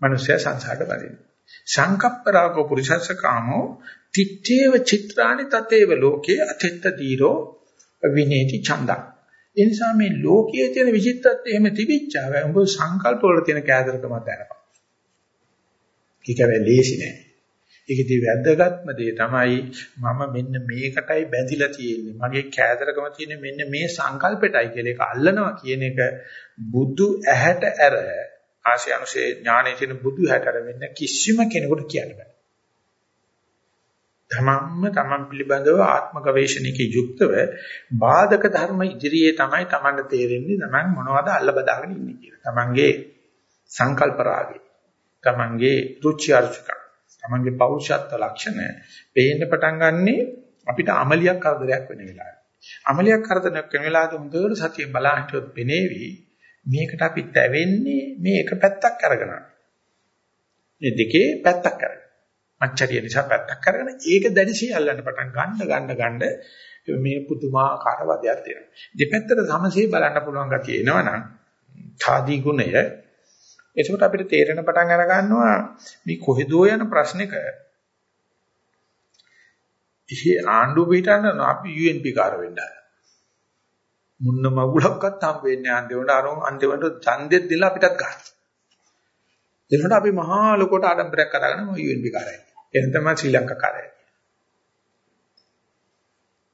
මිනිස්සයා සංසාරට බඳින්නේ. සංකප්ප රාගෝ පුරිසස්ස කාමෝ තිත්තේව චිත්‍රානි තතේව ලෝකේ අතෙත්ත දීරෝ විනේති ඡන්දං ඒ නිසා මේ ලෝකයේ තියෙන විචිත්තත්වය එහෙම තිබිච්චාව උඹ සංකල්ප වල තියෙන කෑදරකම අතහැරපන්. කීකවේ ලේසි නෑ. ඒකදී වැදගත්ම දේ තමයි මම මෙන්න මේකටයි බැඳිලා තියෙන්නේ. මගේ කෑදරකම තියෙන්නේ මෙන්න මේ සංකල්පෙටයි කියලා ඒක අල්ලනවා කියන එක බුදු ඇහැට ඇර ආශය අනුසේ ඥානයේ තියෙන බුදු ඇහැට ඇර මෙන්න කිසිම කෙනෙකුට කියන්න බෑ. තමන්ම තමන් පිළිබඳව ආත්ම ගවේෂණයක යුක්තව බාධක ධර්ම ඉදිරියේ තමයි තමන්ට තේරෙන්නේ තමන් මොනවද අල්ල බදාගෙන ඉන්නේ කියලා. තමන්ගේ සංකල්ප රාගය, තමන්ගේ රුචි අරුචිකම්, තමන්ගේ පෞරුෂත්ව ලක්ෂණ පේන්න පටන් ගන්නෙ අපිට අමලියක් කරදරයක් වෙන වෙලාවට. අමලියක් කරදරයක් වෙන වෙලාවට හොඳට සතිය බලා හිටියොත් පෙනේවි මේකට අපි තැවෙන්නේ මේ එක පැත්තක් අරගෙන. මේ දෙකේ පැත්තක් අරගෙන. මච්චරිය නිසා පැත්තක් කරගෙන ඒක දැඩිසිය අල්ලන්න පටන් ගන්න ගන්න ගන්න මේ පුදුමාකාර වදයක් තියෙනවා. දෙපැත්තට සමසේ බලන්න පුළුවන් ගතිය එනවනම් ඡාදී ගුණය එතකොට අපිට තේරෙන පටන් අර ගන්නවා මේ කොහෙදෝ යන ප්‍රශ්නික ඉහි ආණ්ඩුව පිටන්න අපි UNP කාර වෙන්න මුන්න මගුලක්වත් හම් වෙන්නේ අන්තිමට අර අන්තිමට ඡන්දෙත් දීලා අපිටත් ගන්න. එතකොට අපි මහා ලොකෝට ආඩම්බරයක් කරගෙන UNP කාරයි. එහෙනම් තමයි ශ්‍රී ලංකාකාරය.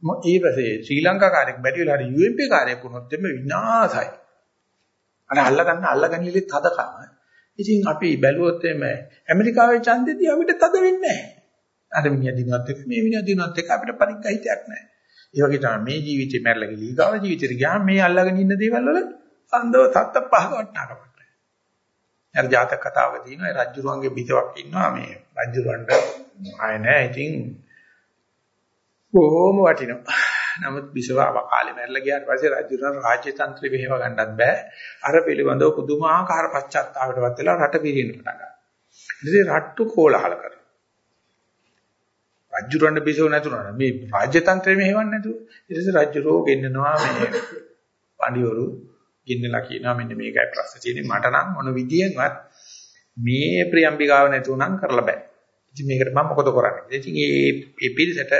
මො ඊපස්සේ ශ්‍රී ලංකාකාරයෙක් බැරි වෙලා හරි UMP කාර්යයක් වුණොත් එimhe විනාසයි. අර අල්ලගන්න අල්ලගන්නලි තද කම. ඉතින් අපි බැලුවොත් එimhe ඇමරිකාවේ ඡන්දෙදී අපිට තද වෙන්නේ නැහැ. අර මිනිහා දිනුවත් එක්ක මේ මිනිහා දිනුවත් එක්ක අපිට පරිග්‍රහිතයක් නැහැ. ඒ වගේ තමයි මේ ජීවිතේ මැරලා ගිලී ගාව ජීවිතේට ගියාම මේ අල්ලගෙන ඉන්න දේවල් වල අන්දව තත්ත පහක වටනකමක් නැහැ. අර ජාතක කතාවක තියෙනවා රජුරුවන්ගේ බිතවක් ඉන්නවා මේ රජුරවන්ට ආය නෑ ඉතින් කොහොම වටිනවා. නමුත් බිසව අවකාලේ මැරලා ගියාට පස්සේ රජුරන් රාජ්‍ය තන්ත්‍රය මෙහෙව ගන්නත් බෑ. අර පිළිබඳව පුදුමාකාර පශ්චාත්තාවයටපත් වෙලා රට පිරිනව පටන් ගන්නවා. ඉතින් රට්ටු කෝලහල කරනවා. රජුරන් බිසව නැතුණා මේ රාජ්‍ය තන්ත්‍රය මෙහෙවන්නේ නැතුව. ඊට පස්සේ රජුරෝ ගෙන්නනවා මේ පඬිවරු ගෙන්නලා කියනවා මෙන්න මේකයි ප්‍රශ්න තියෙන්නේ මට නම් මොන විදියෙන්වත් මේ ප්‍රියම්බිකාව නැතුණම් කරලා බෑ. ඉතින් මේකට මම මොකද කරන්නේ? ඉතින් මේ මේ පිළිසෙට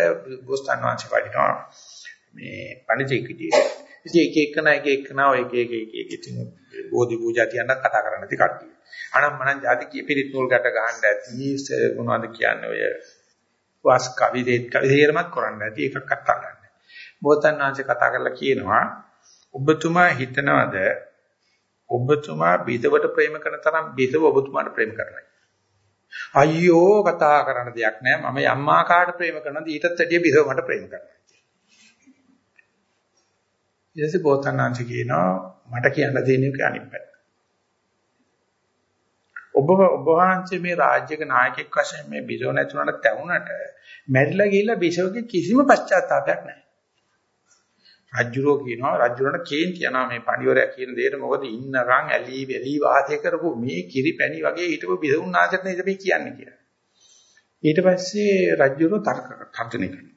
ගෝස්තන් වංශ වඩිනවා මේ පණිජෙක් විදියට. ඉතින් එක එකන එක එකන ඔය එක එක එක එක ඉතින් බෝධි පූජා කියන කතා කරන්න ඇති කට්ටිය. අනම් මනම් ಜಾති කී පිරිත් නූල් ගැට ගහන්න ඇති මොනවද කියන්නේ ඔය වාස් කවි දෙත් කවි තේරමත් කරන්න ඇති එකක් අත්තා ගන්න. බෝතන් වංශ කතා කරලා කියනවා ඔබතුමා හිතනවද ඔබතුමා බිසවට ප්‍රේම කරන තරම් බිසව ඔබතුමාට ප්‍රේම කරනවා. අයියෝ කතා කරන්න දෙයක් නැහැ. මම යම්මා කාට ප්‍රේම කරනද ඊටත් වැඩිය බිසව මට ප්‍රේම කරනවා. ඊටසේ බෝතනාංශ කියනවා මට කියන්න දෙන එක අනිත් පැත්ත. ඔබ ඔබ වහන්සේ මේ රාජ්‍යක නායකයෙක් වශයෙන් මේ බිසව නැතුණට තැවුනට මැරිලා ගිහිල්ලා බිසවගේ කිසිම පශ්චාත්තාවයක් නැහැ. රජ්ජුරෝ කියනවා රජ්ජුරණ කේන්ති යනවා මේ පණිවරයා කියන දෙයට මොකද ඉන්නකම් ඇලි වෙලි වාසය කරපු මේ කිරි පැණි වගේ හිටපු බිසුණාසට නේද මේ කියන්නේ කියලා. ඊට පස්සේ රජ්ජුරෝ තර්ක තර්ජනය කරනවා.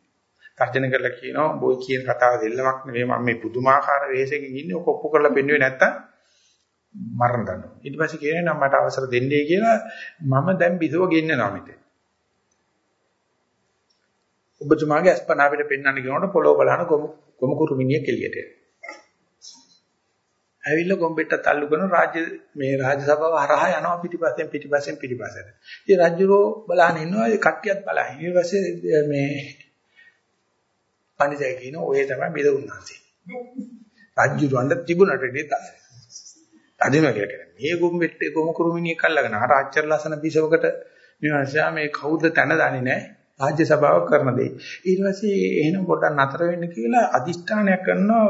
තර්ජනය කරලා කියනවා බොයි කියන කතාව දෙල්ලමක් නෙවෙයි මම මේ පුදුමාකාර වෙහෙසකින් ඉන්නේ ඔක ඔප්පු කරලා පෙන්නුවේ නැත්තම් මරණ දන්නවා. ඊට පස්සේ කියනවා මට අවසර දෙන්නේ කියලා මම දැන් බිසව ගෙන්නනවා මෙතන. ඔබතුමාගේ අස්පනා අපිට පෙන්වන්න කියනකොට පොළොව බලන ගොමු ගොමු කුරුමිනිය කෙලියට එනවා. ඇවිල්ලා ගොම්බෙට්ට තල්ලු කරන රාජ්‍ය මේ රාජ්‍ය සභාව හරහා යනවා පිටිපස්සෙන් පිටිපස්සෙන් පිටිපස්සට. ඉතින් රජුරෝ බලහන් ඉන්නවා ඒ කට්ටියත් බලහන්. ඊට පස්සේ මේ පණිජය කියන ඔය තමයි බෙදුන්නාසේ. රජුරවන්ට තිබුණට ඉතින් අදිනවා කියලා කියන්නේ. මේ ගොම්බෙට්ටේ ගොමු කුරුමිනියක් අල්ලගෙන අර ආච්චර ලස්සන බිසවකට මේ මාසයා මේ කවුද තන දන්නේ නැහැ. රාජ්‍ය සභාවක් කරන දෙයි. ඊට පස්සේ එහෙනම් පොඩ්ඩක් නතර වෙන්න කියලා අදිෂ්ඨානයක් කරනවා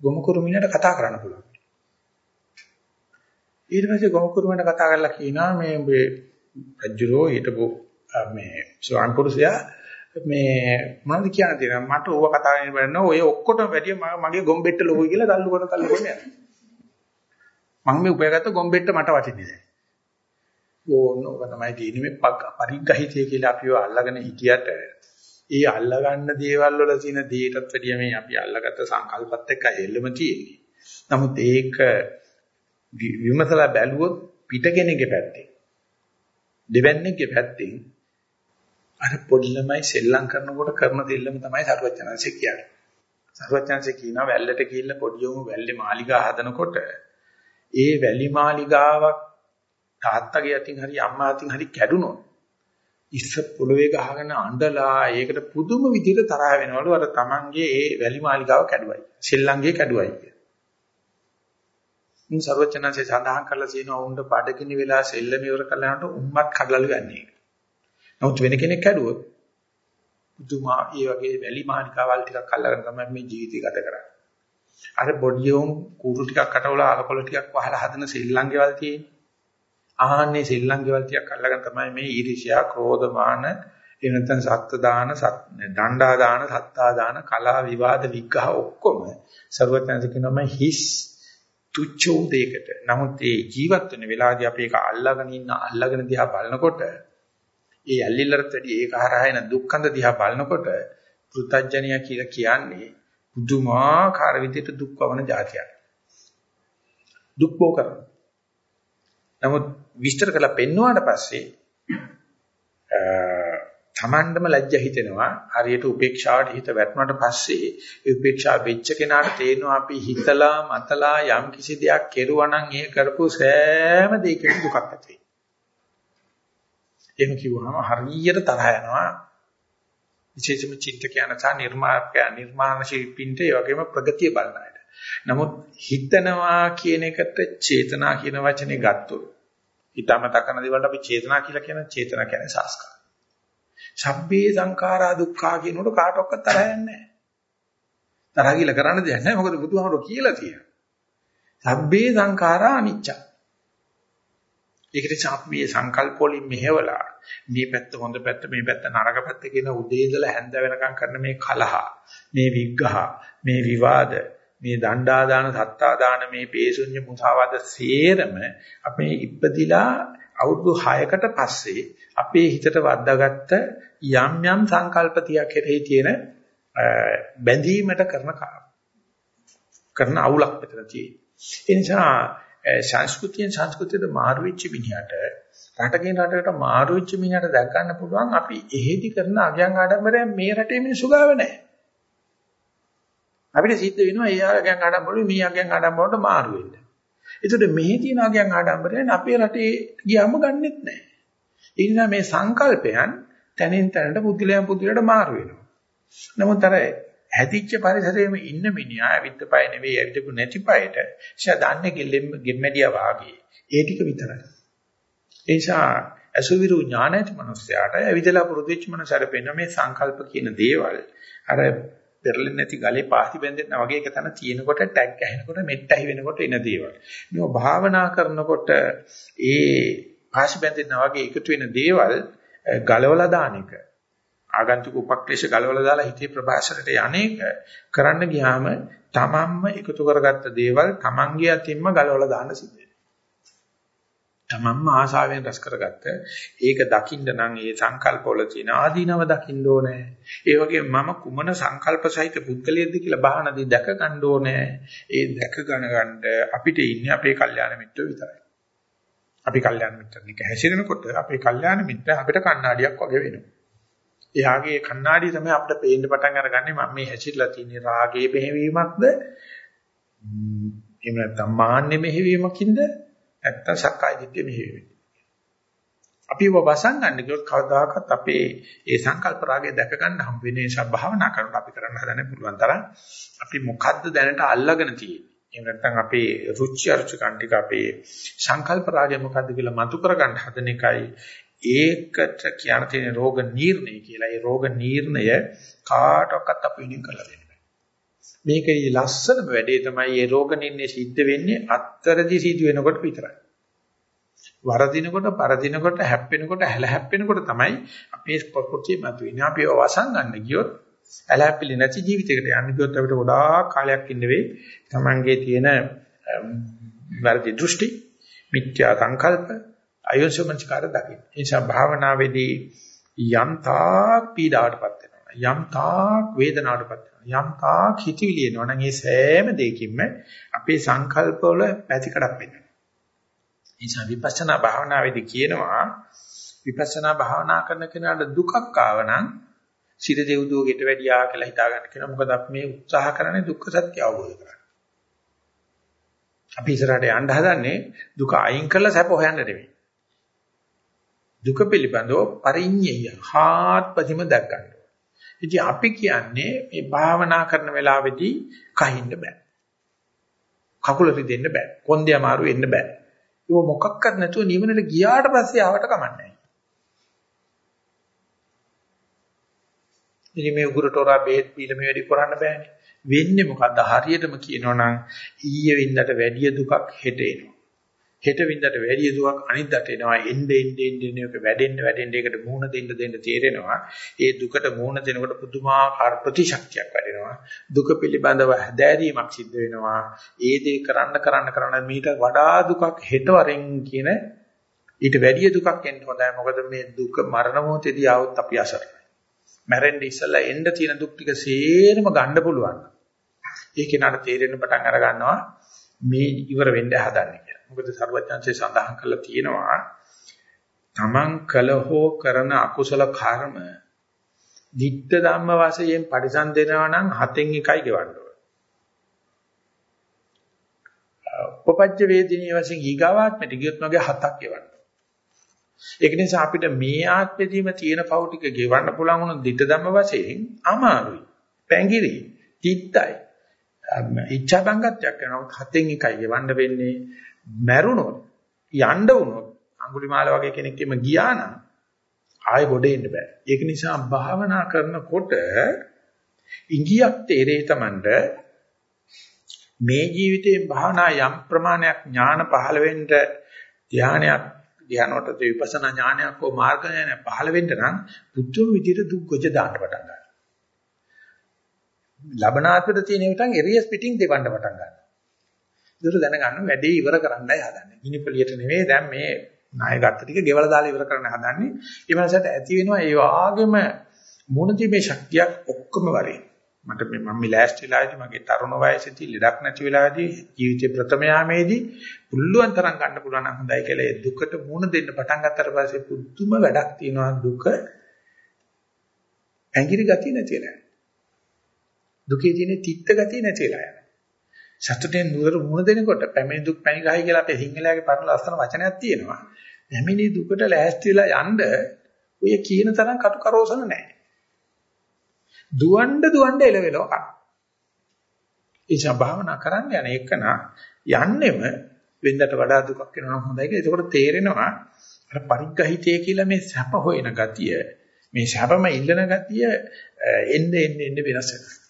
ගොමුකුරු මිනිහට කතා කරන්න පුළුවන්. ඊට පස්සේ ගොමුකුරු මිනිහට කතා කරලා කියනවා මේ මේ රජුරෝ හිටපු මේ ස්වාන් පුරුෂයා මේ මොනවද කියන්න තියෙනවා මට ඕව කතා කරන්න බැන්න ඔය ඔක්කොටම වැඩිය මගේ ගොම්බෙට්ට ලොකුයි කියලා තල්ලු කරන තල්ලු කරන යනවා මම මේ උපයාගත්ත ගොම්බෙට්ට මට වටින්නේ නැහැ ඕනෝක තමයි තියෙන්නේ මේ පරිග්‍රහිතය කියලා අපිව අල්ලගෙන හිටියට ඒ අල්ලගන්න දේවල් වල තියෙන දේටත් වැඩිය මේ අපි අල්ලගත්ත සංකල්පත් එක්ක එල්ලම තියෙන්නේ. නමුත් ඒක විමසලා බැලුවොත් පිටගෙනගේ පැත්තේ දෙවන්නේගේ පැත්තෙන් අර පොඩි ළමයි සෙල්ලම් කරනකොට කරන දෙල්ලම තමයි සර්වඥාන්සේ කියන්නේ. සර්වඥාන්සේ කියනවා වැල්ලට ගිහිල්ලා පොඩි උන් වැල්ලේ මාලිගා හදනකොට ඒ වැලි මාලිගාවක් තාත්තගේ අතින් හරි අම්මා අතින් හරි කැඩුනොත් ඉස්ස පොළවේ ගහගෙන අඬලා ඒකට පුදුම විදිහට තරහ වෙනවලු අර තමන්ගේ ඒ වැලි මාලිගාව කැඩුවයි. සෙල්ලංගේ කැඩුවයි කිය. මුන් සර්වචනanse සඳහන් කරලා තියෙනවා උණ්ඩ බඩගිනි වෙලා සෙල්ලම ඉවර කළා යනකොට උම්මත් කඩලලු යන්නේ. නමුත් වෙන කෙනෙක් කැඩුවොත් පුදුමා ඒ වගේ වැලි මාලිකාවල් ටිකක් අල්ලගෙන තමයි මේ ජීවිතය ගත කරන්නේ. අර බොඩියෝම් කූරු ටිකක් කටවල අලකොල ටිකක් වහලා හදන ශ්‍රීලංකේවල් තියෙන්නේ. ආහන්නේ ශ්‍රීලංකේවල් ටිකක් අල්ලගෙන තමයි මේ ඊර්ෂ්‍යා, ක්‍රෝධ, මාන, එහෙම නැත්නම් සත්ත්ව දාන, දණ්ඩා දාන, සත්තා දාන, කලා විවාද විග්‍රහ ඔක්කොම ਸਰවඥාන්සේ කියනවා හිස් තුච්චෝ දෙයකට. නමුත් ඒ ජීවත් වෙන වෙලාවදී අපි ඒක අල්ලගෙන ඉන්න අල්ලගෙන දිහා බලනකොට ඒ ඇල්ලිල්ලට වැඩි ඒක හරහා එන දුක්ඛන්ද දිහා බලනකොට පෘතජ්ජනිය කියලා කියන්නේ පුදුමාකාර විදිහට දුක් වවන જાතියක්. දුක් බෝ කරන. නමුත් විස්තර කරලා පෙන්වුවාට පස්සේ තමන්ටම ලැජ්ජ හිතෙනවා හරියට උපේක්ෂාවට හිත වැටුණාට පස්සේ ඒ උපේක්ෂාව වෙච්ච කෙනාට තේරෙනවා අපි හිතලා මතලා යම් කිසි දෙයක් කෙරුවා නම් ඒ කරපු සෑම දෙයකම දුකක් ඇති වෙනවා. එහෙම කිව්වහම හරියට තරහ යනවා. විශේෂම චින්තකයන් සහ නිර්මාණකයන් නිර්මාණ ශිල්පින්ට ඒ වගේම ප්‍රගතිය බලන අයට. නමුත් හිතනවා කියන එකට චේතනා කියන වචනේ ගත්තොත් හිතමතා කරන දේවල්ට අපි චේතනා කියලා කියන චේතනා කියන්නේ සංස්කාර. සබ්බේ සංඛාරා දුක්ඛා කියනකොට කාටවත් තරහ යන්නේ නැහැ. තරහ කියලා කරන්න දෙයක් නැහැ. මොකද බුදුහාමුදුරුවෝ කියලා තියෙනවා. සබ්බේ සංඛාරා අනිච්චා. ඒක නිසා අපි මේ සංකල්ප වලින් මෙහෙवला මේ පැත්ත හොඳ පැත්ත මේ පැත්ත නරක පැත්ත කියන උදේ ඉඳලා හැන්ද වෙනකම් කරන මේ කලහ මේ විග්ඝහ මේ විවාද මේ දණ්ඩා දාන සත්තා දාන මේ පේසුඤ්ඤ මුසාවාද සේරම අපේ ඉපදිලා අවුරුදු 6කට පස්සේ අපේ හිතට වද්දාගත්ත යම් යම් සංකල්පතියක් කෙරෙහි තියෙන බැඳීමට කරන කරන අවුලක් මෙතන තියෙනවා. ඒ නිසා සංස්කෘතියෙන් සංස්කෘතියට මාරු වෙච්ච මිනිහට රටකින් රටකට මාරු වෙච්ච මිනිහට දැක් ගන්න පුළුවන් අපි එහෙදි කරන අගයන් ආඩම්බරයෙන් මේ රටේ මිනිස්සු ගාව නැහැ. අපිට සිද්ධ වෙනවා ඒ අගයන් ආඩම්බරෙ මේ අගයන් ආඩම්බරට මාරු වෙන්න. ඒකට මෙහි තියෙන අගයන් ආඩම්බරයෙන් අපේ රටේ ගියාම ගන්නෙත් නැහැ. ඒ නිසා මේ සංකල්පයන් තනින් තනට පුදුලයන් පුදුලට මාරු වෙනවා. නමුත් අර හැදිච්ච පරිසරයේම ඉන්න මිනිහා ඇවිත් පය නෙවෙයි ඇවිදපු නැති පයට එයා දන්නේ ගෙල්ලෙම් ගෙම්මැඩියා වාගේ. ඒ ටික විතරයි. ඒ නිසා අසුවිරු ඥාන ඇති මනුස්සයාට ඇවිදලා පුරුදු වෙච්ච මනුස්සයාට පේන මේ සංකල්ප කියන දේවල් අර පෙරලෙන්නේ නැති ගලේ පාසි බැඳෙන්න වගේ එක තන තියෙනකොට ටැග් ගහනකොට මෙට් ඇහි වෙනකොට එන දේවල්. මේව භාවනා කරනකොට ඒ පාසි බැඳෙන්න වගේ එකතු වෙන දේවල් ගලවලා දාන එක. ආගන්තුක උපක්ලේශ ගලවලා දාලා හිතේ ප්‍රභාසරයට යන්නේක කරන්න ගියාම තමන්ම එකතු කරගත්ත දේවල් තමන්ගේ අතින්ම ගලවලා දාන්න සිද්ධ වෙනවා. තමන්ම ආශාවෙන් රස කරගත්ත ඒක දකින්න නම් ඒ සංකල්පවල තියෙන ආදීනව දකින්න ඕනේ. ඒ වගේම මම කුමන සංකල්ප සහිත පුද්ගලයෙක්ද කියලා බාහනදී දැක ගන්න ඕනේ. ඒ දැක ගන්න අපිට ඉන්නේ අපේ කල්යාණ මිත්‍රයෝ විතරයි. අපි කල්යාණ මිත්‍රන් එක හැසිරෙනකොට අපේ කල්යාණ මිත්‍ර අපිට කණ්ණාඩියක් වගේ වෙනවා. එයාගේ කණ්ණාඩිය තමයි අපිට පේන්න පටන් අරගන්නේ මම මේ හැසිරලා තියෙන රාගයේ මෙහෙවීමක්ද එහෙම නැත්නම් මාන්නේ මෙහෙවීමකින්ද නැත්තම් සක්කාය දිට්ඨිය මෙහෙ වෙන්නේ. අපි ඔබ වසන් ගන්න කිව්වොත් කවදාකවත් අපේ ඒ සංකල්ප රාගය දැක ගන්න හම් වෙන්නේ නිසා භාවනා කරනකොට අපි කරන්න හදන්නේ පුළුවන් තරම් අපි මොකද්ද දැනට අල්ලාගෙන තියෙන්නේ. එහෙම නැත්නම් අපේ රුචි අරුචිකන් ටික අපේ සංකල්ප රාගය මොකද්ද කියලා මතු කර ගන්න හදන එකයි ඒකට කියන තියෙන රෝග නිర్ణය කියලා. ඒ රෝග නිర్ణය කාටවත් අපි වෙනින් කරලා දෙන්න මේකේ ලස්සනම වැඩේ තමයි මේ රෝග නින්නේ සිද්ධ වෙන්නේ අත්තරදි සිදු වෙනකොට විතරයි. වරදිනකොට, පරදිනකොට, හැප්පෙනකොට, හැල හැප්පෙනකොට තමයි අපේ ප්‍රകൃතිය මතුවෙන්නේ. අපි ඒව වසන් ගන්න ගියොත් ඇලහැපිලි නැති ජීවිතයකට යන්න ගියොත් අපිට ගොඩාක් කාලයක් ඉන්න වෙයි. Tamange තියෙන වැරදි දෘෂ්ටි, මිත්‍යා සංකල්ප, අයෝසමංචකාර දකින්න. ඒ නිසා භාවනාවේදී යම් තාක් පීඩාවටපත් වෙනවා. යම් තාක් වේදනාවටපත් යම් තාක් හිතවිලි එනවා නම් ඒ සෑම දෙයකින්ම අපේ සංකල්පවල පැතිකඩක් වෙනවා. ඒ නිසා විපස්සනා භාවනාවේදී කියනවා විපස්සනා භාවනා කරන කෙනාට දුකක් ආවනම් සිත දෙව්දුව ගෙට වැඩියා කියලා හිතා ගන්න කියනවා. මොකද අපි මේ උත්සාහ කරන්නේ දුක්ඛ සත්‍ය අවබෝධ කරගන්න. අපි ඉස්සරහට යන්න හදන්නේ දුක අයින් කරලා සැප හොයන්න නෙමෙයි. දුක පිළිබඳව පරිඤ්ඤය හාත්පසින්ම දැක් ගන්න. ඉතින් අපි කියන්නේ මේ භාවනා කරන වෙලාවේදී කහින්න බෑ. කකුල රිදෙන්න බෑ. කොන්දේ අමාරු වෙන්න බෑ. ඒක මොකක්වත් නැතුව නිවනට ගියාට පස්සේ ආවට කමන්නේ ඉතින් මේ උගුරට හොරා බෙහෙත් බීලා මේ වැඩි කරන්න බෑනේ. වෙන්නේ මොකද්ද? හරියටම කියනවනම් ඊයේ වින්දට වැඩි දුකක් හෙට එනවා. හෙට වින්දට වැඩි දුකක් අනිද්දාට එනවා. එන්නේ එන්නේ එන්නේ එක වැඩෙන්න වැඩෙන්න ඒකට මූණ දෙන්න දෙන්න තේරෙනවා. ඒ දුකට මූණ දෙනකොට පුදුමාකාර ප්‍රතිශක්තියක් වැඩෙනවා. දුක පිළිබඳව හැදෑරීමක් සිද්ධ වෙනවා. ඒ දේ කරන්න කරන්න කරන්න මීට වඩා දුකක් හෙට වරෙන් කියන ඊට වැඩි දුකක් එන්න හොඳයි. මොකද මේ දුක මරණ මොහොතේදී ආවොත් අපි අසරණයි. මැරෙන්න ඉස්සලා එන්න තියෙන දුක් ටික සේරම ගන්න පුළුවන්. ඒ කෙනාට තේරෙන්න පටන් අර ගන්නවා මේ ඉවර වෙන්න හදන්නේ කියලා. මොකද සර්වඥාන්සේ සඳහන් කළා තියෙනවා තමන් කළ හෝ කරන අකුසල කර්ම ditta ධම්ම වශයෙන් පරිසම් දෙනවා නම් හතෙන් එකයි ගෙවන්න ඕන. උපපච්ච වේදිනිය වශයෙන් ඊගාවාත්මට ගියොත් මගේ හතක් ගෙවන්න. ඒක නිසා අපිට මේ ආත්මෙදීම තියෙන පව් ටික ගෙවන්න පුළුවන් වුණොත් ditta ධම්ම වශයෙන් අමාරුයි. පැංගිරි, තිත්තයි. ඉච්ඡා බංගත්වයක් කරනකොට හතෙන් එකයි ගෙවන්න වෙන්නේ. මැරුණොත් යන්න වුණොත් අඟුලිමාල වගේ කෙනෙක් එම ගියා නම් ආයෙ ගොඩ එන්න බෑ. ඒක නිසා භාවනා කරනකොට ඉංගියක් තේරේ තමන්ට මේ ජීවිතේ භාවනා යම් ප්‍රමාණයක් ඥාන පහළ වෙන්න ධානයක් ධානවට විපස්සනා ඥානයක් හෝ මාර්ග ඥානයක් පහළ වෙන්න නම් බුද්ධ විදියට දුක් ගොජ දාන්න පටන් ගන්නවා. ලබනාත්මට තියෙන විතන් එරියස් පිටින් දෙවන්න පටන් ගන්නවා. ඒක දැනගන්න වැඩේ ඉවර කරන්නයි හදන්නේ. ගිනිපලියට නෙවෙයි දැන් මේ ණය ගත්ත ටික ගෙවලා දාලා ඉවර කරන්න හදන්නේ. ඒ මනසට ඇති වෙනවා ඒ වාගේම මොනදීමේ ශක්තියක් ඔක්කොම වරේ. මට මේ මම ලෑස්තිලාදී මගේ තරුණ වයසේදී ලෙඩක් නැති වෙලාවේදී ජීවිතේ ප්‍රථම යාමේදී පුළුවන් තරම් ගන්න පුළුවන් නම් හොඳයි කියලා ඒ දුකට මුහුණ දෙන්න පටන් ගත්තට පස්සේ පුදුම වැඩක් තියෙනවා දුක ඇඟිලි ගතිය නැතිලා දුකේ තියෙන තිත්ත ගතිය නැතිලා යනවා සතුටෙන් නුවර මුහුණ දෙනකොට පැමිණි දුක් පැණි ගහයි කියලා අපේ සිංහලයේ පරණ ලස්සන වචනයක් තියෙනවා පැමිණි දුකට ලෑස්ති වෙලා යන්න ඔය කියන තරම් කටු කරෝසන නැහැ දුවන්න දුවන්න එලවෙලව කන. ඒචා භාවනා කරන්න යන එකන යන්නෙම වෙන්දට වඩා දුකක් වෙනවා හොඳයි කියලා. ඒකෝට තේරෙනවා අර පරිග්‍රහිතය කියලා මේ සැප හොයන ගතිය මේ සැපම ඉල්ලන ගතිය එන්න එන්න එන්න වෙනස් වෙනවා.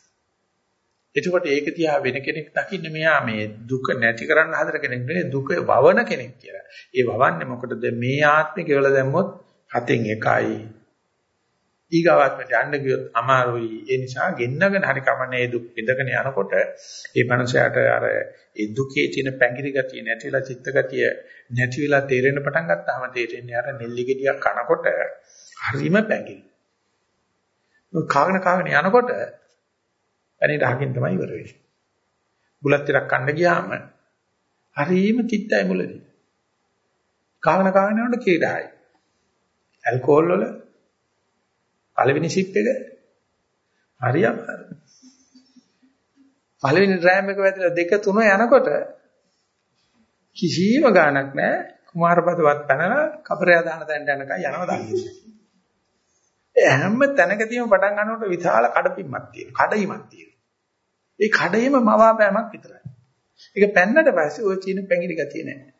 එතකොට ඒක තියා වෙන කෙනෙක් දකින්න මෙයා මේ දුක නැති කරන්න හදන කෙනෙක් නෙවෙයි දුක වවන කෙනෙක් කියලා. ඒ වවන්නේ මොකටද මේ ආත්මේ කියලා දැම්මොත් හතෙන් එකයි ඊගාවාත්මට යන්න ගියොත් අමාරුයි. ඒ නිසා ගෙන්නගෙන හරි කමන්නේ ඒ දුක් ඉඳගෙන යනකොට ඒ මනසට අර ඒ දුකේ තියෙන පැංගිරි ගතිය නැතිලා චිත්ත ගතිය නැති වෙලා තේරෙන්න පටන් ගත්තාම තේරෙන්නේ අර නෙල්ලි ගෙඩියක් කනකොට හරිම පැංගිරි. කාගෙන කාගෙන යනකොට අනිත් අහකින් තමයි ඉවර වෙන්නේ. බුලත් ටිකක් කන්න ගියාම හරිම චිත්තයි මුලදී. කාගෙන කාගෙන යනකොට කීඩායි. ඇල්කොහොල් වල පළවෙනි ෂිප් එක හරියම පළවෙනි ඩ්‍රෑම් එක වැදලා දෙක තුන යනකොට කිසිම ගාණක් නැහැ කුමාරපදවත් පැනලා කබරය දාන තැනට යනකම් යනවා දන්නේ. ඒ හැම තැනකදීම පටන් ගන්නකොට විශාල කඩපින්මක් තියෙනවා. කඩයිමක් තියෙනවා. ඒ කඩයිම මවාපෑමක් විතරයි. ඒක පැන්නට පස්සේ ওই චීන පැංගිලි ගතිය නැහැ.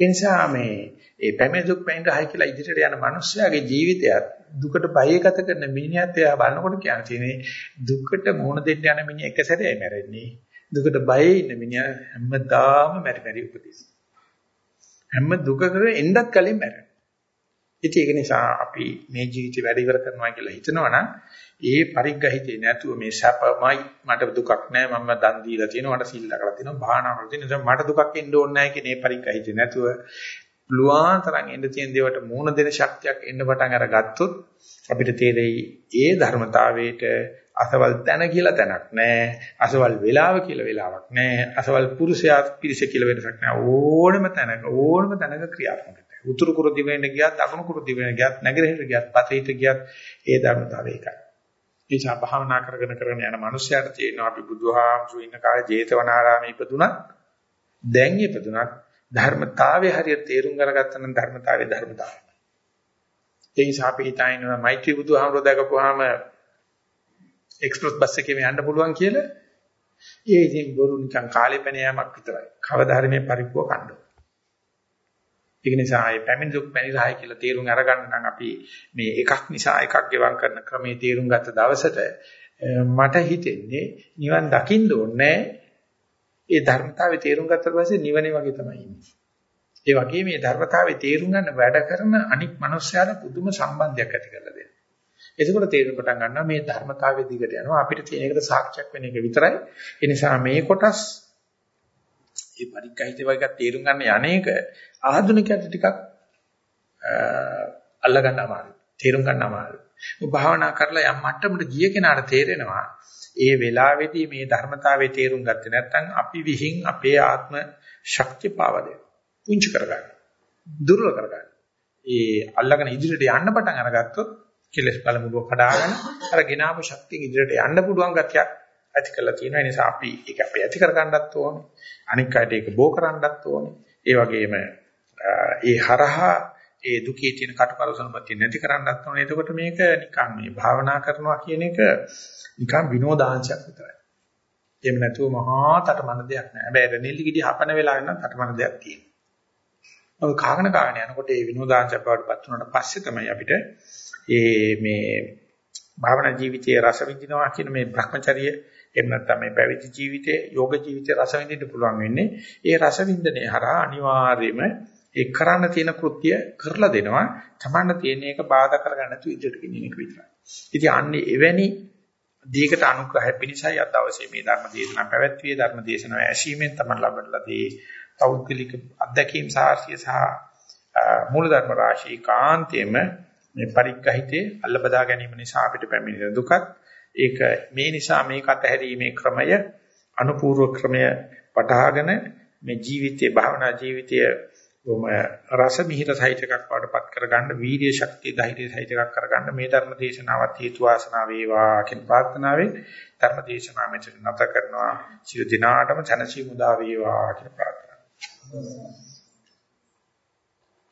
ඒ නිසා මේ ඒ පැමිණි දුක් පැමිණ රහයි කියලා ඉදිරියට යන මිනිස්යාගේ ජීවිතයත් දුකට බය ගත කරන මිනිහත් එයා බලනකොට කියන තියෙන්නේ දුකට මුහුණ දෙන්න යන මිනිහ එක සැරේයි මැරෙන්නේ. දුකට බය ඉන්න මිනිහා හැමදාම මැරි මැරි උපදිනවා. හැම දුකකම එන්නත් කලින් මැරෙනවා. ඉතින් ඒක නිසා අපි මේ ජීවිතේ වැඩ ඉවර කරනවා කියලා හිතනවනම් ඒ පරිග්‍රහිතේ නැතුව මේ සැපමයි මට දුකක් නැහැ මම දන් දීලා තියෙනවා මට සීල් දකලා තියෙනවා භාවනා කරලා තියෙනවා. මට දුකක් එන්න ඕනේ නැහැ කියන මේ පරිග්‍රහිතේ නැතුව පුළුවන් තරම් එන්න තියෙන දේවට මූණ දෙන ශක්තියක් එන්න පටන් අරගත්තොත් අපිට තේරෙයි ඒ ධර්මතාවයට අසවල් තැන කියලා තැනක් නැහැ අසවල් වේලාව කියලා වේලාවක් නැහැ අසවල් පුරුෂයා පිරිස කියලා වෙනසක් නැහැ ඕනම තැනක ඕනම තැනක ක්‍රියාත්මක උතුරු කුරු දිවෙන්න ගියත් දකුණු කුරු දිවෙන්න ගියත් නැගෙනහිර ගියත් පතේට ගියත් ඒ ධර්මතාවය එකයි. නිසා භාවනා කරගෙන කරගෙන යන මනුස්සයාට තියෙනවා අපි බුදුහාමුදුරු ඉන්න කාලේ ජේතවනාරාමේ ඉපදුනත් දැන් ඉපදුනත් ධර්මතාවය හරියට තේරුම් අරගත්තා නම් ධර්මතාවය ධර්මතාවය. ඒ නිසා අපි හිතනවා මෛත්‍රී බුදුහාමුදුරු දැකපුවාම එක්ස්ප්‍රස් බස් එකේ යන්න පුළුවන් කියලා. ඒ ඉතින් බොරු නිකන් කාලේ පැන යාමක් විතරයි. කවදා හරි මේ පරිප්පුව කණ්ඩෝ. ඒක නිසා මේ පැමිණි දුක් පැනිරහයි කියලා තේරුම් අරගන්න නම් අපි මේ එකක් නිසා එකක් ගෙවම් කරන ක්‍රමයේ තේරුම් ගත්ත දවසට මට හිතෙන්නේ නිවන් දකින්න ඕනේ ඒ ධර්මතාවයේ තේරුම් ගත්තට පස්සේ නිවනේ වගේ තමයි ඉන්නේ. ඒ වගේ මේ ධර්මතාවයේ තේරුම් ගන්න වැඩ කරන අනික් මනුස්සයලා පුදුම සම්බන්ධයක් ඇති කරලා දෙනවා. එතකොට තේරුම් පටන් ගන්නවා මේ ධර්මතාවයේ දිගට යනවා අපිට තියෙන එකට සාක්ෂියක් වෙන එක විතරයි. ඒ නිසා මේ කොටස් ඒ පරික්කහිත වගේ තේරුම් ගන්න යන්නේක ආධුනිකයන්ට ටිකක් අල්ල ගන්න අමාරුයි. තේරුම් ගන්න අමාරුයි. භාවනා කරලා යම් මට්ටමකට ගිය කෙනාට තේරෙනවා ඒ වෙලාවේදී මේ ධර්මතාවයේ තේරුම් ගත්තේ නැත්නම් අපි විහිං අපේ ආත්ම ශක්තිය පාව දෙනවා. පුංචි කරගන්න. දුර්වල කරගන්න. ඒ අල්ලගෙන ඉදිරියට යන්න පටන් අරගත්තොත් කෙලස් බලමුව කඩාගෙන අර ගෙනාවු ශක්තිය ඉදිරියට යන්න පුළුවන් ගතියක් ඇති කරලා තියෙනවා. ඒ නිසා අපි ඒක අපි ඇති කරගන්නත් ඕනේ. අනික් අයට ඒක බෝ කරන්නත් ඕනේ. ඒ වගේම ඒ හරහා ඒ දුකේ තියෙන කටකරසනපති නැති කරන්නත් ඕනේ. එතකොට මේක නිකන් මේ භාවනා කරනවා කියන එක නිකන් විනෝදාංශයක් විතරයි. එහෙම නැතුව මහා තටමන දෙයක් නෑ. හැබැයි රෙනිලි ගිඩි හපන වෙලාවෙ නම් තටමන දෙයක් තියෙනවා. ඔය කාගෙන කාගෙන යනකොට ඒ විනෝදාංශය බවටපත් වුණාට පස්සේ තමයි අපිට ඒ මේ භාවනා ජීවිතයේ රස විඳිනවා කියන මේ Brahmacharya එහෙම නැත්නම් මේ පැවිදි ජීවිතයේ යෝග ජීවිතයේ රස විඳින්න පුළුවන් වෙන්නේ ඒ රස විඳිනේ හරහා අනිවාර්යයෙන්ම ඒ කරන්න තියෙන කෘත්‍ය කරලා දෙනවා. තමන්න තියෙන එක බාධා කරගන්න නැතුව ඉදිරියට ගෙනියන එක විතරයි. ඉතින් අන්නේ එවැනි දීකට අනුග්‍රහය පිණිසයි අද දවසේ මේ ධර්ම දේශනාව පැවැත්වියේ ධර්ම දේශනාව ඇසීමෙන් තමයි ලබන ලදී පෞද්ගලික අත්දැකීම් සාර්ථ්‍ය සහ මූලධර්ම රාශී කාන්තේම මේ පරිග්‍රහිතේ අල්ලබදා ගැනීම නිසා අපිට පැමිණෙන දුකත් ඒක මේ නිසා මේක අතහැරීමේ ක්‍රමය අනුපූර්ව ක්‍රමය වටහාගෙන මේ ජීවිතයේ භාවනා ජීවිතයේ කොහොම රස මිහිර සහිත එකක් වඩපත් කරගන්න වීර්ය ශක්තිය ධෛර්ය සහිත එකක් කරගන්න මේ ධර්ම දේශනාවත් හේතු වාසනා වේවා කියන ප්‍රාර්ථනාවෙන් ධර්ම දේශනාව මෙතන නැත කරනවා. සිය දිනාටම ජනසී මුදා වේවා කියන ප්‍රාර්ථනාව.